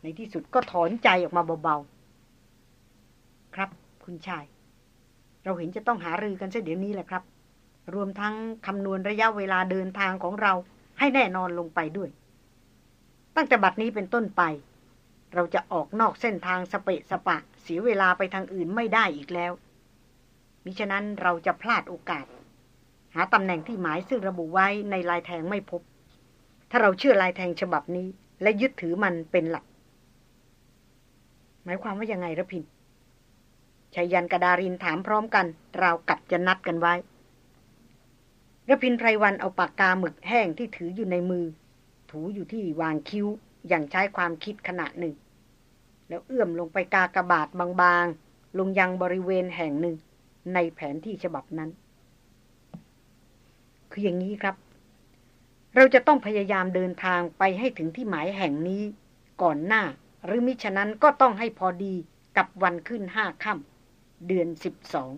ในที่สุดก็ถอนใจออกมาเบาๆ ครับ คุณชาย เราเห็นจะต้องหารือกันเสียเดี๋ยวนี้แหละครับ รวมทั้งคำนวณระยะเวลาเดินทางของเราให้แน่นอนลงไปด้วย ตั้งแต่บัดนี้เป็นต้นไป เราจะออกนอกเส้นทางสเปะสปะ เสียเวลาไปทางอื่นไม่ได้อีกแล้ว มิฉะนั้นเราจะพลาดโอกาส หาตำแหน่งที่หมายซึ่งระบุไว้ในลายแทงไม่พบ ถ้าเราเชื่อลายแทงฉบับนี้ และยึดถือมันเป็นหลัก หมายความว่ายังไงระพินชายันกระดารินถามพร้อมกันเรากับจะนัดกันไว้ระพินไพรวันเอาปากกาหมึกแห้งที่ถืออยู่ในมือ ถูอยู่ที่วางคิ้วอย่างใช้ความคิดขณะหนึ่ง แล้วเอื้อมลงไปกากระบาดบางๆ ลงยังบริเวณแห่งหนึ่ง ในแผนที่ฉบับนั้น คืออย่างนี้ครับ เราจะต้องพยายามเดินทางไปให้ถึงที่หมายแห่งนี้ก่อนหน้า หรือมิฉะนั้นก็ต้องให้พอดีกับวันขึ้นห้าค่ำเดือนสิบสอง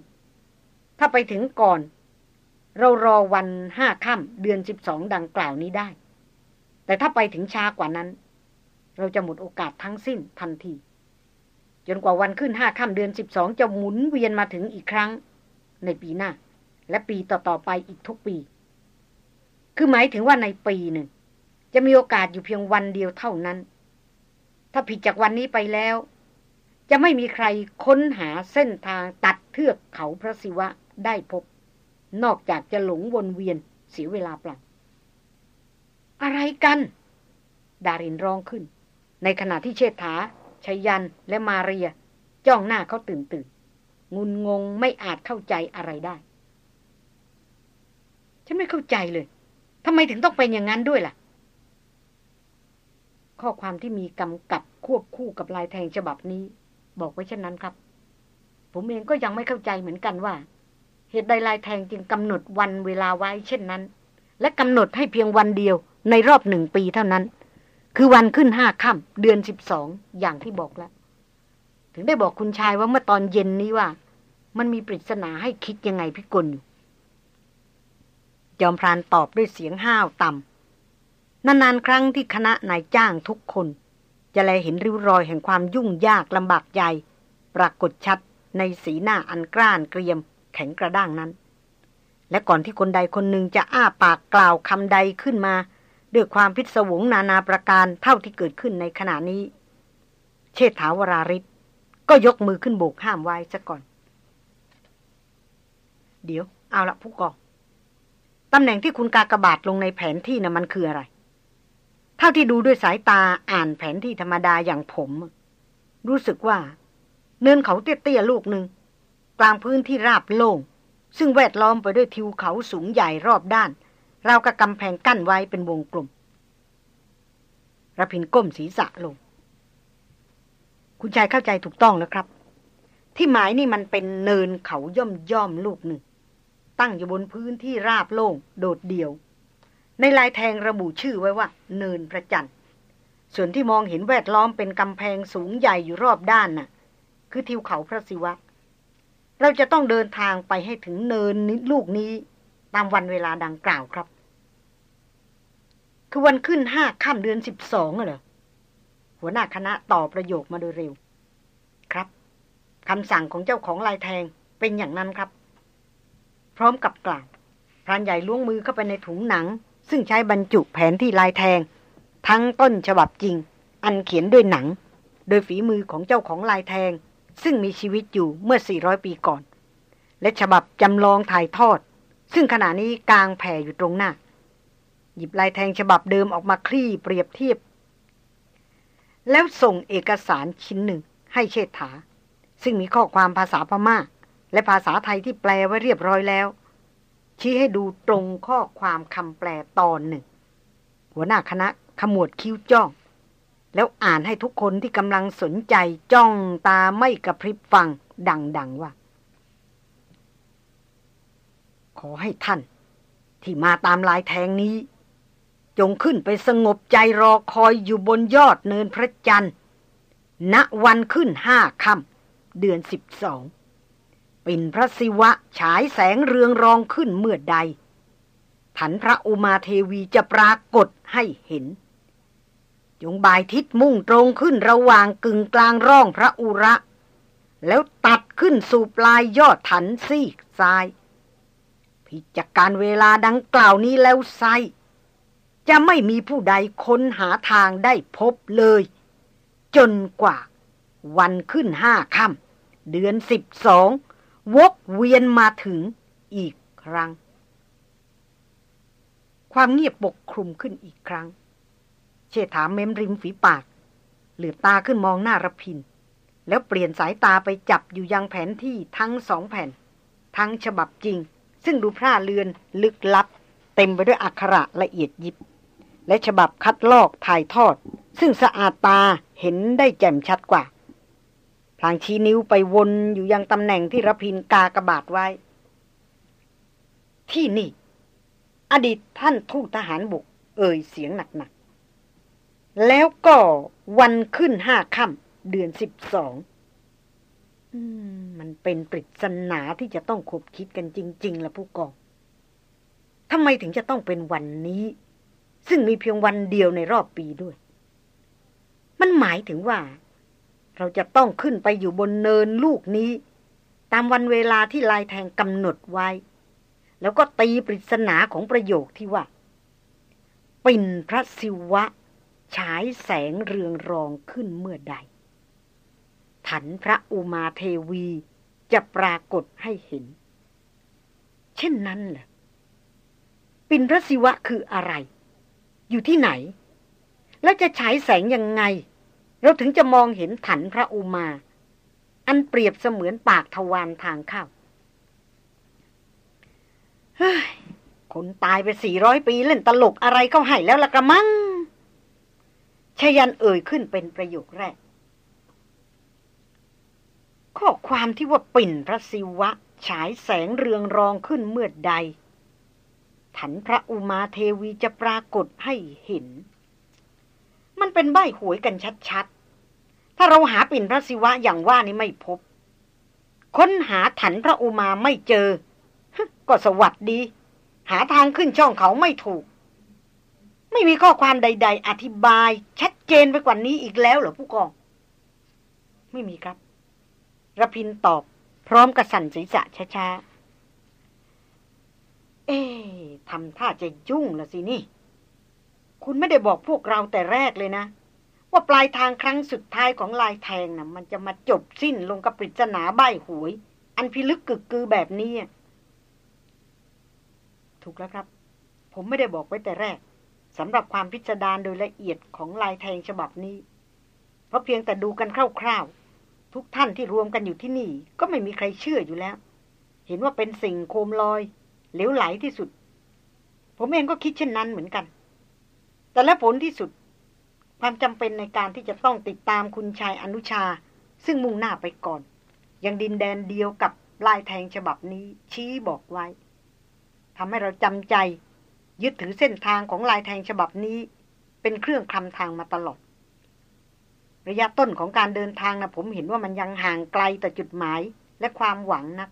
ถ้าไปถึงก่อน เรารอวันห้าค่ำเดือนสิบสองดังกล่าวนี้ได้ แต่ถ้าไปถึงช้ากว่านั้น เราจะหมดโอกาสทั้งสิ้นทันที จนกว่าวันขึ้นห้าค่ำเดือนสิบสองจะหมุนเวียนมาถึงอีกครั้ง ในปีหน้า และปีต่อๆไปอีกทุกปี คือหมายถึงว่าในปีหนึ่งจะมีโอกาสอยู่เพียงวันเดียวเท่านั้น ถ้าผิดจากวันนี้ไปแล้ว จะไม่มีใครค้นหาเส้นทางตัดเทือกเขาพระศิวะได้พบ นอกจากจะหลงวนเวียนเสียเวลาเปล่าอะไรกัน ดารินร้องขึ้น ในขณะที่เชษฐาชยันและมาเรีย จ้องหน้าเขาตื่นตื่นงุนงงไม่อาจเข้าใจอะไรได้ ฉันไม่เข้าใจเลยทำไมถึงต้องเป็นอย่างนั้นด้วยล่ะ ข้อความที่มีกำกับควบคู่กับลายแทงฉบับนี้ บอกไว้เช่นนั้นครับ ผมเองก็ยังไม่เข้าใจเหมือนกันว่า เหตุใดลายแทงจึงกำหนดวันเวลาไว้เช่นนั้น และกำหนดให้เพียงวันเดียวในรอบหนึ่งปีเท่านั้น คือวันขึ้นห้าค่ำเดือนสิบสองอย่างที่บอกแล้ว ถึงได้บอกคุณชายว่าเมื่อตอนเย็นนี้ว่า มันมีปริศนาให้คิดยังไงพิกลอยู่จอมพรานตอบด้วยเสียงห้าวต่ำ นานๆครั้งที่คณะนายจ้างทุกคน จะแลเห็นริ้วรอยแห่งความยุ่งยากลำบากใจปรากฏชัดในสีหน้าอันกร้านเกรียม แข็งกระด้างนั้น และก่อนที่คนใดคนหนึ่งจะอ้าปากกล่าวคำใดขึ้นมา ด้วยความพิศวงนานาประการเท่าที่เกิดขึ้นในขณะนี้ เชษฐาวราริศก็ยกมือขึ้นโบกห้ามไว้ซะก่อน เดี๋ยว เอาละผู้กองตำแหน่งที่คุณกากระบาดลงในแผนที่นะ่ะมันคืออะไร เท่าที่ดูด้วยสายตาอ่านแผนที่ธรรมดาอย่างผม รู้สึกว่า เนินเขาเตี้ยๆลูกหนึ่งกลางพื้นที่ราบโล่งซึ่งแวดล้อมไปด้วยทิวเขาสูงใหญ่รอบด้านราวกับกำแพงกั้นไว้เป็นวงกลมระพินก้มศีรษะลง คุณชายเข้าใจถูกต้องแล้วครับ ที่หมายนี่มันเป็นเนินเขาย่อมย่อมลูกหนึ่ง ตั้งอยู่บนพื้นที่ราบโล่งโดดเดี่ยว ในลายแทงระบุชื่อไว้ว่า เนินพระจันทร์ ส่วนที่มองเห็นแวดล้อมเป็นกำแพงสูงใหญ่อยู่รอบด้านน่ะ คือทิวเขาพระศิวะ เราจะต้องเดินทางไปให้ถึงเนินนิดลูกนี้ตามวันเวลาดังกล่าวครับ คือวันขึ้นห้าค่ำเดือนสิบสองเหรอ หัวหน้าคณะตอบประโยคมาโดยเร็ว ครับคำสั่งของเจ้าของลายแทงเป็นอย่างนั้นครับ พร้อมกับกล่าวพรานใหญ่ล้วงมือเข้าไปในถุงหนัง ซึ่งใช้บรรจุแผนที่ลายแทง ทั้งต้นฉบับจริง อันเขียนด้วยหนัง โดยฝีมือของเจ้าของลายแทง ซึ่งมีชีวิตอยู่เมื่อ 400 ปีก่อน และฉบับจำลองถ่ายทอด ซึ่งขณะนี้กลางแผ่อยู่ตรงหน้า หยิบลายแทงฉบับเดิมออกมาคลี่เปรียบเทียบ แล้วส่งเอกสารชิ้นหนึ่งให้เชษฐา ซึ่งมีข้อความภาษาพม่า และภาษาไทยที่แปลไว้เรียบร้อยแล้ว ชี้ให้ดูตรงข้อความคำแปลตอนหนึ่ง หัวหน้าคณะขมวดคิ้วจ้อง แล้วอ่านให้ทุกคนที่กำลังสนใจจ้องตาไม่กระพริบฟัง ดัง ๆ ว่า ขอให้ท่าน ที่มาตามลายแทงนี้ จงขึ้นไปสงบใจรอคอยอยู่บนยอดเนินพระจันทร์ณวันขึ้นห้าค่ำเดือนสิบสอง ปิ่นพระศิวะฉายแสงเรืองรองขึ้นเมื่อใดถันพระอุมาเทวีจะปรากฏให้เห็น จงบายทิศมุ่งตรงขึ้นระหว่างกึ่งกลางร่องพระอุระ แล้วตัดขึ้นสู่ปลายยอดถันซีกซ้าย พิจการเวลาดังกล่าวนี้แล้วไซจะไม่มีผู้ใดค้นหาทางได้พบเลย จนกว่า วันขึ้นห้าค่ำเดือนสิบสอง วกเวียนมาถึงอีกครั้ง ความเงียบปกคลุมขึ้นอีกครั้ง เชษฐาเม้มริมฝีปาก เหลือตาขึ้นมองหน้ารพิน แล้วเปลี่ยนสายตาไปจับอยู่ยังแผนที่ทั้งสองแผ่น ทั้งฉบับจริง ซึ่งดูพร่าเลือนลึกลับ เต็มไปด้วยอักขระละเอียดยิบ และฉบับคัดลอกถ่ายทอด ซึ่งสะอาดตาเห็นได้แจ่มชัดกว่า พลางชี้นิ้วไปวนอยู่ยังตำแหน่งที่รพินกากระบาดไว้ ที่นี่ อดีตท่านทูตทหารบุก เอ่ยเสียงหนักๆ แล้วก็วันขึ้นห้าค่ำเดือนสิบสองมันเป็นปริศนาที่จะต้องคบคิดกันจริง ๆละผู้กองทำไมถึงจะต้องเป็นวันนี้ ซึ่งมีเพียงวันเดียวในรอบปีด้วย มันหมายถึงว่า เราจะต้องขึ้นไปอยู่บนเนินลูกนี้ ตามวันเวลาที่ลายแทงกำหนดไว้ แล้วก็ตีปริศนาของประโยคที่ว่า ปิ่นพระศิวะ ฉายแสงเรืองรองขึ้นเมื่อใด ถันพระอุมาเทวีจะปรากฏให้เห็น เช่นนั้นเหรอปิ่นพระศิวะคืออะไร อยู่ที่ไหน แล้วจะฉายแสงยังไง เราถึงจะมองเห็นถันพระอุมา อันเปรียบเสมือนปากทวารทางเข้าเฮ้ยคนตายไปสี่ร้อยปีเล่นตลกอะไรเขาให้แล้วละกระมังชยันเอ่ยขึ้นเป็นประโยคแรก ข้อความที่ว่าปิ่นพระศิวะ ฉายแสงเรืองรองขึ้นเมื่อใด ถันพระอุมาเทวีจะปรากฏให้เห็น มันเป็นใบหวยกันชัดๆ ถ้าเราหาปิ่นพระศิวะอย่างว่านี่ไม่พบ ค้นหาถันพระอุมาไม่เจอ ก็สวัสดี หาทางขึ้นช่องเขาไม่ถูก ไม่มีข้อความใด ๆ อธิบาย ชัดเจนไปกว่านี้อีกแล้วเหรอผู้กอง ไม่มีครับระพินตอบ พร้อมกระสันศีรษะช้าๆ เอ๊ทำท่าจะยุ่งละสินี่ คุณไม่ได้บอกพวกเราแต่แรกเลยนะ ว่าปลายทางครั้งสุดท้ายของลายแทงนะ่ะ มันจะมาจบสิ้นลงกับปริศนาใบหวย อันพิลึกกึกกือแบบนี้ถูกแล้วครับ ผมไม่ได้บอกไว้แต่แรกสำหรับความพิจารณาโดยละเอียดของลายแทงฉบับนี้ เพราะเพียงแต่ดูกันคร่าวๆ ทุกท่านที่รวมกันอยู่ที่นี่ ก็ไม่มีใครเชื่ออยู่แล้ว เห็นว่าเป็นสิ่งโคมลอยเหลวไหลที่สุด ผมเองก็คิดเช่นนั้นเหมือนกัน แต่และผลที่สุด ความจำเป็นในการที่จะต้องติดตามคุณชายอนุชา ซึ่งมุ่งหน้าไปก่อน ยังดินแดนเดียวกับลายแทงฉบับนี้ชี้บอกไว้ทำให้เราจำใจ ยึดถือเส้นทางของลายแทงฉบับนี้ เป็นเครื่องคำทางมาตลอด ระยะต้นของการเดินทางนะผมเห็นว่ามันยังห่างไกลต่จุดหมายและความหวังนัก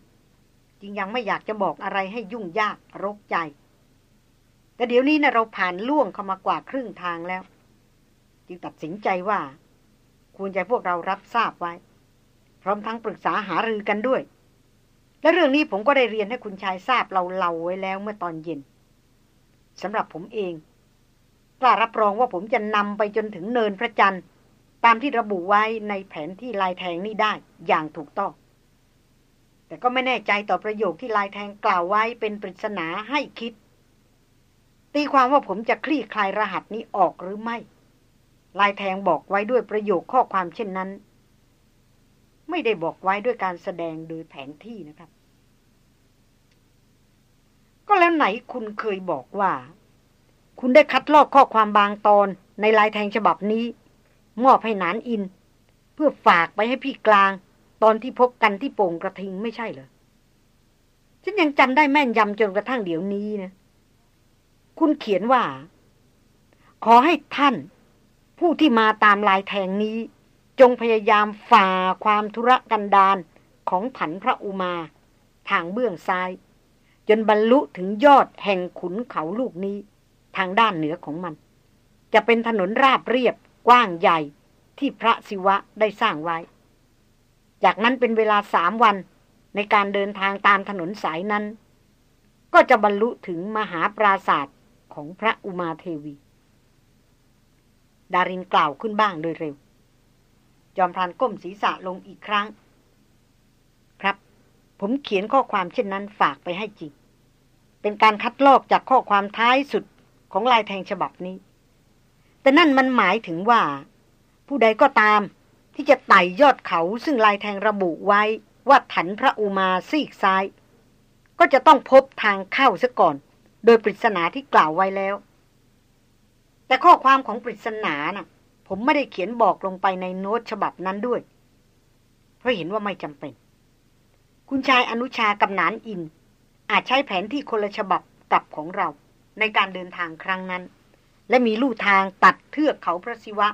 จึงยังไม่อยากจะบอกอะไรให้ยุ่งยากรกใจ แต่เดี๋ยวนี้นะเราผ่านล่วงเข้ามากว่าครึ่งทางแล้ว จึงตัดสินใจว่า ควรจะพวกเรารับทราบไว้ พร้อมทั้งปรึกษาหารือกันด้วย และเรื่องนี้ผมก็ได้เรียนให้คุณชายทราบเราเล่าไว้แล้วเมื่อตอนเย็นสำหรับผมเองกล้ารับรองว่าผมจะนำไปจนถึงเนินพระจันทร์ ตามที่ระบุไว้ในแผนที่ลายแทงนี้ได้อย่างถูกต้อง แต่ก็ไม่แน่ใจต่อประโยคที่ลายแทงกล่าวไว้เป็นปริศนาให้คิด ตีความว่าผมจะคลี่คลายรหัสนี้ออกหรือไม่ ลายแทงบอกไว้ด้วยประโยคข้อความเช่นนั้น ไม่ได้บอกไว้ด้วยการแสดงโดยแผนที่นะครับ ก็แล้วไหนคุณเคยบอกว่า คุณได้คัดลอกข้อความบางตอนในลายแทงฉบับนี้ มอบให้นานอิน เพื่อฝากไปให้พี่กลาง ตอนที่พบกันที่โป่งกระทิงไม่ใช่เหรอฉันยังจำได้แม่นยำจนกระทั่งเดี๋ยวนี้นะ คุณเขียนว่า ขอให้ท่าน ผู้ที่มาตามลายแทงนี้ จงพยายามฝ่าความธุรกันดารของผันพระอุมา ทางเบื้องซ้าย จนบรรลุถึงยอดแห่งขุนเขาลูกนี้ ทางด้านเหนือของมัน จะเป็นถนนราบเรียบกว้างใหญ่ที่พระศิวะได้สร้างไว้ จากนั้นเป็นเวลาสามวันในการเดินทางตามถนนสายนั้น ก็จะบรรลุถึงมหาปราศาสตร์ ของพระอุมาเทวี ดารินกล่าวขึ้นบ้างโดยเร็ว จอมพรานก้มศีรษะลงอีกครั้ง ครับ ผมเขียนข้อความเช่นนั้นฝากไปให้จริง เป็นการคัดลอกจากข้อความท้ายสุดของลายแทงฉบับนี้ แต่นั่นมันหมายถึงว่า ผู้ใดก็ตามที่จะไต่ยอดเขาซึ่งลายแทงระบุไว้ว่าถันพระอุมาซีกซ้าย ก็จะต้องพบทางเข้าซะก่อน โดยปริศนาที่กล่าวไว้แล้ว แต่ข้อความของปริศนานะ่ะ ผมไม่ได้เขียนบอกลงไปในโน้ตฉบับนั้นด้วย เพราะเห็นว่าไม่จำเป็น คุณชายอนุชากับนานอิน อาจใช้แผนที่คนละฉบับกับของเรา ในการเดินทางครั้งนั้น และมีลู่ทางตัดเทือกเขาพระศิวะ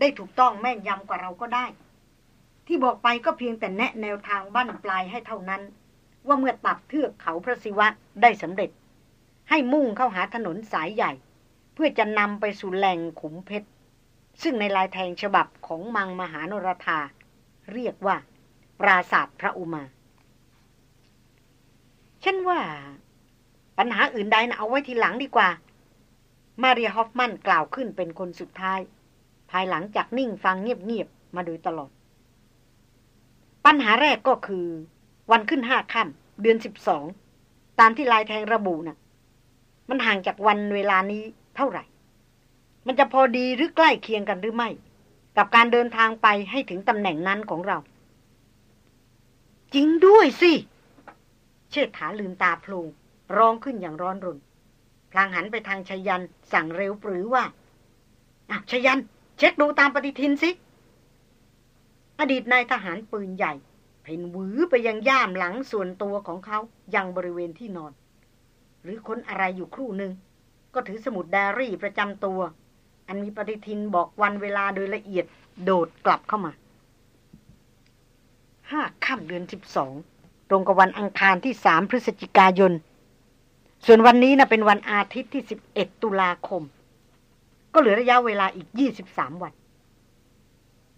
ได้ถูกต้องแม่นยำกว่าเราก็ได้ ที่บอกไปก็เพียงแต่แนะแนวทางบั้นปลายให้เท่านั้น ว่าเมื่อตัดเทือกเขาพระศิวะได้สำเร็จ ให้มุ่งเข้าหาถนนสายใหญ่ เพื่อจะนำไปสู่แหล่งขุมเพชร ซึ่งในลายแทงฉบับของมังมหานรธาเรียกว่า ปราศาสตร์พระอุมา ฉันว่า ปัญหาอื่นใดนะเอาไว้ทีหลังดีกว่า มาเรียฮอฟมันกล่าวขึ้นเป็นคนสุดท้าย ภายหลังจากนิ่งฟังเงียบๆมาโดยตลอด ปัญหาแรกก็คือ วันขึ้นห้าค่ำเดือนสิบสองตามที่ลายแทงระบุนะ่ะ มันห่างจากวันเวลานี้เท่าไหร่ มันจะพอดีหรือใกล้เคียงกันหรือไม่ กับการเดินทางไปให้ถึงตำแหน่งนั้นของเรา จริงด้วยสิ เชิดถาลืมตาพลงร้องขึ้นอย่างร้อนรนพลางหันไปทางชยันสั่งเร็วปรือว่าอะชยัน เช็คดูตามปฏิทินสิ อดีตนายทหารปืนใหญ่ เพ่นวือไปยังย่ามหลังส่วนตัวของเขายังบริเวณที่นอน หรือค้นอะไรอยู่ครู่หนึ่ง ก็ถือสมุดไดอารี่ประจำตัว อันมีปฏิทินบอกวันเวลาโดยละเอียดโดดกลับเข้ามาห้าค่ำเดือนสิบสองตรงกับวันอังคารที่สามพฤศจิกายน ส่วนวันนี้นะเป็นวันอาทิตย์ที่11ตุลาคม ก็เหลือระยะเวลาอีก23วัน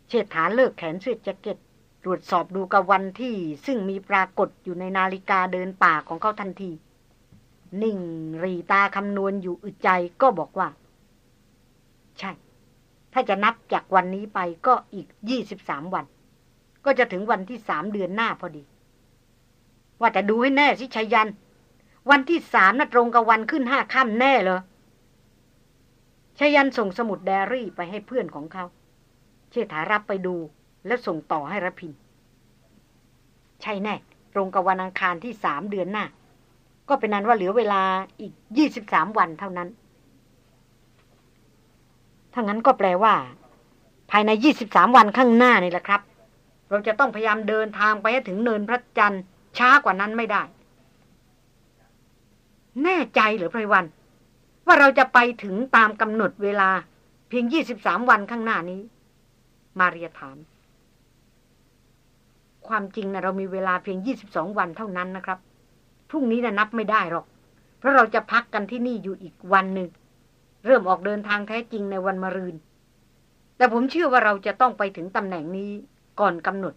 เชษฐาเลิกแขนเสื้อแจ็คเก็ตตรวจสอบดูกับวันที่ซึ่งมีปรากฏอยู่ในนาฬิกาเดินป่าของเขาทันที นิ่งรีตาคำนวณอยู่อึดใจก็บอกว่า ใช่ ถ้าจะนับจากวันนี้ไปก็อีก23วัน ก็จะถึงวันที่สามเดือนหน้าพอดี ว่าแต่ดูให้แน่สิชัยยัน วันที่สามน่ะตรงกับวันขึ้นห้าค่ำแน่เลยชยันส่งสมุดแดรี่ไปให้เพื่อนของเขา เชษฐารับไปดูแล้วส่งต่อให้รพิน ใช่แน่ ตรงกับวันอังคารที่สามเดือนหน้า ก็เป็นนั้นว่าเหลือเวลาอีกยี่สิบามวันเท่านั้น ถ้างั้นก็แปลว่า ภายในยี่สิบามวันข้างหน้านี่แหละครับ เราจะต้องพยายามเดินทางไปให้ถึงเนินพระจันทร์ช้ากว่านั้นไม่ได้ แน่ใจหรือไพรวัน ว่าเราจะไปถึงตามกำหนดเวลา เพียงยี่สิบามวันข้างหน้านี้ มาเรียถามความจริงนะเรามีเวลาเพียงยี่สิบสองวันเท่านั้นนะครับ พรุ่งนี้นะนับไม่ได้หรอก เพราะเราจะพักกันที่นี่อยู่อีกวันหนึ่ง เริ่มออกเดินทางแท้จริงในวันมะรืน แต่ผมเชื่อว่าเราจะต้องไปถึงตำแหน่งนี้ก่อนกำหนด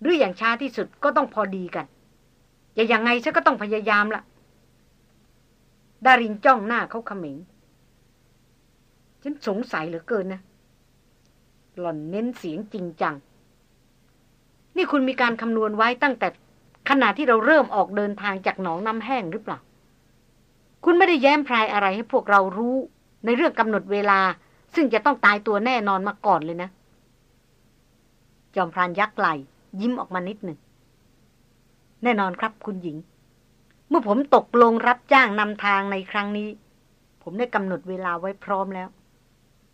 หรืออย่างช้าที่สุดก็ต้องพอดีกันจะยังไงฉันก็ต้องพยายามละดารินจ้องหน้าเขาเขม็งฉันสงสัยเหลือเกินนะ หล่อนเน้นเสียงจริงจัง นี่คุณมีการคำนวณไว้ตั้งแต่ ขณะที่เราเริ่มออกเดินทางจากหนองน้ำแห้งหรือเปล่า คุณไม่ได้แย้มพรายอะไรให้พวกเรารู้ ในเรื่องกำหนดเวลา ซึ่งจะต้องตายตัวแน่นอนมาก่อนเลยนะ จอมพรานยักไหลยิ้มออกมานิดหนึ่ง แน่นอนครับคุณหญิง เมื่อผมตกลงรับจ้างนำทางในครั้งนี้ ผมได้กำหนดเวลาไว้พร้อมแล้ว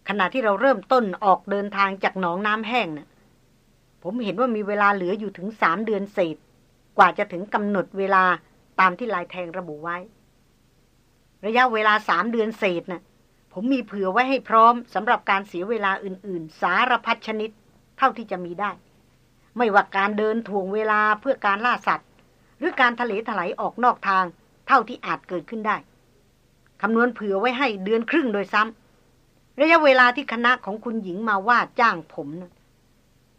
ขณะที่เราเริ่มต้นออกเดินทางจากหนองน้ำแห้งนะ่ะผมเห็นว่ามีเวลาเหลืออยู่ถึงสามเดือนเศษ กว่าจะถึงกำหนดเวลาตามที่ลายแทงระบุไว้ ระยะเวลาสามเดือนเศษนะ่ะ ผมมีเผื่อไว้ให้พร้อมสำหรับการเสียเวลาอื่น ๆ สารพัดชนิด เท่าที่จะมีได้ ไม่ว่าการเดินถ่วงเวลาเพื่อการล่าสัตว์ หรือการทะเลถลายออกนอกทาง เท่าที่อาจเกิดขึ้นได้คำนวณเผื่อไว้ให้เดือนครึ่งโดยซ้ำระยะเวลาที่คณะของคุณหญิงมาว่าจ้างผมนะ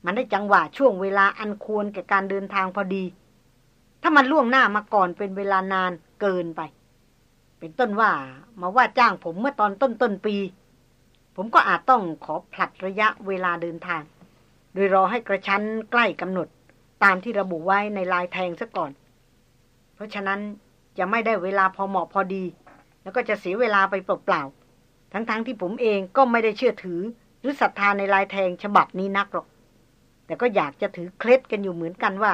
มันได้จังหวะช่วงเวลาอันควรแก่การเดินทางพอดี ถ้ามันล่วงหน้ามาก่อนเป็นเวลานานเกินไป เป็นต้นว่ามาว่าจ้างผมเมื่อตอนต้นต้นปี ผมก็อาจต้องขอผลัดระยะเวลาเดินทาง โดยรอให้กระชั้นใกล้กำหนด ตามที่ระบุไว้ในลายแทงซะก่อน เพราะฉะนั้นจะไม่ได้เวลาพอเหมาะพอดี แล้วก็จะเสียเวลาไปเปล่าๆทั้งๆทที่ผมเองก็ไม่ได้เชื่อถือ หรือศรัทธาในลายแทงฉบับนี้นักหรอก แต่ก็อยากจะถือเคล็ดกันอยู่เหมือนกันว่า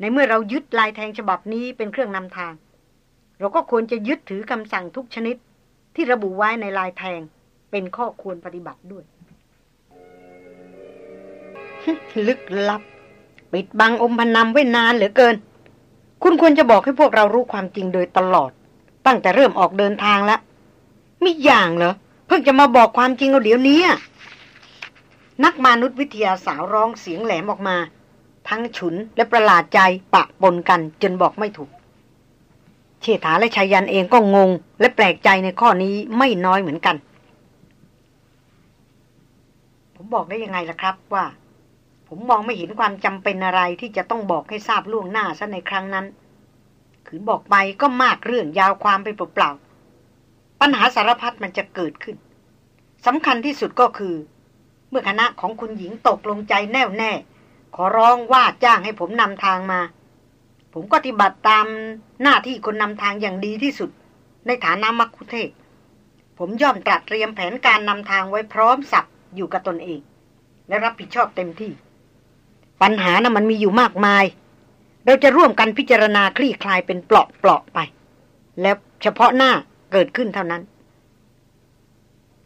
ในเมื่อเรายึดลายแทงฉบับนี้เป็นเครื่องนำทาง เราก็ควรจะยึดถือคำสั่งทุกชนิด ที่ระบุไว้ในลายแทงเป็นข้อควรปฏิบัติด้วย ลึกลับ ปิดบังอมพนำไว้นานเหลือเกิน คุณควรจะบอกให้พวกเรารู้ความจริงโดยตลอด ตั้งแต่เริ่มออกเดินทางแล้วมิอย่างเหรอ เพิ่งจะมาบอกความจริงเอาเดี๋ยวนี้นักมนุษยวิทยาสาวร้องเสียงแหลมออกมา ทั้งฉุนและประหลาดใจปะปนกันจนบอกไม่ถูก เชษฐาและชายันเองก็งง และแปลกใจในข้อนี้ไม่น้อยเหมือนกัน ผมบอกได้ยังไงล่ะครับว่า ผมมองไม่เห็นความจำเป็นอะไรที่จะต้องบอกให้ทราบล่วงหน้าซะในครั้งนั้นขืนบอกไปก็มากเรื่องยาวความไปเปล่าๆปัญหาสารพัดมันจะเกิดขึ้นสำคัญที่สุดก็คือ เมื่อคณะของคุณหญิงตกลงใจแน่วแน่ ขอร้องว่าจ้างให้ผมนำทางมา ผมก็ปฏิบัติตามหน้าที่คนนำทางอย่างดีที่สุด ในฐานะมักคุเทศ ผมย่อมตรัสเตรียมแผนการนำทางไว้พร้อมสับอยู่กับตนเอง และรับผิดชอบเต็มที่ ปัญหานะ่ะมันมีอยู่มากมาย เราจะร่วมกันพิจารณาคลี่คลายเป็นเปลาะเปลาะไป แล้วเฉพาะหน้าเกิดขึ้นเท่านั้น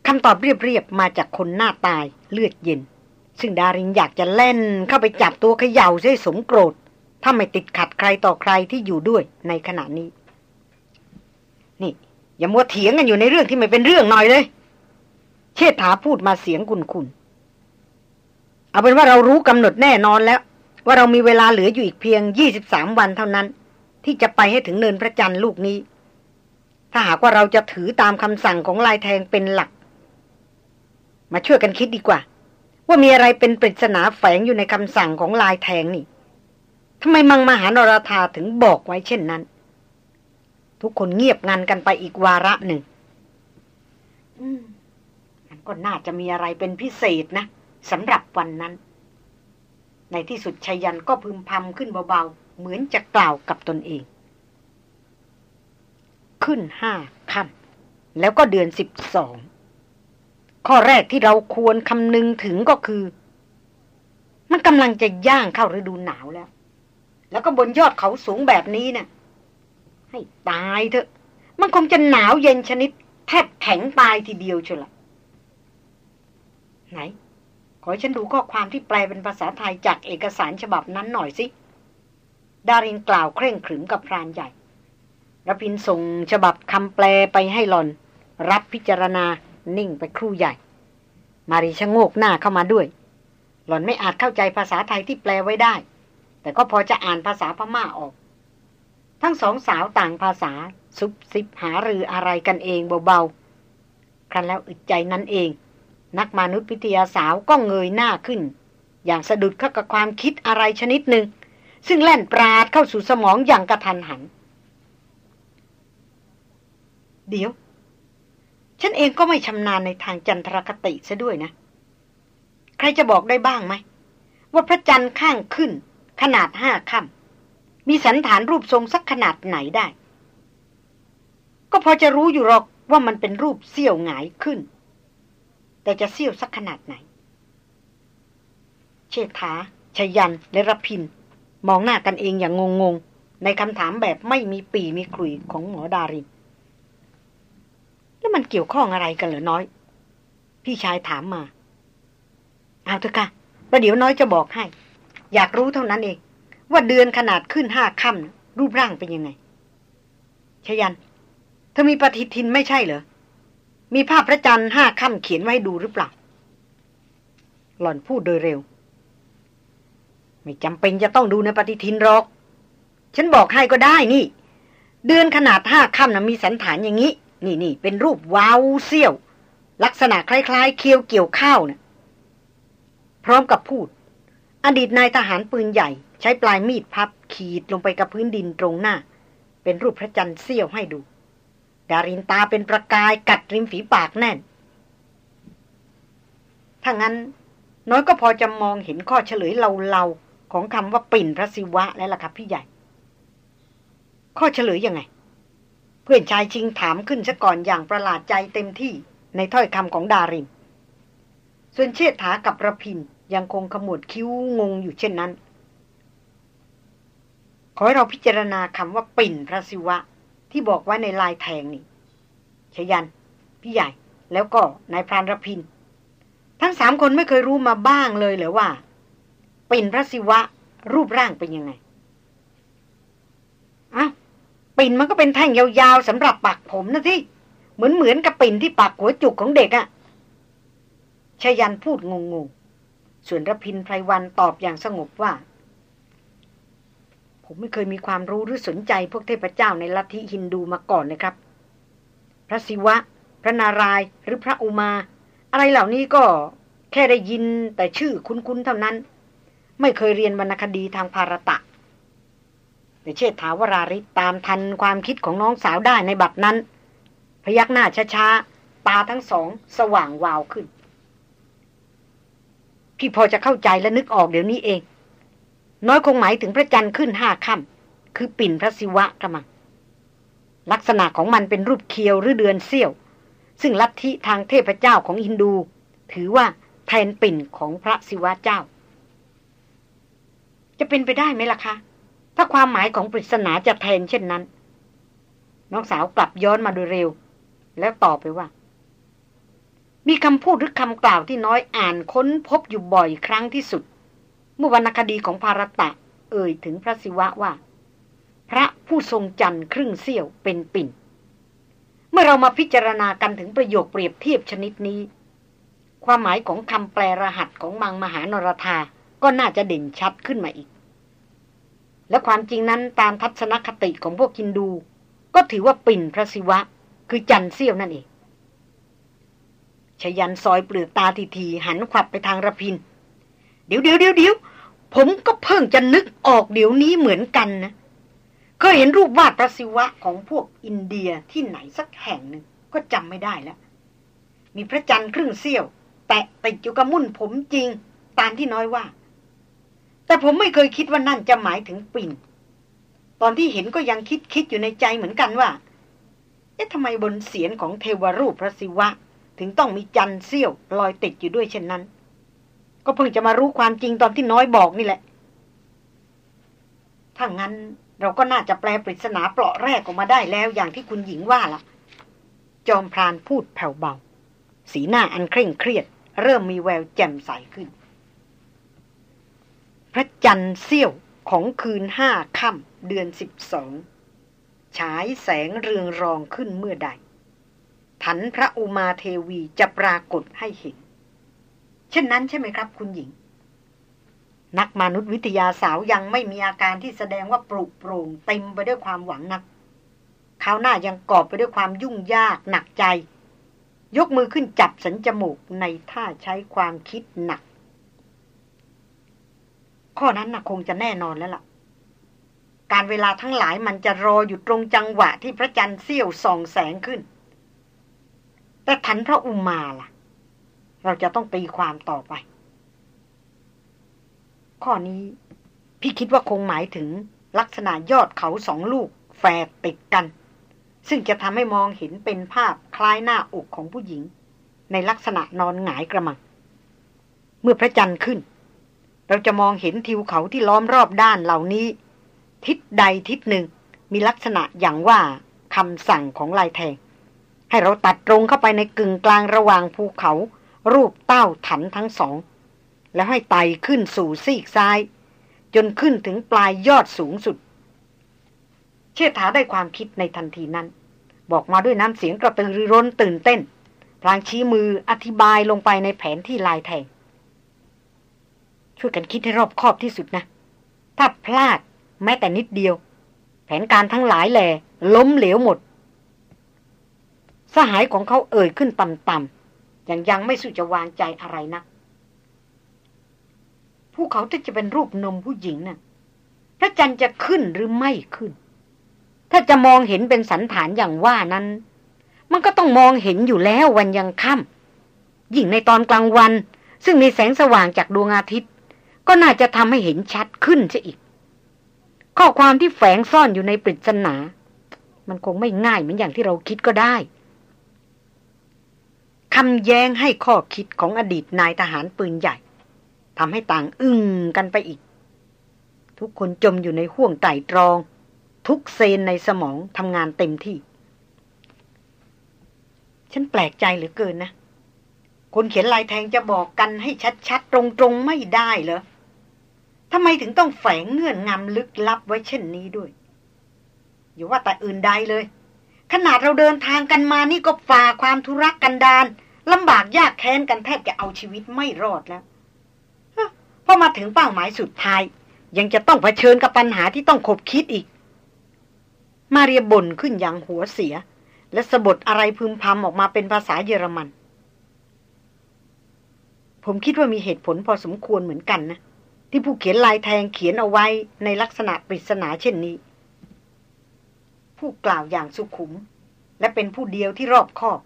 คำตอบเรียบๆมาจากคนหน้าตายเลือดเย็น ซึ่งดารินอยากจะเล่นเข้าไปจับตัวเขย่าใช้สมโกรธ ถ้าไม่ติดขัดใครต่อใครที่อยู่ด้วยในขณะนี้ นี่ อย่ามัวเถียงกันอยู่ในเรื่องที่ไม่เป็นเรื่องหน่อยเลย เชษฐาพูดมาเสียงคุนคุนเอาเป็นว่าเรารู้กำหนดแน่นอนแล้ว ว่าเรามีเวลาเหลืออยู่อีกเพียงยี่สิบสามวันเท่านั้น ที่จะไปให้ถึงเนินพระจันทร์ลูกนี้ ถ้าหากว่าเราจะถือตามคำสั่งของลายแทงเป็นหลัก มาช่วยกันคิดดีกว่า ว่ามีอะไรเป็นปริศนาแฝงอยู่ในคำสั่งของลายแทงนี่ทำไมมังมหานรธาถึงบอกไว้เช่นนั้น ทุกคนเงียบงันกันไปอีกวาระหนึ่ง อืมมันก็น่าจะมีอะไรเป็นพิเศษนะสำหรับวันนั้น ในที่สุดชัยันก็พึมพำขึ้นเบาๆ เหมือนจะกล่าวกับตนเอง ขึ้นห้าค่ำแล้วก็เดือนสิบสอง ข้อแรกที่เราควรคำนึงถึงก็คือ มันกำลังจะย่างเข้าฤดูหนาวแล้ว แล้วก็บนยอดเขาสูงแบบนี้เนะ่ะ ให้ตายเถอะ มันคงจะหนาวเย็นชนิด แทบแข็งตายทีเดียวเชียวละไหน ขอฉันดูข้อความที่แปลเป็นภาษาไทยจากเอกสารฉบับนั้นหน่อยสิ ดารินกล่าวเคร่งขรึมกับพรานใหญ่รพินส่งฉบับคำแปลไปให้หลอน รับพิจารณา นิ่งไปครู่ใหญ่ มารีชะโงกหน้าเข้ามาด้วย หล่อนไม่อาจเข้าใจภาษาไทยที่แปลไว้ได้ แต่ก็พอจะอ่านภาษาพม่าออก ทั้งสองสาวต่างภาษาซุบซิบหารืออะไรกันเองเบาๆ ครั้นแล้วอึดใจนั้นเอง นักมนุษยวิทยาสาวก็เงยหน้าขึ้น อย่างสะดุดเข้ากับความคิดอะไรชนิดหนึ่ง ซึ่งแล่นปราดเข้าสู่สมองอย่างกระทันหัน เดี๋ยว ฉันเองก็ไม่ชำนาญในทางจันทรคติซะด้วยนะ ใครจะบอกได้บ้างไหม ว่าพระจันทร์ข้างขึ้น ขนาดห้าค่ำมีสันฐานรูปทรงสักขนาดไหนได้ ก็พอจะรู้อยู่หรอกว่ามันเป็นรูปเสี้ยวหงายขึ้น แต่จะเสี้ยวสักขนาดไหน เชษฐาชยันและรพิน มองหน้ากันเองอย่างงงๆ ในคำถามแบบไม่มีปีมีกลุยของหมอดาริน แล้วมันเกี่ยวข้องอะไรกันเหรอน้อย พี่ชายถามมา เอาเถอะค่ะประเดี๋ยวน้อยจะบอกให้ อยากรู้เท่านั้นเอง ว่าเดือนขนาดขึ้นห้าค่ำรูปร่างเป็นยังไงชยัน เธอมีปฏิทินไม่ใช่เหรอ มีภาพพระจันทร์ห้าค่ำเขียนไว้ดูหรือเปล่า หล่อนพูดโดยเร็ว ไม่จำเป็นจะต้องดูในปฏิทินหรอก ฉันบอกให้ก็ได้นี่ เดือนขนาดห้าค่ำนะมีสันฐานอย่างนี้ นี่นี่เป็นรูปวาวเซี่ยว ลักษณะคล้าย ๆ เคียวเกี่ยวข้าวนะ่ะพร้อมกับพูด อดีตนายทหารปืนใหญ่ ใช้ปลายมีดพับขีดลงไปกับพื้นดินตรงหน้า เป็นรูปพระจันทร์เซี่ยวให้ดู ดารินตาเป็นประกายกัดริมฝีปากแน่น ถ้างั้น น้อยก็พอจะมองเห็นข้อเฉลยเล่าๆของคำว่าปิ่นพระศิวะแล้วล่ะครับพี่ใหญ่ ข้อเฉลยยังไง พื่อนชายชิงถามขึ้นซะก่อนอย่างประหลาดใจเต็มที่ในถ้อยคำของดาริน ส่วนเชษฐากับระพินยังคงขมวดคิ้วงงอยู่เช่นนั้น ขอให้เราพิจารณาคำว่าปิ่นพระศิวะ ที่บอกไว้ในลายแทงนี่ชยัน พี่ใหญ่ แล้วก็นายพรานระพิน ทั้งสามคนไม่เคยรู้มาบ้างเลยเหรือว่า ปิ่นพระศิวะรูปร่างเป็นยังไงอ้าว ปิ่นมันก็เป็นแท่งยาวๆสำหรับปักผมนะที่เหมือนเหมือนกับปิ่นที่ปักหัวจุกของเด็กอะชยันพูดงงๆ ส่วนรพินไพรวันตอบอย่างสงบว่า ผมไม่เคยมีความรู้หรือสนใจพวกเทพเจ้าในลัทธิฮินดูมาก่อนเลยครับ พระศิวะ พระนารายหรือพระอุมา อะไรเหล่านี้ก็แค่ได้ยินแต่ชื่อคุ้นๆเท่านั้น ไม่เคยเรียนวรรณคดีทางภารตะ แต่เชษฐาวราริศตามทันความคิดของน้องสาวได้ในบัดนั้น พยักหน้าช้าๆ ตาทั้งสองสว่างวาวขึ้น พี่พอจะเข้าใจและนึกออกเดี๋ยวนี้เอง น้อยคงหมายถึงพระจันทร์ขึ้นห้าค่ำคือปิ่นพระศิวะกระมัง ลักษณะของมันเป็นรูปเคียวหรือเดือนเสี้ยว ซึ่งลัทธิทางเทพเจ้าของอินดู ถือว่าแทนปิ่นของพระศิวะเจ้า จะเป็นไปได้ไหมล่ะคะ ถ้าความหมายของปริศนาจะแทนเช่นนั้น น้องสาวกลับย้อนมาโดยเร็ว แล้วตอบไปว่า มีคำพูดหรือคำกล่าวที่น้อยอ่านค้นพบอยู่บ่อยครั้งที่สุด เมื่อวรรณคดีของภารตะ เอ่ยถึงพระศิวะว่า พระผู้ทรงจันทร์ครึ่งเสี้ยวเป็นปิ่น เมื่อเรามาพิจารณากันถึงประโยคเปรียบเทียบชนิดนี้ ความหมายของคำแปลรหัสของมังมหานรธาก็น่าจะเด่นชัดขึ้นมาอีก และความจริงนั้นตามทัศนคติของพวกกินดู ก็ถือว่าปิ่นพระศิวะ คือจันเสี้ยวนั่นเองชยันซอยเปลือกตาทีทีหันขวับไปทางระพิน เดี๋ยวเดี๋ยวเดี๋ยวเดี๋ยวผมก็เพิ่งจะนึกออกเดี๋ยวนี้เหมือนกันนะเคยเห็นรูปวาดพระศิวะของพวกอินเดียที่ไหนสักแห่งหนึ่งก็จำไม่ได้แล้ว มีพระจันทร์ครึ่งเสี้ยว แตะติดอยู่กับมุ่นผมจริง ตามที่น้อยว่า แต่ผมไม่เคยคิดว่านั่นจะหมายถึงปิ่น ตอนที่เห็นก็ยังคิดคิดอยู่ในใจเหมือนกันว่า เอ๊ะทำไมบนเสียนของเทวรูปพระศิวะ ถึงต้องมีจันทร์เสี้ยวลอยติดอยู่ด้วยเช่นนั้น ก็เพิ่งจะมารู้ความจริงตอนที่น้อยบอกนี่แหละ ถ้างั้นเราก็น่าจะแปลปริศนาเปราะแรกออกมาได้แล้วอย่างที่คุณหญิงว่าล่ะ จอมพรานพูดแผ่วเบา สีหน้าอันเคร่งเครียด เริ่มมีแววแจ่มใสขึ้น พระจันทร์เสี้ยวของคืนห้าค่ำเดือนสิบสองฉายแสงเรืองรองขึ้นเมื่อใดถันพระอุมาเทวีจะปรากฏให้เห็น เช่นนั้นใช่ไหมครับคุณหญิง นักมนุษยวิทยาสาวยังไม่มีอาการที่แสดงว่าปรุโปร่งเต็มไปด้วยความหวังนักเขาหน้ายังกอบไปด้วยความยุ่งยากหนักใจ ยกมือขึ้นจับสันจมูกในท่าใช้ความคิดหนัก ข้อนั้นนะคงจะแน่นอนแล้วล่ะ การเวลาทั้งหลายมันจะรออยู่ตรงจังหวะที่พระจันทร์เสี้ยวส่องแสงขึ้น แต่ทันพระอุมาล่ะ เราจะต้องตีความต่อไป ข้อนี้พี่คิดว่าคงหมายถึงลักษณะยอดเขาสองลูกแฝดติดกัน ซึ่งจะทำให้มองเห็นเป็นภาพคล้ายหน้าอกของผู้หญิง ในลักษณะนอนหงายกระมัง เมื่อพระจันทร์ขึ้น เราจะมองเห็นทิวเขาที่ล้อมรอบด้านเหล่านี้ ทิศใดทิศหนึ่ง มีลักษณะอย่างว่าคำสั่งของลายแทง ให้เราตัดตรงเข้าไปในกึ่งกลางระหว่างภูเขา รูปเต้าถันทั้งสอง แล้วให้ไต่ขึ้นสู่ซีกซ้าย จนขึ้นถึงปลายยอดสูงสุด เชิดถาได้ความคิดในทันทีนั้น บอกมาด้วยน้ำเสียงกระตือรือร้นตื่นเต้นพลางชี้มืออธิบายลงไปในแผนที่ลายแทง ช่วยกันคิดให้รอบคอบที่สุดนะ ถ้าพลาดแม้แต่นิดเดียว แผนการทั้งหลายแหลล้มเหลวหมด สหายของเขาเอ่ยขึ้นต่ำๆยังยังไม่สุจะวางใจอะไรนะผู้เขาที่จะเป็นรูปนมผู้หญิงนะ่ะพระจันทร์จะขึ้นหรือไม่ขึ้น ถ้าจะมองเห็นเป็นสันฐานอย่างว่านั้น มันก็ต้องมองเห็นอยู่แล้ววันยังค่ำยิ่งในตอนกลางวัน ซึ่งมีแสงสว่างจากดวงอาทิตย์ ก็น่าจะทำให้เห็นชัดขึ้นซะอีก ข้อความที่แฝงซ่อนอยู่ในปริศนา มันคงไม่ง่ายเหมือนอย่างที่เราคิดก็ได้คำแย้งให้ข้อคิดของอดีตนายทหารปืนใหญ่ทำให้ต่างอึ้งกันไปอีก ทุกคนจมอยู่ในห่วงไต่ตรอง ทุกเซนในสมองทำงานเต็มที่ ฉันแปลกใจเหลือเกินนะ คนเขียนลายแทงจะบอกกันให้ชัดๆ ตรงๆ ไม่ได้เหรอ ทำไมถึงต้องแฝงเงื่อนงำลึกลับไว้เช่นนี้ด้วย อยู่ว่าแต่อื่นใดเลย ขนาดเราเดินทางกันมานี่ก็ฝ่าความทุรักกันดารลำบากยากแค้นกันแทบจะเอาชีวิตไม่รอดแล้วพอมาถึงเป้าหมายสุดท้าย ยังจะต้องเผชิญกับปัญหาที่ต้องขบคิดอีก มาเรียบ่นขึ้นอย่างหัวเสีย และสะบดอะไรพึมพำออกมาเป็นภาษาเยอรมัน ผมคิดว่ามีเหตุผลพอสมควรเหมือนกันนะ ที่ผู้เขียนลายแทงเขียนเอาไว้ในลักษณะปริศนาเช่นนี้ ผู้กล่าวอย่างสุขุม และเป็นผู้เดียวที่รอบคอบ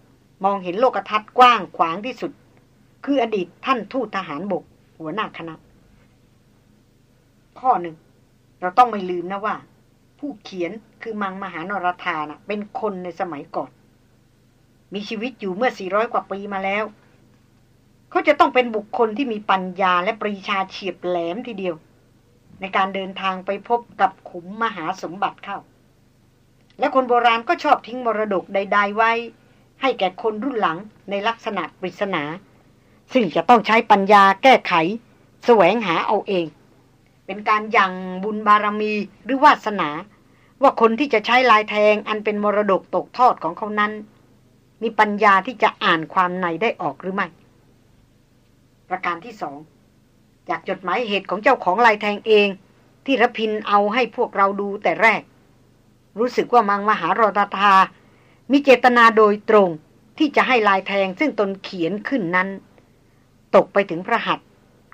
มองเห็นโลกทัศน์กว้างขวางที่สุด คืออดีตท่านทูตทหารบก หัวหน้าคณะ ข้อหนึ่ง เราต้องไม่ลืมนะว่า ผู้เขียนคือมังมหานรธานะเป็นคนในสมัยก่อน มีชีวิตอยู่เมื่อ 400 กว่าปีมาแล้ว เขาจะต้องเป็นบุคคลที่มีปัญญาและปรีชาเฉียบแหลมทีเดียว ในการเดินทางไปพบกับขุมมหาสมบัติเข้า และคนโบราณก็ชอบทิ้งมรดกใด ๆ ไว้ ให้แก่คนรุ่นหลังในลักษณะปริศนา ซึ่งจะต้องใช้ปัญญาแก้ไข แสวงหาเอาเอง เป็นการยังบุญบารมีหรือวาสนา ว่าคนที่จะใช้ลายแทงอันเป็นมรดกตกทอดของเขานั้น มีปัญญาที่จะอ่านความในได้ออกหรือไม่ ประการที่สองจากจดหมายเหตุของเจ้าของลายแทงเอง ที่รพินเอาให้พวกเราดูแต่แรก รู้สึกว่ามังมหารตาามีเจตนาโดยตรงที่จะให้ลายแทงซึ่งตนเขียนขึ้นนั้น ตกไปถึงพระหัต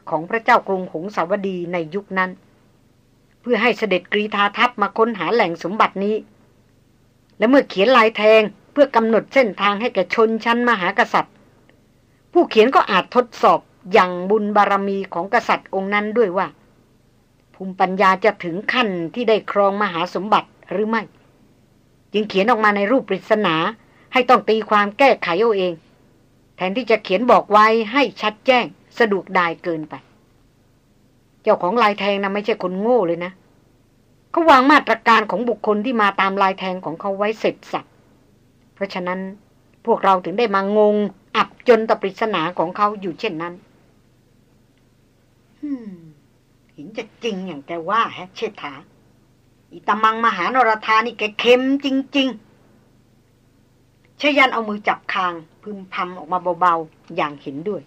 ของพระเจ้ากรุงหงสาวดีในยุคนั้น เพื่อให้เสด็จกรีธาทัพมาค้นหาแหล่งสมบัตินี้ และเมื่อเขียนลายแทงเพื่อกำหนดเส้นทางให้แก่ชนชั้นมหากษัตริย์ ผู้เขียนก็อาจทดสอบ อย่างบุญบารมีของกษัตริย์องค์นั้นด้วยว่า ภูมิปัญญาจะถึงขั้นที่ได้ครองมหาสมบัติหรือไม่ จึงเขียนออกมาในรูปปริศนาให้ต้องตีความแก้ไขเอาเอง แทนที่จะเขียนบอกไว้ให้ชัดแจ้งสะดวกดายเกินไป เจ้าของลายแทงนะไม่ใช่คนโง่เลยนะเขาวางมาตรการของบุคคลที่มาตามลายแทงของเขาไว้เสร็จสับเพราะฉะนั้นพวกเราถึงได้มางงอับจนตปริศนาของเขาอยู่เช่นนั้น เห็นจะจริงอย่างแกว่าแฮะเชษฐา อิตามังมหานรธานี่แกเค็มจริง ๆ ชยันเอามือจับคาง พึมพำออกมาเบา ๆ อย่างเห็นด้วย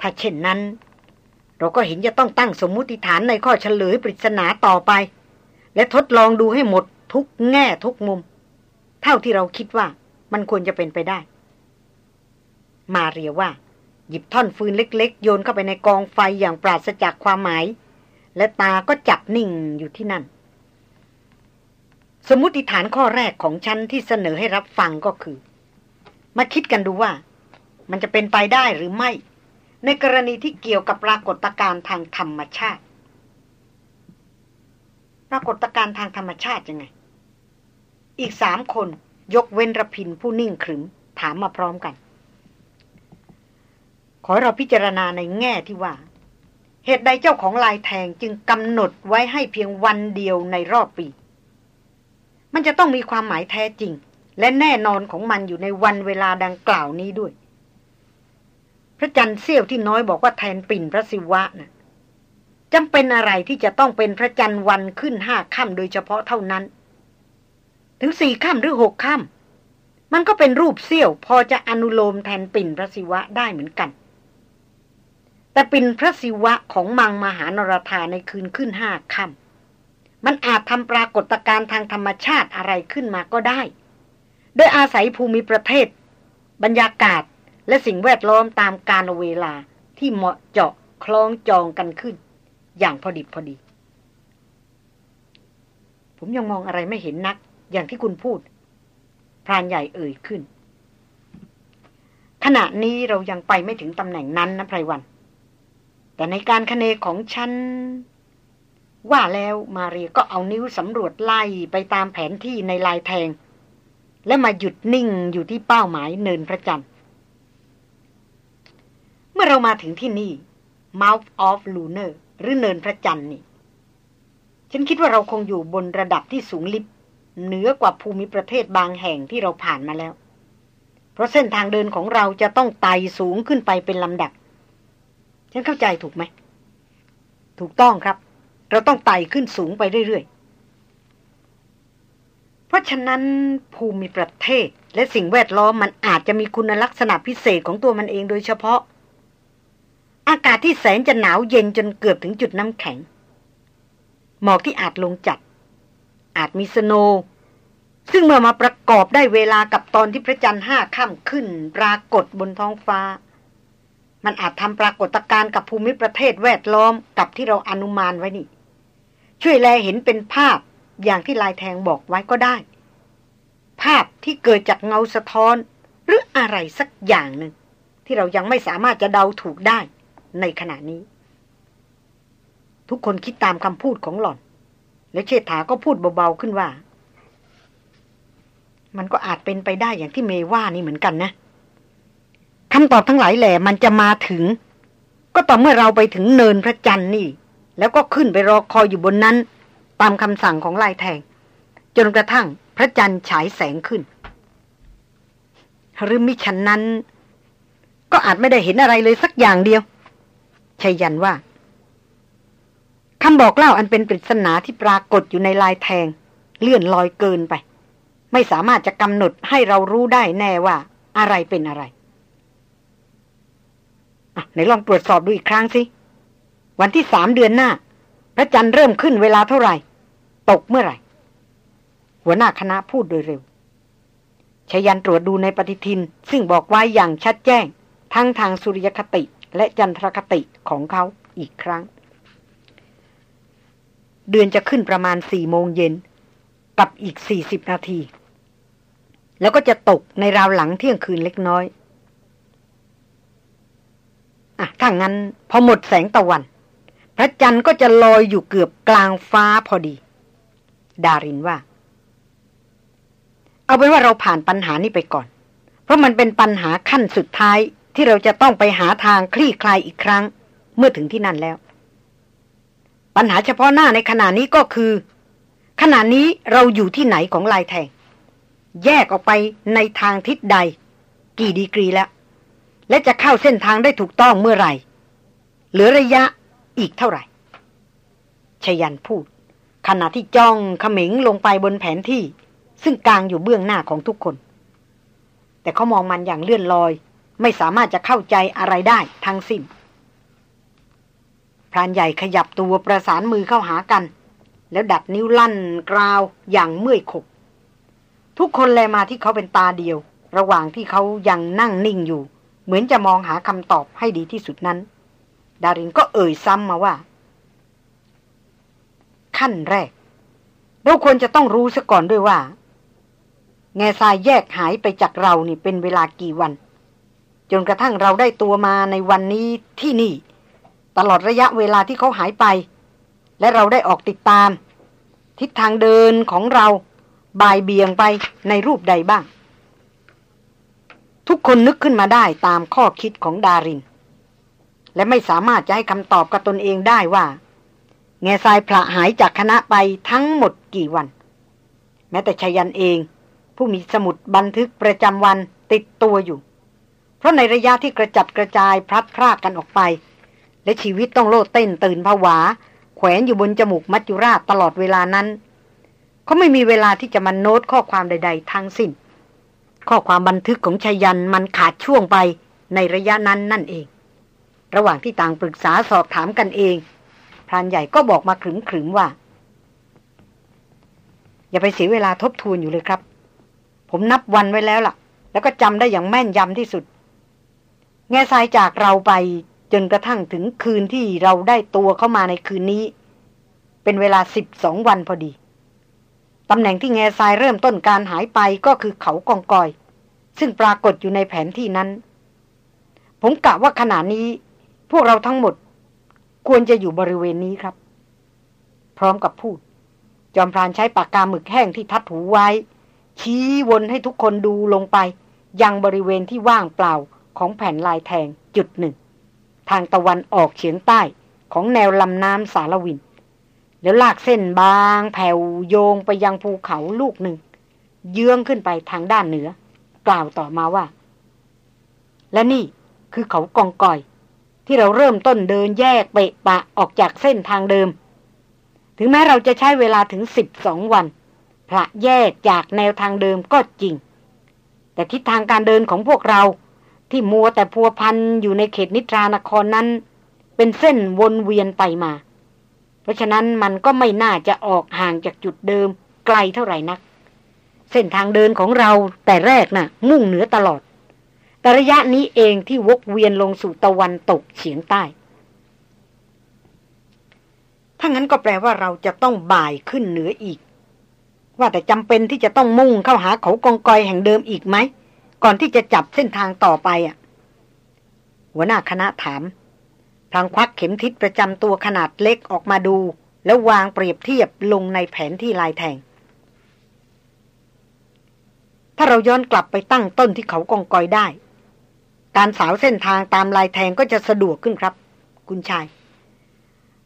ถ้าเช่นนั้น เราก็เห็นจะต้องตั้งสมมุติฐานในข้อเฉลยปริศนาต่อไป และทดลองดูให้หมดทุกแง่ทุกมุม เท่าที่เราคิดว่ามันควรจะเป็นไปได้ มาเรียว่า หยิบท่อนฟืนเล็กๆ โยนเข้าไปในกองไฟอย่างปราศจากความหมาย และตาก็จับนิ่งอยู่ที่นั่น สมมติฐานข้อแรกของฉันที่เสนอให้รับฟังก็คือ มาคิดกันดูว่า มันจะเป็นไปได้หรือไม่ ในกรณีที่เกี่ยวกับปรากฏการณ์ทางธรรมชาติ ปรากฏการณ์ทางธรรมชาติยังไง อีกสามคนยกเว้นระพินผู้นิ่งขรึมถามมาพร้อมกัน ขอเราพิจารณาในแง่ที่ว่า เหตุใดเจ้าของลายแทงจึงกำหนดไว้ให้เพียงวันเดียวในรอบปี มันจะต้องมีความหมายแท้จริง และแน่นอนของมันอยู่ในวันเวลาดังกล่าวนี้ด้วย พระจันทร์เสี้ยวที่น้อยบอกว่าแทนปิ่นพระศิวะนะ่ะจำเป็นอะไรที่จะต้องเป็นพระจันทร์วันขึ้นห้าค่ำโดยเฉพาะเท่านั้น ถึงสี่ข้ามหรือหกข้ามมันก็เป็นรูปเสี้ยวพอจะอนุโลมแทนปิ่นพระศิวะได้เหมือนกัน แต่ปินพระศิวะของมังมหานรธาในคืนขึ้นห้าค่ำมันอาจทำปรากฏการณ์ทางธรรมชาติอะไรขึ้นมาก็ได้ โดยอาศัยภูมิประเทศ บรรยากาศและสิ่งแวดล้อมตามกาลเวลาที่เหมาะเจาะคล้องจองกันขึ้น อย่างพอดิบพอดี ผมยังมองอะไรไม่เห็นนัก อย่างที่คุณพูด พรานใหญ่เอ่ยขึ้น ขณะนี้เรายังไปไม่ถึงตำแหน่งนั้นนะไพรวัน แต่ในการคเนของฉัน ว่าแล้วมาเรียก็เอานิ้วสำรวจไล่ไปตามแผนที่ในลายแทง และมาหยุดนิ่งอยู่ที่เป้าหมายเนินพระจันทร์เมื่อเรามาถึงที่นี่ Mouth of Lunar หรือเนินพระจันทร์นี่ ฉันคิดว่าเราคงอยู่บนระดับที่สูงลิบเหนือกว่าภูมิประเทศบางแห่งที่เราผ่านมาแล้ว เพราะเส้นทางเดินของเราจะต้องไต่สูงขึ้นไปเป็นลำดับ ฉันเข้าใจถูกไหม ถูกต้องครับ เราต้องไต่ขึ้นสูงไปเรื่อยๆ เพราะฉะนั้นภูมิประเทศ และสิ่งแวดล้อมมันอาจจะมีคุณลักษณะพิเศษของตัวมันเองโดยเฉพาะ อากาศที่แสนจะหนาวเย็นจนเกือบถึงจุดน้ำแข็ง หมอกที่อาจลงจัด อาจมีสโน ซึ่งเมื่อมาประกอบได้เวลากับตอนที่พระจันทร์ห้าค่ำขึ้น ปรากฏบนท้องฟ้า มันอาจทำปรากฏการณ์กับภูมิประเทศแวดล้อมกับที่เราอนุมานไว้นี่ ช่วยแลเห็นเป็นภาพอย่างที่ลายแทงบอกไว้ก็ได้ ภาพที่เกิดจากเงาสะท้อน หรืออะไรสักอย่างหนึ่ง ที่เรายังไม่สามารถจะเดาถูกได้ในขณะนี้ ทุกคนคิดตามคำพูดของหล่อน และเชษฐาก็พูดเบาๆขึ้นว่า มันก็อาจเป็นไปได้อย่างที่เมว่านี่เหมือนกันนะ คำตอบทั้งหลายแหล่มันจะมาถึง ก็ต่อเมื่อเราไปถึงเนินพระจันทร์นี่ แล้วก็ขึ้นไปรอคอยอยู่บนนั้น ตามคำสั่งของลายแทง จนกระทั่งพระจันทร์ฉายแสงขึ้น หรือมิฉันนั้น ก็อาจไม่ได้เห็นอะไรเลยสักอย่างเดียวชัยยันว่าคำบอกเล่าอันเป็นปริศนาที่ปรากฏอยู่ในลายแทง เลื่อนลอยเกินไป ไม่สามารถจะกำหนดให้เรารู้ได้แน่ว่าอะไรเป็นอะไร ไหนลองตรวจสอบดูอีกครั้งสิ วันที่สามเดือนหน้า พระจันทร์เริ่มขึ้นเวลาเท่าไหร่ ตกเมื่อไหร่ หัวหน้าคณะพูดโดยเร็วชยันตรวจดูในปฏิทิน ซึ่งบอกไว้อย่างชัดแจ้ง ทั้งทางสุริยคติและจันทรคติของเขาอีกครั้ง เดือนจะขึ้นประมาณสี่โมงเย็น กับอีกสี่สิบนาที แล้วก็จะตกในราวหลังเที่ยงคืนเล็กน้อย อะถ้างั้นพอหมดแสงตะวัน พระจันทร์ก็จะลอยอยู่เกือบกลางฟ้าพอดี ดารินว่า เอาเป็นว่าเราผ่านปัญหานี้ไปก่อน เพราะมันเป็นปัญหาขั้นสุดท้ายที่เราจะต้องไปหาทางคลี่คลายอีกครั้ง เมื่อถึงที่นั่นแล้ว ปัญหาเฉพาะหน้าในขณะนี้ก็คือ ขณะนี้เราอยู่ที่ไหนของลายแทง แยกออกไปในทางทิศใด กี่ดีกรีแล้ว และจะเข้าเส้นทางได้ถูกต้องเมื่อไหร่ เหลือระยะอีกเท่าไหร่ชยันพูด ขณะที่จ้องขมิงลงไปบนแผนที่ ซึ่งกลางอยู่เบื้องหน้าของทุกคน แต่เขามองมันอย่างเลื่อนลอย ไม่สามารถจะเข้าใจอะไรได้ทั้งสิ้นพรานใหญ่ขยับตัวประสานมือเข้าหากัน แล้วดัดนิ้วลั่นกราวอย่างเมื่อยขบ ทุกคนแลมาที่เขาเป็นตาเดียว ระหว่างที่เขายังนั่งนิ่งอยู่ เหมือนจะมองหาคำตอบให้ดีที่สุดนั้น ดารินก็เอ่ยซ้ำมาว่า ขั้นแรก เราควรจะต้องรู้ซะก่อนด้วยว่า แง่ทรายแยกหายไปจากเรานี่เป็นเวลากี่วัน จนกระทั่งเราได้ตัวมาในวันนี้ที่นี่ ตลอดระยะเวลาที่เขาหายไป และเราได้ออกติดตาม ทิศทางเดินของเรา บายเบียงไปในรูปใดบ้าง ทุกคนนึกขึ้นมาได้ตามข้อคิดของดาริน และไม่สามารถจะให้คำตอบกับตนเองได้ว่า แง่ทรายพระหายจากคณะไปทั้งหมดกี่วัน แม้แต่ชายันเอง ผู้มีสมุดบันทึกประจำวันติดตัวอยู่ เพราะในระยะที่กระจัดกระจายพลัดพรากกันออกไป และชีวิตต้องโลดเต้นตื่นผวา แขวนอยู่บนจมูกมัจจุราชตลอดเวลานั้นเขาไม่มีเวลาที่จะมาโน้ตข้อความใด ๆ ทั้งสิ้น ข้อความบันทึกของชายันมันขาดช่วงไปในระยะนั้นนั่นเอง ระหว่างที่ต่างปรึกษาสอบถามกันเอง พรานใหญ่ก็บอกมาขรึมๆว่า อย่าไปเสียเวลาทบทวนอยู่เลยครับ ผมนับวันไว้แล้วล่ะ แล้วก็จำได้อย่างแม่นยำที่สุด แง่ทรายจากเราไปจนกระทั่งถึงคืนที่เราได้ตัวเข้ามาในคืนนี้ เป็นเวลาสิบสองวันพอดี ตำแหน่งที่แง่ทรายเริ่มต้นการหายไปก็คือเขากองกอย ซึ่งปรากฏอยู่ในแผนที่นั้น ผมกะว่าขณะนี้ พวกเราทั้งหมด ควรจะอยู่บริเวณนี้ครับ พร้อมกับพูด จอมพรานใช้ปากกาหมึกแห้งที่ทัดหูไว้ ชี้วนให้ทุกคนดูลงไป ยังบริเวณที่ว่างเปล่าของแผ่นลายแทงจุดหนึ่ง ทางตะวันออกเฉียงใต้ของแนวลำน้ำสารวิน แล้วลากเส้นบางแผ่วโยงไปยังภูเขาลูกหนึ่ง เยื้องขึ้นไปทางด้านเหนือ กล่าวต่อมาว่า และนี่คือเขากองก่อย ที่เราเริ่มต้นเดินแยกเปะปะออกจากเส้นทางเดิม ถึงแม้เราจะใช้เวลาถึงสิบสองวันพระแยกจากแนวทางเดิมก็จริง แต่ทิศทางการเดินของพวกเราที่มัวแต่พัวพันอยู่ในเขตนิทรานครนั้น เป็นเส้นวนเวียนไปมา เพราะฉะนั้นมันก็ไม่น่าจะออกห่างจากจุดเดิมไกลเท่าไหร่นัก เส้นทางเดินของเราแต่แรกนะ่ะ มุ่งเหนือตลอด แต่ระยะนี้เองที่วกเวียนลงสู่ตะวันตกเฉียงใต้ ถ้างั้นก็แปลว่าเราจะต้องบ่ายขึ้นเหนืออีก ว่าแต่จำเป็นที่จะต้องมุ่งเข้าหาเขากองกอยแห่งเดิมอีกไหม ก่อนที่จะจับเส้นทางต่อไปอะ หัวหน้าคณะถาม พลางควักเข็มทิศประจำตัวขนาดเล็กออกมาดู แล้ววางเปรียบเทียบลงในแผนที่ลายแทง ถ้าเราย้อนกลับไปตั้งต้นที่เขากองกอยได้ การสาวเส้นทางตามลายแทงก็จะสะดวกขึ้นครับ คุณชาย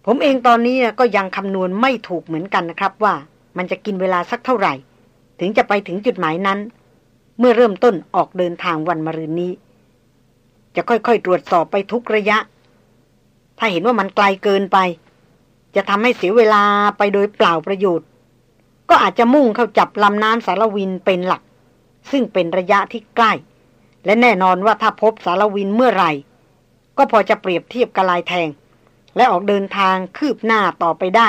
ผมเองตอนนี้ก็ยังคำนวณไม่ถูกเหมือนกันนะครับ ว่ามันจะกินเวลาสักเท่าไหร่ ถึงจะไปถึงจุดหมายนั้น เมื่อเริ่มต้นออกเดินทางวันมะรืนนี้ จะค่อยๆ ตรวจสอบไปทุกระยะ ถ้าเห็นว่ามันไกลเกินไป จะทำให้เสียเวลาไปโดยเปล่าประโยชน์ ก็อาจจะมุ่งเข้าจับลำน้ำสารวินเป็นหลัก ซึ่งเป็นระยะที่ใกล้ และแน่นอนว่าถ้าพบสารวินเมื่อไหร่ ก็พอจะเปรียบเทียบกระลายแทง และออกเดินทางคืบหน้าต่อไปได้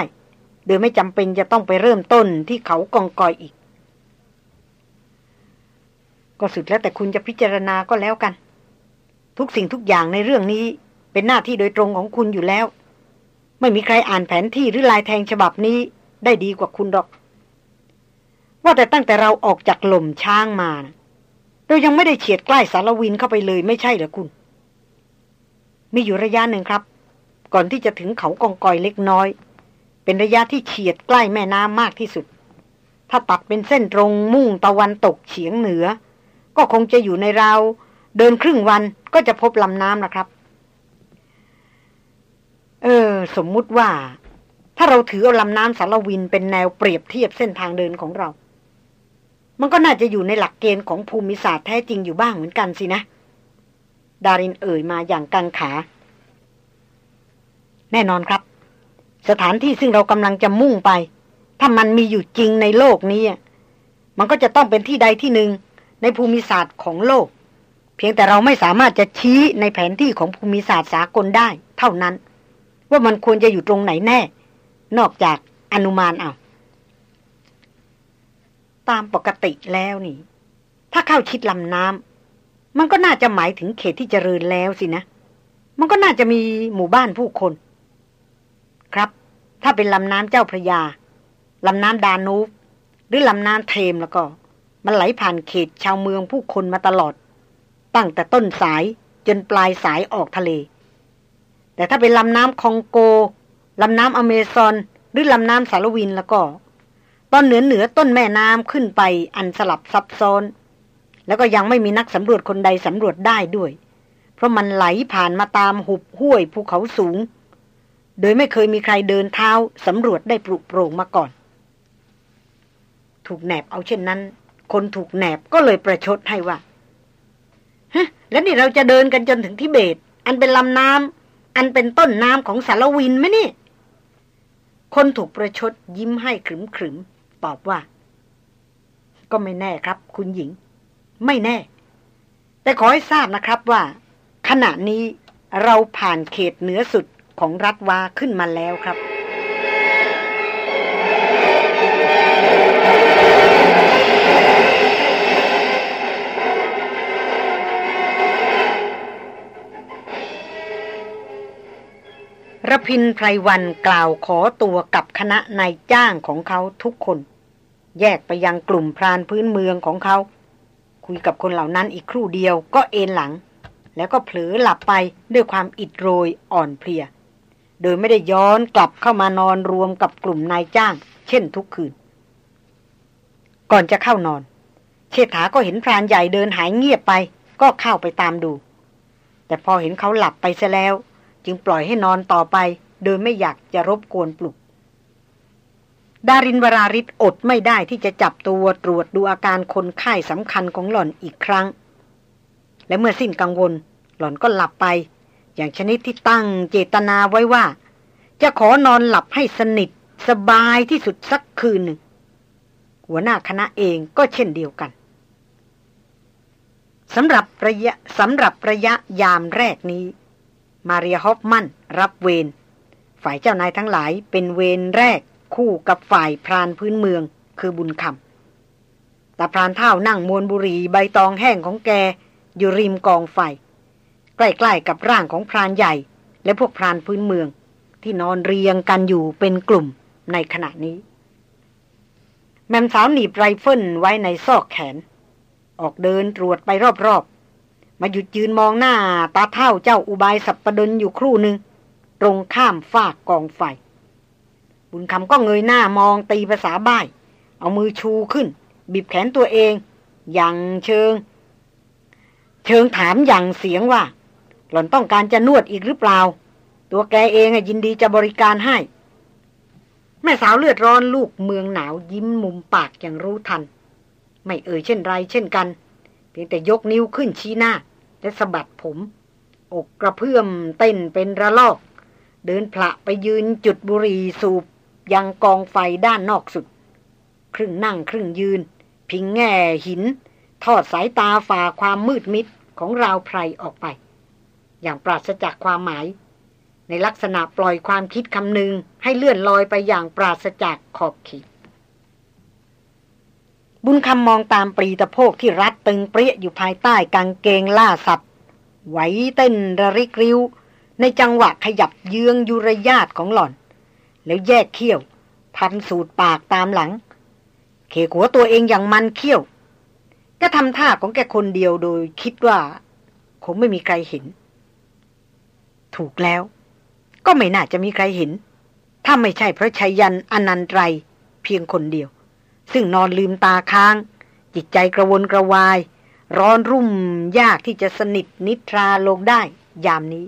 โดยไม่จำเป็นจะต้องไปเริ่มต้นที่เขากองกอยอีก ก็สุดแล้วแต่คุณจะพิจารณาก็แล้วกัน ทุกสิ่งทุกอย่างในเรื่องนี้ เป็นหน้าที่โดยตรงของคุณอยู่แล้ว ไม่มีใครอ่านแผนที่หรือลายแทงฉบับนี้ได้ดีกว่าคุณดอก ว่าแต่ตั้งแต่เราออกจากหล่มช้างมานะเรายังไม่ได้เฉียดใกล้สารวินเข้าไปเลยไม่ใช่เหรอคุณ มีอยู่ระยะหนึ่งครับ ก่อนที่จะถึงเขากองกอยเล็กน้อย เป็นระยะที่เฉียดใกล้แม่น้ำมากที่สุด ถ้าตัดเป็นเส้นตรงมุ่งตะวันตกเฉียงเหนือ ก็คงจะอยู่ในราวเดินครึ่งวันก็จะพบลำน้ำนะครับ เออ สมมุติว่า ถ้าเราถือเอาลำน้ำสารวินเป็นแนวเปรียบเทียบเส้นทางเดินของเรา มันก็น่าจะอยู่ในหลักเกณฑ์ของภูมิศาสตร์แท้จริงอยู่บ้างเหมือนกันสินะ ดารินเอ่ยมาอย่างกังขา แน่นอนครับ สถานที่ซึ่งเรากำลังจะมุ่งไป ถ้ามันมีอยู่จริงในโลกนี้มันก็จะต้องเป็นที่ใดที่หนึ่งในภูมิศาสตร์ของโลก เพียงแต่เราไม่สามารถจะชี้ในแผนที่ของภูมิศาสตร์สากลได้ เท่านั้น ว่ามันควรจะอยู่ตรงไหนแน่ นอกจากอนุมานเอา ตามปกติแล้วนี่ ถ้าเข้าชิดลำน้ำมันก็น่าจะหมายถึงเขตที่เจริญแล้วสินะ มันก็น่าจะมีหมู่บ้านผู้คน ครับ ถ้าเป็นลำน้ำเจ้าพระยาลำน้ำดานูบหรือลำน้ำเทมแล้วก็ มันไหลผ่านเขตชาวเมืองผู้คนมาตลอด ตั้งแต่ต้นสายจนปลายสายออกทะเล แต่ถ้าเป็นลำน้ำคองโกลำน้ำอเมซอน หรือลำน้ำสารวินแล้วก็ ตอนเหนือเหนือต้นแม่น้ำขึ้นไปอันสลับซับซ้อน แล้วก็ยังไม่มีนักสำรวจคนใดสำรวจได้ด้วย เพราะมันไหลผ่านมาตามหุบห้วยภูเขาสูง โดยไม่เคยมีใครเดินเท้าสำรวจได้ปรุโปร่งมาก่อน ถูกแหนบเอาเช่นนั้น คนถูกแหนบก็เลยประชดให้ว่าฮะแล้วนี่เราจะเดินกันจนถึงทิเบต อันเป็นลำน้ำ อันเป็นต้นน้ำของสารวินไหมนี่ คนถูกประชดยิ้มให้ขรึมขรึมตอบว่า ก็ไม่แน่ครับ คุณหญิง ไม่แน่ แต่ขอให้ทราบนะครับว่า ขณะนี้เราผ่านเขตเหนือสุดของรัฐวาขึ้นมาแล้วครับ ระพินไพรวันกล่าวขอตัวกับคณะนายจ้างของเขาทุกคน แยกไปยังกลุ่มพรานพื้นเมืองของเขา คุยกับคนเหล่านั้นอีกครู่เดียวก็เอนหลัง แล้วก็เผลอหลับไปด้วยความอิดโรยอ่อนเพลีย โดยไม่ได้ย้อนกลับเข้ามานอนรวมกับกลุ่มนายจ้าง เช่นทุกคืน ก่อนจะเข้านอน เชษฐาก็เห็นพรานใหญ่เดินหายเงียบไป ก็เข้าไปตามดู แต่พอเห็นเขาหลับไปซะแล้ว จึงปล่อยให้นอนต่อไป โดยไม่อยากจะรบกวนปลุก ดารินวราริศอดไม่ได้ที่จะจับตัวตรวจดูอาการคนไข้สำคัญของหล่อนอีกครั้ง และเมื่อสิ้นกังวล หล่อนก็หลับไป อย่างชนิดที่ตั้งเจตนาไว้ว่า จะขอนอนหลับให้สนิทสบายที่สุดสักคืนหนึ่ง หัวหน้าคณะเองก็เช่นเดียวกันสำหรับระยะสำหรับระยะยามแรกนี้ มาเรียฮอฟมันรับเวร ฝ่ายเจ้านายทั้งหลายเป็นเวรแรกคู่กับฝ่ายพรานพื้นเมืองคือบุญคำแต่พรานเฒ่านั่งมวนบุหรี่ใบตองแห้งของแก อยู่ริมกองไฟ ใกล้ๆกับร่างของพรานใหญ่ และพวกพรานพื้นเมือง ที่นอนเรียงกันอยู่เป็นกลุ่มในขณะนี้ แม่สาวหนีบไรเฟิลไว้ในซอกแขน ออกเดินตรวจไปรอบๆ มาหยุดยืนมองหน้าตาเท่าเจ้าอุบายสับประดนอยู่ครู่หนึ่ง ตรงข้ามฝากกองไฟ บุญคำก็เงยหน้ามองตีภาษาบ้าย เอามือชูขึ้น บีบแขนตัวเอง อย่างเชิง เชิงถามอย่างเสียงว่า หล่อนต้องการจะนวดอีกหรือเปล่า ตัวแกเองยินดีจะบริการให้ แม่สาวเลือดร้อนลูกเมืองหนาวยิ้มมุมปากอย่างรู้ทัน ไม่เอ่ยเช่นไร เช่นกัน พียงแต่ยกนิ้วขึ้นชี้หน้า และสะบัดผม อกกระเพื่อมเต้นเป็นระลอก เดินพละไปยืนจุดบุหรี่สูบยังกองไฟด้านนอกสุด ครึ่งนั่งครึ่งยืน พิงแง่หิน ทอดสายตาฝ่าความมืดมิดของราวไพรออกไป อย่างปราศจากความหมาย ในลักษณะปล่อยความคิดคำนึงให้เลื่อนลอยไปอย่างปราศจากขอบขีด บุญคำมองตามปรีตะโพกที่รัดตึงเปรี้ยอยู่ภายใต้กางเกงล่าสัตว์ไหวเต้นระริกริ้ว ในจังหวะขยับเยืองยุรยาตของหล่อน แล้วแยกเขี้ยวพันสูดปากตามหลัง เขหัวตัวเองอย่างมันเขี้ยวก็ทำท่าของแกคนเดียวโดยคิดว่า คงไม่มีใครเห็น ถูกแล้ว ก็ไม่น่าจะมีใครเห็น ถ้าไม่ใช่พระชัยยันอนันตรเพียงคนเดียว ซึ่งนอนลืมตาค้าง จิตใจกระวนกระวาย ร้อนรุ่มยากที่จะสนิทนิทราลงได้ ยามนี้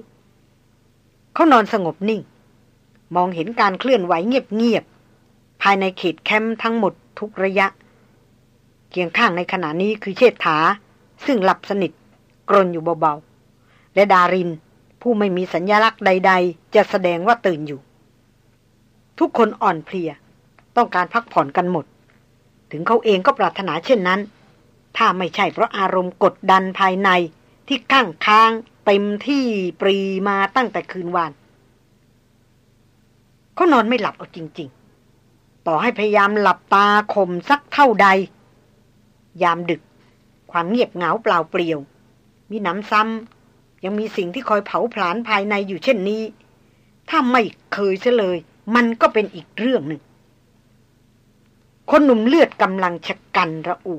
เขานอนสงบนิ่ง มองเห็นการเคลื่อนไหวเงียบๆภายในเขตแคมป์ทั้งหมดทุกระยะเคียงข้างในขณะนี้คือเชษฐา ซึ่งหลับสนิท กรนอยู่เบาๆ และดารินผู้ไม่มีสัญญลักษณ์ใด ๆ จะแสดงว่าตื่นอยู่ ทุกคนอ่อนเพลีย ต้องการพักผ่อนกันหมด ถึงเขาเองก็ปรารถนาเช่นนั้น ถ้าไม่ใช่เพราะอารมณ์กดดันภายในที่ข้างค้างเต็มที่ปรีมาตั้งแต่คืนวานเขานอนไม่หลับเอาจริง ๆ ต่อให้พยายามหลับตาข่มสักเท่าใด ยามดึก ความเงียบเหงาเปล่าเปลี่ยว มีน้ำซ้ำยังมีสิ่งที่คอยเผาผลาญภายในอยู่เช่นนี้ ถ้าไม่เคยเฉลย มันก็เป็นอีกเรื่องหนึ่ง คนหนุ่มเลือดกำลังชะกันระอุ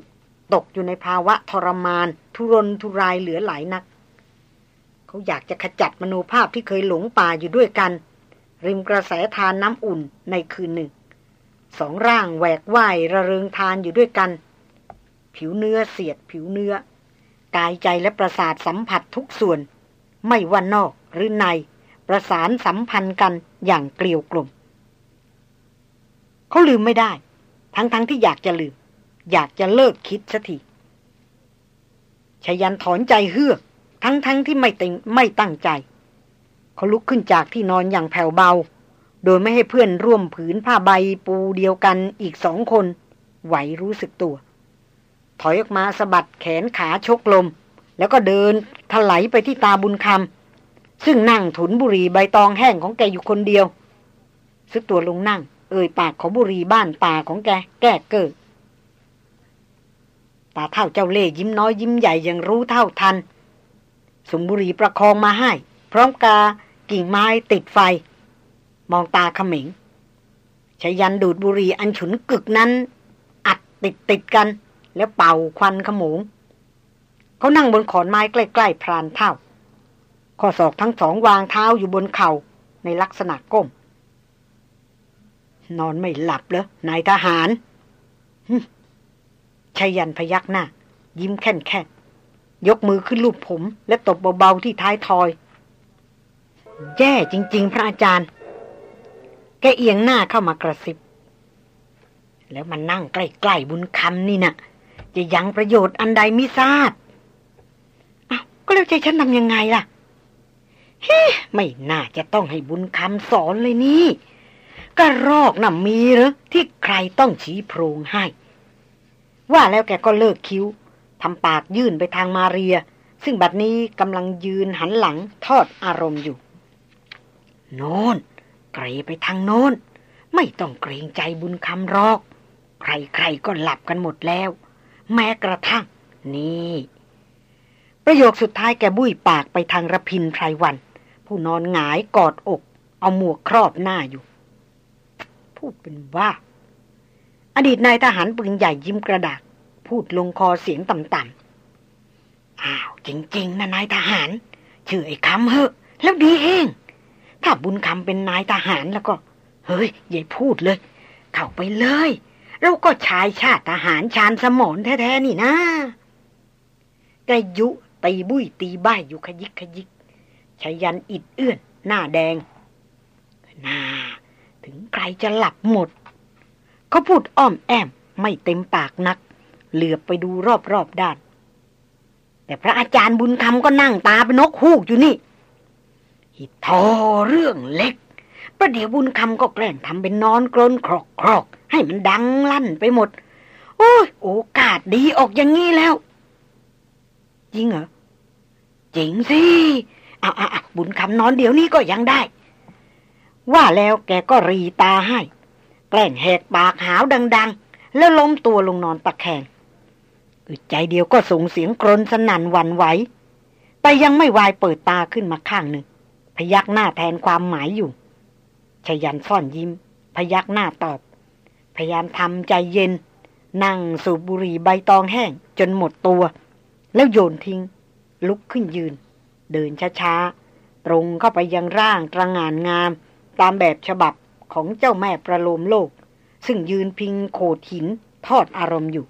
ตกอยู่ในภาวะทรมาน ทุรนทุรายเหลือหลายนัก เขาอยากจะขจัดมโนภาพที่เคยหลงป่าอยู่ด้วยกัน ริมกระแสทานน้ำอุ่นในคืนหนึ่ง สองร่างแหวกว่ายระเริงทานอยู่ด้วยกัน ผิวเนื้อเสียดผิวเนื้อกายใจและประสาทสัมผัสทุกส่วน ไม่ว่านอกหรือใน ประสานสัมพันธ์กันอย่างเกลียวกลมเขาลืมไม่ได้ ทั้งๆทที่อยากจะลืม อยากจะเลิกคิดสักทีชยันถอนใจเฮือกทั้งๆทที่ไม่ติงไม่ตั้งใจ เขาลุกขึ้นจากที่นอนอย่างแผ่วเบา โดยไม่ให้เพื่อนร่วมผืนผ้าใบปูเดียวกันอีกสองคน ไหวรู้สึกตัว ถอยออกมาสะบัดแขนขาชกลม แล้วก็เดินถลายไปที่ตาบุญคำซึ่งนั่งถุนบุรีใบตองแห้งของแกอยู่คนเดียว ซึกตัวลงนั่ง เอ่ยปากของบุรีบ้านป่าของแก แก้เกิดตาเท่าเจ้าเล่ยิ้มน้อยยิ้มใหญ่ยังรู้เท่าทัน สมบุรีประคองมาให้ พร้อมกากิ่งไม้ติดไฟ มองตาขมิงชายันดูดบุรีอันฉุนกึกนั้น อัดติดติดกัน แล้วเป่าควันขโมง เขานั่งบนขอนไม้ใกล้ ๆ พรานเท่า ข้อศอกทั้งสองวางเท้าอยู่บนเขา่าในลักษณะก้ม นอนไม่หลับเหรอนายทหารชายันพยักหน้า ยิ้มแค่นแค่ยกมือขึ้นลูบผม และตบเบาๆที่ท้ายทอย แย่จริง ๆ พระอาจารย์ แกเอียงหน้าเข้ามากระซิบ แล้วมันนั่งใกล้ๆบุญคำนี่นะ่ะ จะยังประโยชน์อันใดมิทราบอ้าวก็แล้วใจฉันทำยังไงล่ะ เฮ้ ไม่น่าจะต้องให้บุญคำสอนเลยนี่ กระรอกน่ะมีหรือที่ใครต้องชี้โพรงให้ ว่าแล้วแกก็เลิกคิ้วทำปากยื่นไปทางมาเรีย ซึ่งบัดนี้กำลังยืนหันหลังทอดอารมณ์อยู่ โน้นไกรไปทางโน้น ไม่ต้องเกรงใจบุญคำรอก ใครๆก็หลับกันหมดแล้ว แม้กระทั่ง นี่ ประโยคสุดท้ายแกบุ้ยปากไปทางระพินไพรวัน ผู้นอนหงายกอดอก เอาหมวกครอบหน้าอยู่ พูดเป็นว่าอดีตนายทหารปืนใหญ่ยิ้มกระดาษพูดลงคอเสียงต่ำๆอ้าว จริง ๆนะนายทหาร ชื่อไอ้คำเหอะ แล้วดีเองถ้าบุญคำเป็นนายทหารแล้วก็ เฮ้ยอย่าพูดเลย เข้าไปเลย เราก็ชายชาติทหารชาญสมรแท้ๆนี่นะกระยุตีบุ้ยตีบ้ายอยู่ขยิกขยิกชายันอิดเอื้อน หน้าแดงนา ถึงใครจะหลับหมด เขาพูดอ้อมแอมไม่เต็มปากนัก เหลือบไปดูรอบๆด้าน แต่พระอาจารย์บุญคำก็นั่งตาเป็นนกฮูกอยู่นี่ฮิทอเรื่องเล็ก ประเดี๋ยวบุญคำก็แกล้งทำเป็นนอนกรนครอกครอกให้มันดังลั่นไปหมด โอ้ย โอกาสดีออกอย่างนี้แล้ว จริงเหรอจริงสิ เอาเอาบุญคำนอนเดี๋ยวนี้ก็ยังได้ ว่าแล้วแกก็รีตาให้ แกล้งแหกปากหาวดัง ๆ แล้วล้มตัวลงนอนตะแคงอึดใจเดียวก็ส่งเสียงกรนสนั่นวันไหว แต่ยังไม่วายเปิดตาขึ้นมาข้างหนึ่ง พยักหน้าแทนความหมายอยู่ชยันซ่อนยิ้ม พยักหน้าตอบ พยายามทำใจเย็น นั่งสูบบุหรี่ใบตองแห้ง จนหมดตัว แล้วโยนทิ้ง ลุกขึ้นยืน เดินช้าๆ ตรงเข้าไปยังร่างตระงานงาม ตามแบบฉบับของเจ้าแม่ประโลมโลก ซึ่งยืนพิงโขดหินทอดอารมณ์อยู่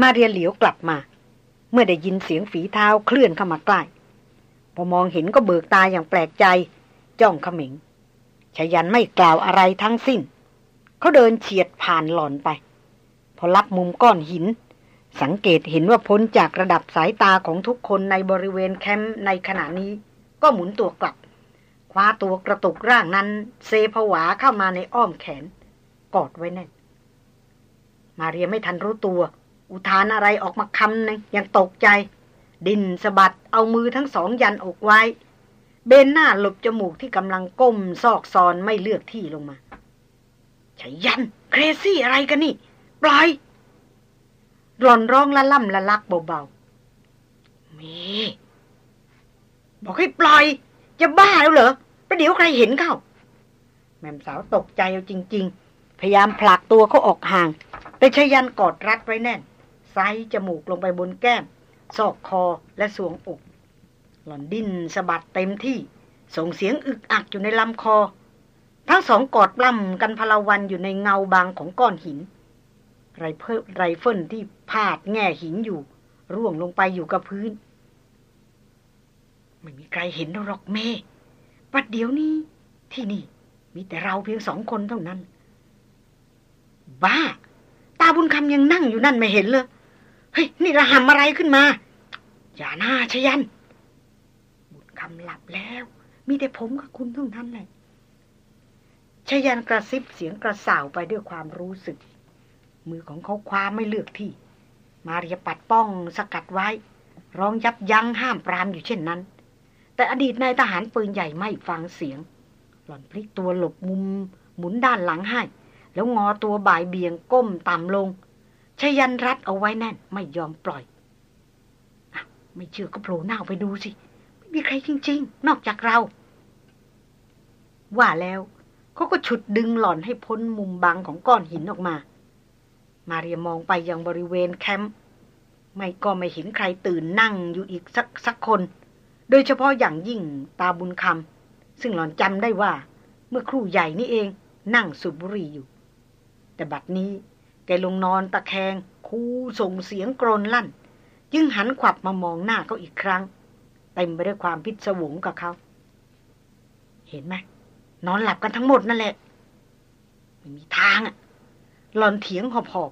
มาเรียเหลียวกลับมา เมื่อได้ยินเสียงฝีเท้าเคลื่อนเข้ามาใกล้พอมองเห็นก็เบิกตาอย่างแปลกใจ จ้องขมิงชยันไม่กล่าวอะไรทั้งสิ้น เขาเดินเฉียดผ่านหล่อนไป พอรับมุมก้อนหิน สังเกตเห็นว่าพ้นจากระดับสายตาของทุกคนในบริเวณแคมป์ในขณะนี้ ก็หมุนตัวกลับ ว้าตัวกระตุกร่างนั้นเซผวาเข้ามาในอ้อมแขน กอดไว้แน่น มาเรียไม่ทันรู้ตัว อุทานอะไรออกมาคำหนึ่งยังตกใจ ดินสะบัดเอามือทั้งสองยันอกไว้ เบนหน้าหลบจมูกที่กำลังก้มซอกซอนไม่เลือกที่ลงมาชยัน เครซี่อะไรกันนี่ ปล่อยหล่อนร้องละล่ำละลักเบาๆมีบอกให้ปล่อย จะบ้าแล้วเหรอ ประเดี๋ยวใครเห็นเข้า แม่สาวตกใจเอาจริง ๆ พยายามผลักตัวเขาออกห่าง แต่ชยันกอดรัดไว้แน่นไซจมูกลงไปบนแก้มซอกคอและทรวงอก หล่อนดิ้นสะบัดเต็มที่ ส่งเสียงอึกอักอยู่ในลำคอ ทั้งสองกอดปล้ำกันพัลวันอยู่ในเงาบางของก้อนหิน ไรเพิ่ไรเฟิลที่พาดแง่หินอยู่ ร่วงลงไปอยู่กับพื้น ไม่มีใครเห็นหรอกเม ปัดเดี๋ยวนี้ ที่นี่ มีแต่เราเพียงสองคนเท่านั้น บ้า ตาบุญคำยังนั่งอยู่นั่นไม่เห็นเลยเฮ้ย นี่ระหำอะไรขึ้นมา อย่าหน้าชยัน บุญคำหลับแล้ว มีแต่ผมกับคุณเท่านั้นแหละชยันกระซิบเสียงกระสาวไปด้วยความรู้สึก มือของเขาคว้าไม่เลือกที่ มาเรียปัดป้องสกัดไว้ ร้องยับยั้งห้ามปรามอยู่เช่นนั้น แต่อดีตนายทหารปืนใหญ่ไม่ฟังเสียง หล่อนพลิกตัวหลบมุม หมุนด้านหลังให้ แล้วงอตัวบ่ายเบียงก้มต่ำลงชยันรัดเอาไว้แน่น ไม่ยอมปล่อยอไม่เชื่อก็โผล่หน้าไปดูสิ ไม่มีใครจริง ๆ นอกจากเรา ว่าแล้วเขาก็ฉุดดึงหล่อนให้พ้นมุมบังของก้อนหินออกมา มาเรียมองไปยังบริเวณแคมป์ไม่ก็ไม่เห็นใครตื่นนั่งอยู่อีกสักสักคน โดยเฉพาะอย่างยิ่งตาบุญคำซึ่งหล่อนจำได้ว่า เมื่อครู่ใหญ่นี่เองนั่งสูบบุหรี่อยู่ แต่บัดนี้แกลงนอนตะแคง คูส่งเสียงกรนลั่น จึงหันขวับมามองหน้าเขาอีกครั้ง เต็มไปด้วยความพิศวงกับเขา เห็นไหมนอนหลับกันทั้งหมดนั่นแหละไม่มีทางอะหลอนเถียงหอบหอบ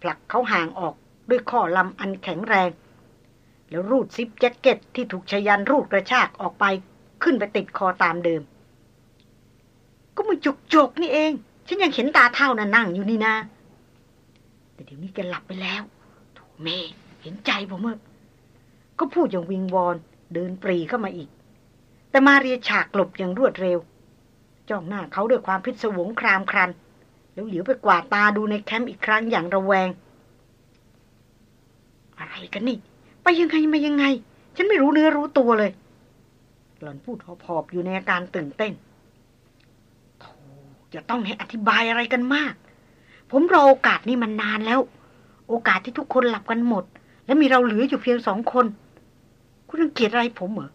ผลักเขาห่างออกด้วยข้อลำอันแข็งแรง แล้วรูดซิปแจ็คเก็ตที่ถูกชยันรูดกระชากออกไปขึ้นไปติดคอตามเดิม ก็มือจุกจกนี่เอง ฉันยังเห็นตาเท่านั้นนั่งอยู่นี่นาแต่เดี๋ยวนี้แกหลับไปแล้วโถเมเห็นใจผมเมื่อก็พูดอย่างวิงวอนเดินปรีเข้ามาอีก แต่มาเรียฉากหลบอย่างรวดเร็ว จ้องหน้าเขาด้วยความพิศวงครามครัน แล้วเหลียวไปกวาดตาดูในแคมป์อีกครั้งอย่างระแวง อะไรกันนี่ ยังไงมายังไง ฉันไม่รู้เนื้อรู้ตัวเลย หล่อนพูดหอบๆอยู่ในอาการตื่นเต้นโธ่จะต้องให้อธิบายอะไรกันมาก ผมรอโอกาสนี้มันนานแล้ว โอกาสที่ทุกคนหลับกันหมด และมีเราเหลืออยู่เพียงสองคน คุณรังเกียจอะไรผมเหรอ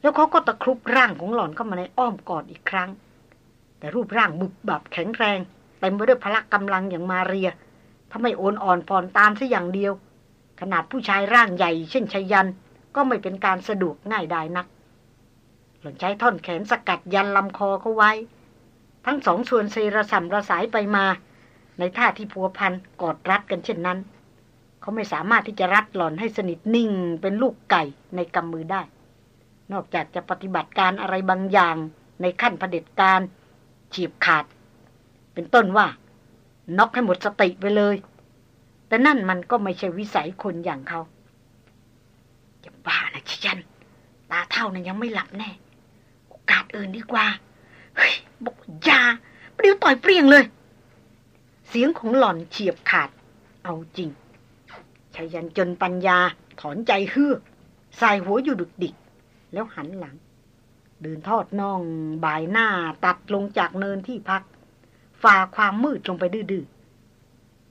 แล้วเขาก็ตะครุบร่างของหล่อนเข้ามาในอ้อมกอดอีกครั้ง แต่รูปร่างบุบบับแข็งแรงเต็มไปด้วยพละกำลังอย่างมาเรียถ้าไม่โอนอ่อนผ่อนตามซะอย่างเดียว ขนาดผู้ชายร่างใหญ่ เช่นชยัน ก็ไม่เป็นการสะดวกง่ายดายนัก หล่อนใช้ท่อนแขนสกัดยันลำคอเขาไว้ ทั้งสองส่วนเซระสัมระสายไปมา ในท่าที่พัวพันกอดรัดกันเช่นนั้น เขาไม่สามารถที่จะรัดหล่อนให้สนิทนิ่งเป็นลูกไก่ในกำมือได้ นอกจากจะปฏิบัติการอะไรบางอย่างในขั้นเผด็จการฉีบขาด เป็นต้นว่าน็อกให้หมดสติไปเลย แต่นั่นมันก็ไม่ใช่วิสัยคนอย่างเขาจะบ้านะชิจันตาเท่านั้นยังไม่หลับแน่ โอกาสอื่นดีกว่า เฮ้ยบอกยาเดี๋ยวต่อยเปรี้ยงเลย เสียงของหล่อนเฉียบขาด เอาจริงชายันจนปัญญาถอนใจเฮือกสายหัวอยู่ดุกดิก แล้วหันหลัง เดินทอดน่องบ่ายหน้าตัดลงจากเนินที่พัก ฝ่าความมืดลงไปดื้อๆ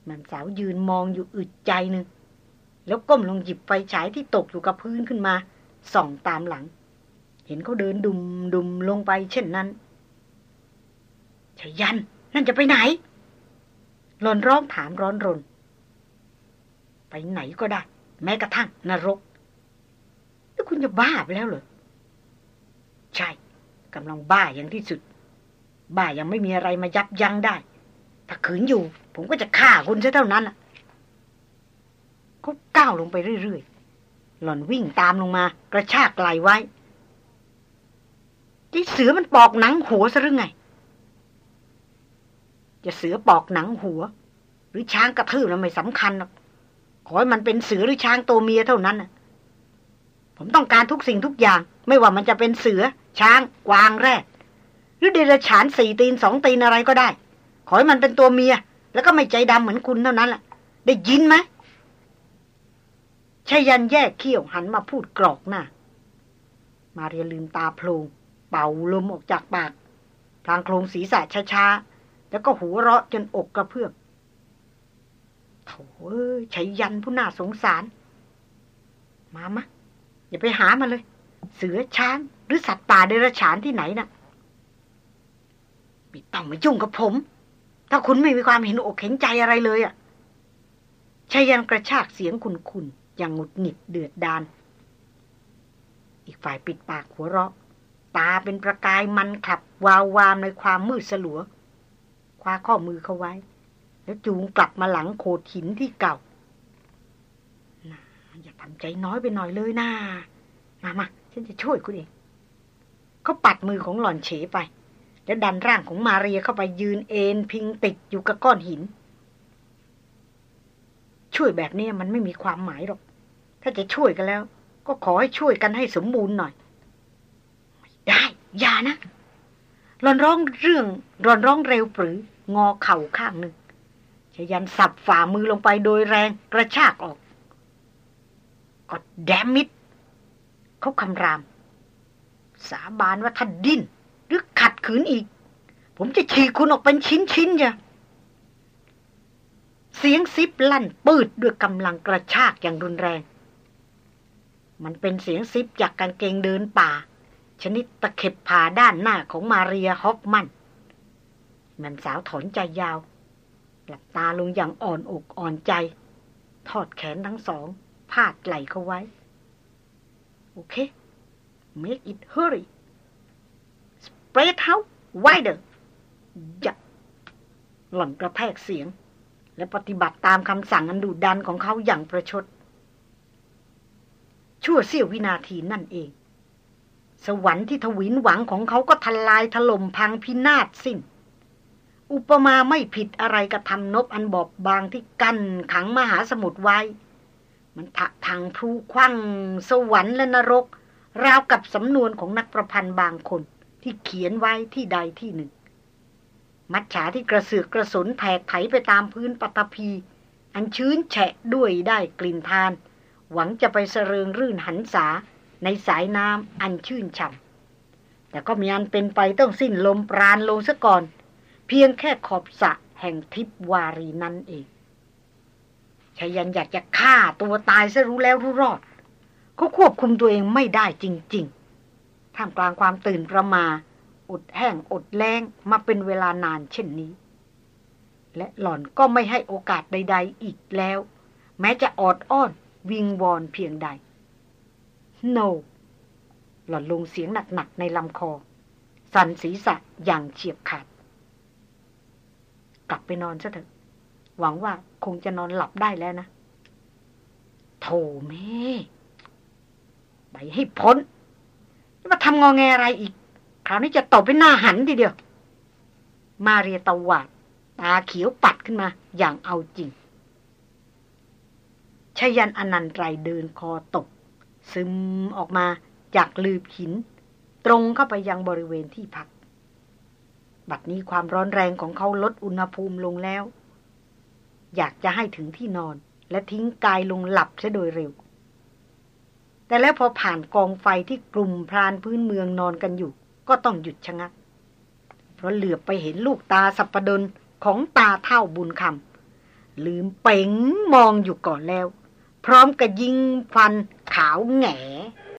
แม่สาวยืนมองอยู่อึดใจหนึ่ง แล้วก้มลงหยิบไฟฉายที่ตกอยู่กับพื้นขึ้นมา ส่องตามหลัง เห็นเขาเดินดุมดุมลงไปเช่นนั้นชยัน นั่นจะไปไหนหลอนร้องถามร้อนรน ไปไหนก็ได้ แม้กระทั่งนรกแล้วคุณจะบ้าไปแล้วเหรอ ใช่กำลังบ้าอย่างที่สุด บ้ายังไม่มีอะไรมายับยั้งได้ ถ้าขืนอยู่ ผมก็จะฆ่าคุณซะเท่านั้นเขาก้าวลงไปเรื่อยๆ หล่อนวิ่งตามลงมา กระชากไหลไว้ที่เสือมันปอกหนังหัวซะหรือไง จะเสือปอกหนังหัว หรือช้างกระทืบนั้นไม่สำคัญหรอกขอให้มันเป็นเสือหรือช้างตัวเมียเท่านั้นนะผมต้องการทุกสิ่งทุกอย่าง ไม่ว่ามันจะเป็นเสือ ช้างกวางแรดหรือเดรัจฉานสี่ตีนสองตีนอะไรก็ได้ ขอให้มันเป็นตัวเมีย แล้วก็ไม่ใจดำเหมือนคุณเท่านั้นแหละได้ยินไหมชายันแยกเขี้ยวหันมาพูดกรอกหน้า มาเรียลืมตาโพลงเป่าลมออกจากปากพลางโครงศีรษะช้าๆ แล้วก็หัวเราะจนอกกระเพื่อมโถ่ชัยยันผู้น่าสงสาร มามะ อย่าไปหามาเลย เสือช้างหรือสัตว์ป่าเดรัจฉานที่ไหนนะ่ะไม่ต้องมายุ่งกับผม ถ้าคุณไม่มีความเห็นอกเห็นใจอะไรเลยอะ่ะชายันกระชากเสียงคุณคุณอย่างหงุดหงิดเดือดดาน อีกฝ่ายปิดปากหัวเราะ ตาเป็นประกายมันขับ วาววามในความมืดสลัว คว้าข้อมือเขาไว้ แล้วจูงกลับมาหลังโขดหินที่เก่านะอย่าทำใจน้อยไปหน่อยเลยนะมามาฉันจะช่วยคุณเองเขาปัดมือของหล่อนเฉไป แล้วดันร่างของมาเรียเข้าไปยืนเอนพิงติดอยู่กับก้อนหิน ช่วยแบบนี้มันไม่มีความหมายหรอก ถ้าจะช่วยกันแล้ว ก็ขอให้ช่วยกันให้สมบูรณ์หน่อยได้ อย่านะรอนร้องเรื่องรอนร้องเร็วปรืองอเข่าข้างหนึ่งชยันสับฝ่ามือลงไปโดยแรงกระชากออกกดแดมิดเขาคำราม สาบานว่าถ้าดิ้น หรือขัดขืนอีก ผมจะฉีกคุณออกเป็นชิ้นๆจ้ะเสียงซิปลั่นปืดด้วยกำลังกระชากอย่างรุนแรง มันเป็นเสียงซิปจากกางเกงเดินป่า ชนิดตะเข็บผ่าด้านหน้าของมาเรียฮอฟมันแม่สาวถอนใจยาว หลับตาลงอย่างอ่อนอกอ่อนใจ ทอดแขนทั้งสอง พาดไหลเขาไว้ โอเค make it hurry spread out wider ยับหล่อนกระแทกเสียง และปฏิบัติตามคำสั่งอันดุดันของเขาอย่างประชด ชั่วเสี้ยววินาทีนั่นเอง สวรรค์ที่ทวินหวังของเขาก็ทลายถล่มพังพินาศสิ้น อุปมาไม่ผิดอะไรกับทำนบอันบอบบางที่กั้นขังมหาสมุทรไว้ มันถะทางพลูควังสวรรค์และนรก ราวกับสำนวนของนักประพันธ์บางคน ที่เขียนไว้ที่ใดที่หนึ่ง มัจฉาที่กระเสือกกระสนแผกไถไปตามพื้นปฐพีอันชื้นแฉะด้วยได้กลิ่นทาน หวังจะไปเสริงรื่นหันษาในสายน้ำอันชื่นฉ่ำแต่ก็มีอันเป็นไปต้องสิ้นลมปราณลงซะก่อน เพียงแค่ขอบสะแห่งทิพวารีนั่นเองชายันอยากจะฆ่าตัวตายซะรู้แล้วรู้รอดเขาควบคุมตัวเองไม่ได้จริง ๆ ท่ามกลางความตื่นประมา อดแห้งอดแรงมาเป็นเวลานานเช่นนี้ และหล่อนก็ไม่ให้โอกาสใด ๆ อีกแล้ว แม้จะออดอ้อนวิงวอนเพียงใด no หล่อนลงเสียงหนัก ๆ ในลำคอ สั่นศีรษะอย่างเฉียบขาด กลับไปนอนซะเถอะ หวังว่าคงจะนอนหลับได้แล้วนะ โถแม่ไปให้พ้น มาทำงอแงอะไรอีก คราวนี้จะตบไปหน้าหันทีเดียว มาเรียตะวาดตาเขียวปัดขึ้นมา อย่างเอาจริงชยันอนันตรายเดินคอตก ซึมออกมาจากลืบหิน ตรงเข้าไปยังบริเวณที่พัก บัดนี้ความร้อนแรงของเขาลดอุณหภูมิลงแล้ว อยากจะให้ถึงที่นอน และทิ้งกายลงหลับซะโดยเร็ว แต่แล้วพอผ่านกองไฟที่กลุ่มพรานพื้นเมืองนอนกันอยู่ ก็ต้องหยุดชะงัก เพราะเหลือบไปเห็นลูกตาสัปปดนของตาเท่าบุญคำลืมเป่งมองอยู่ก่อนแล้ว พร้อมกับยิงฟันขาวแง่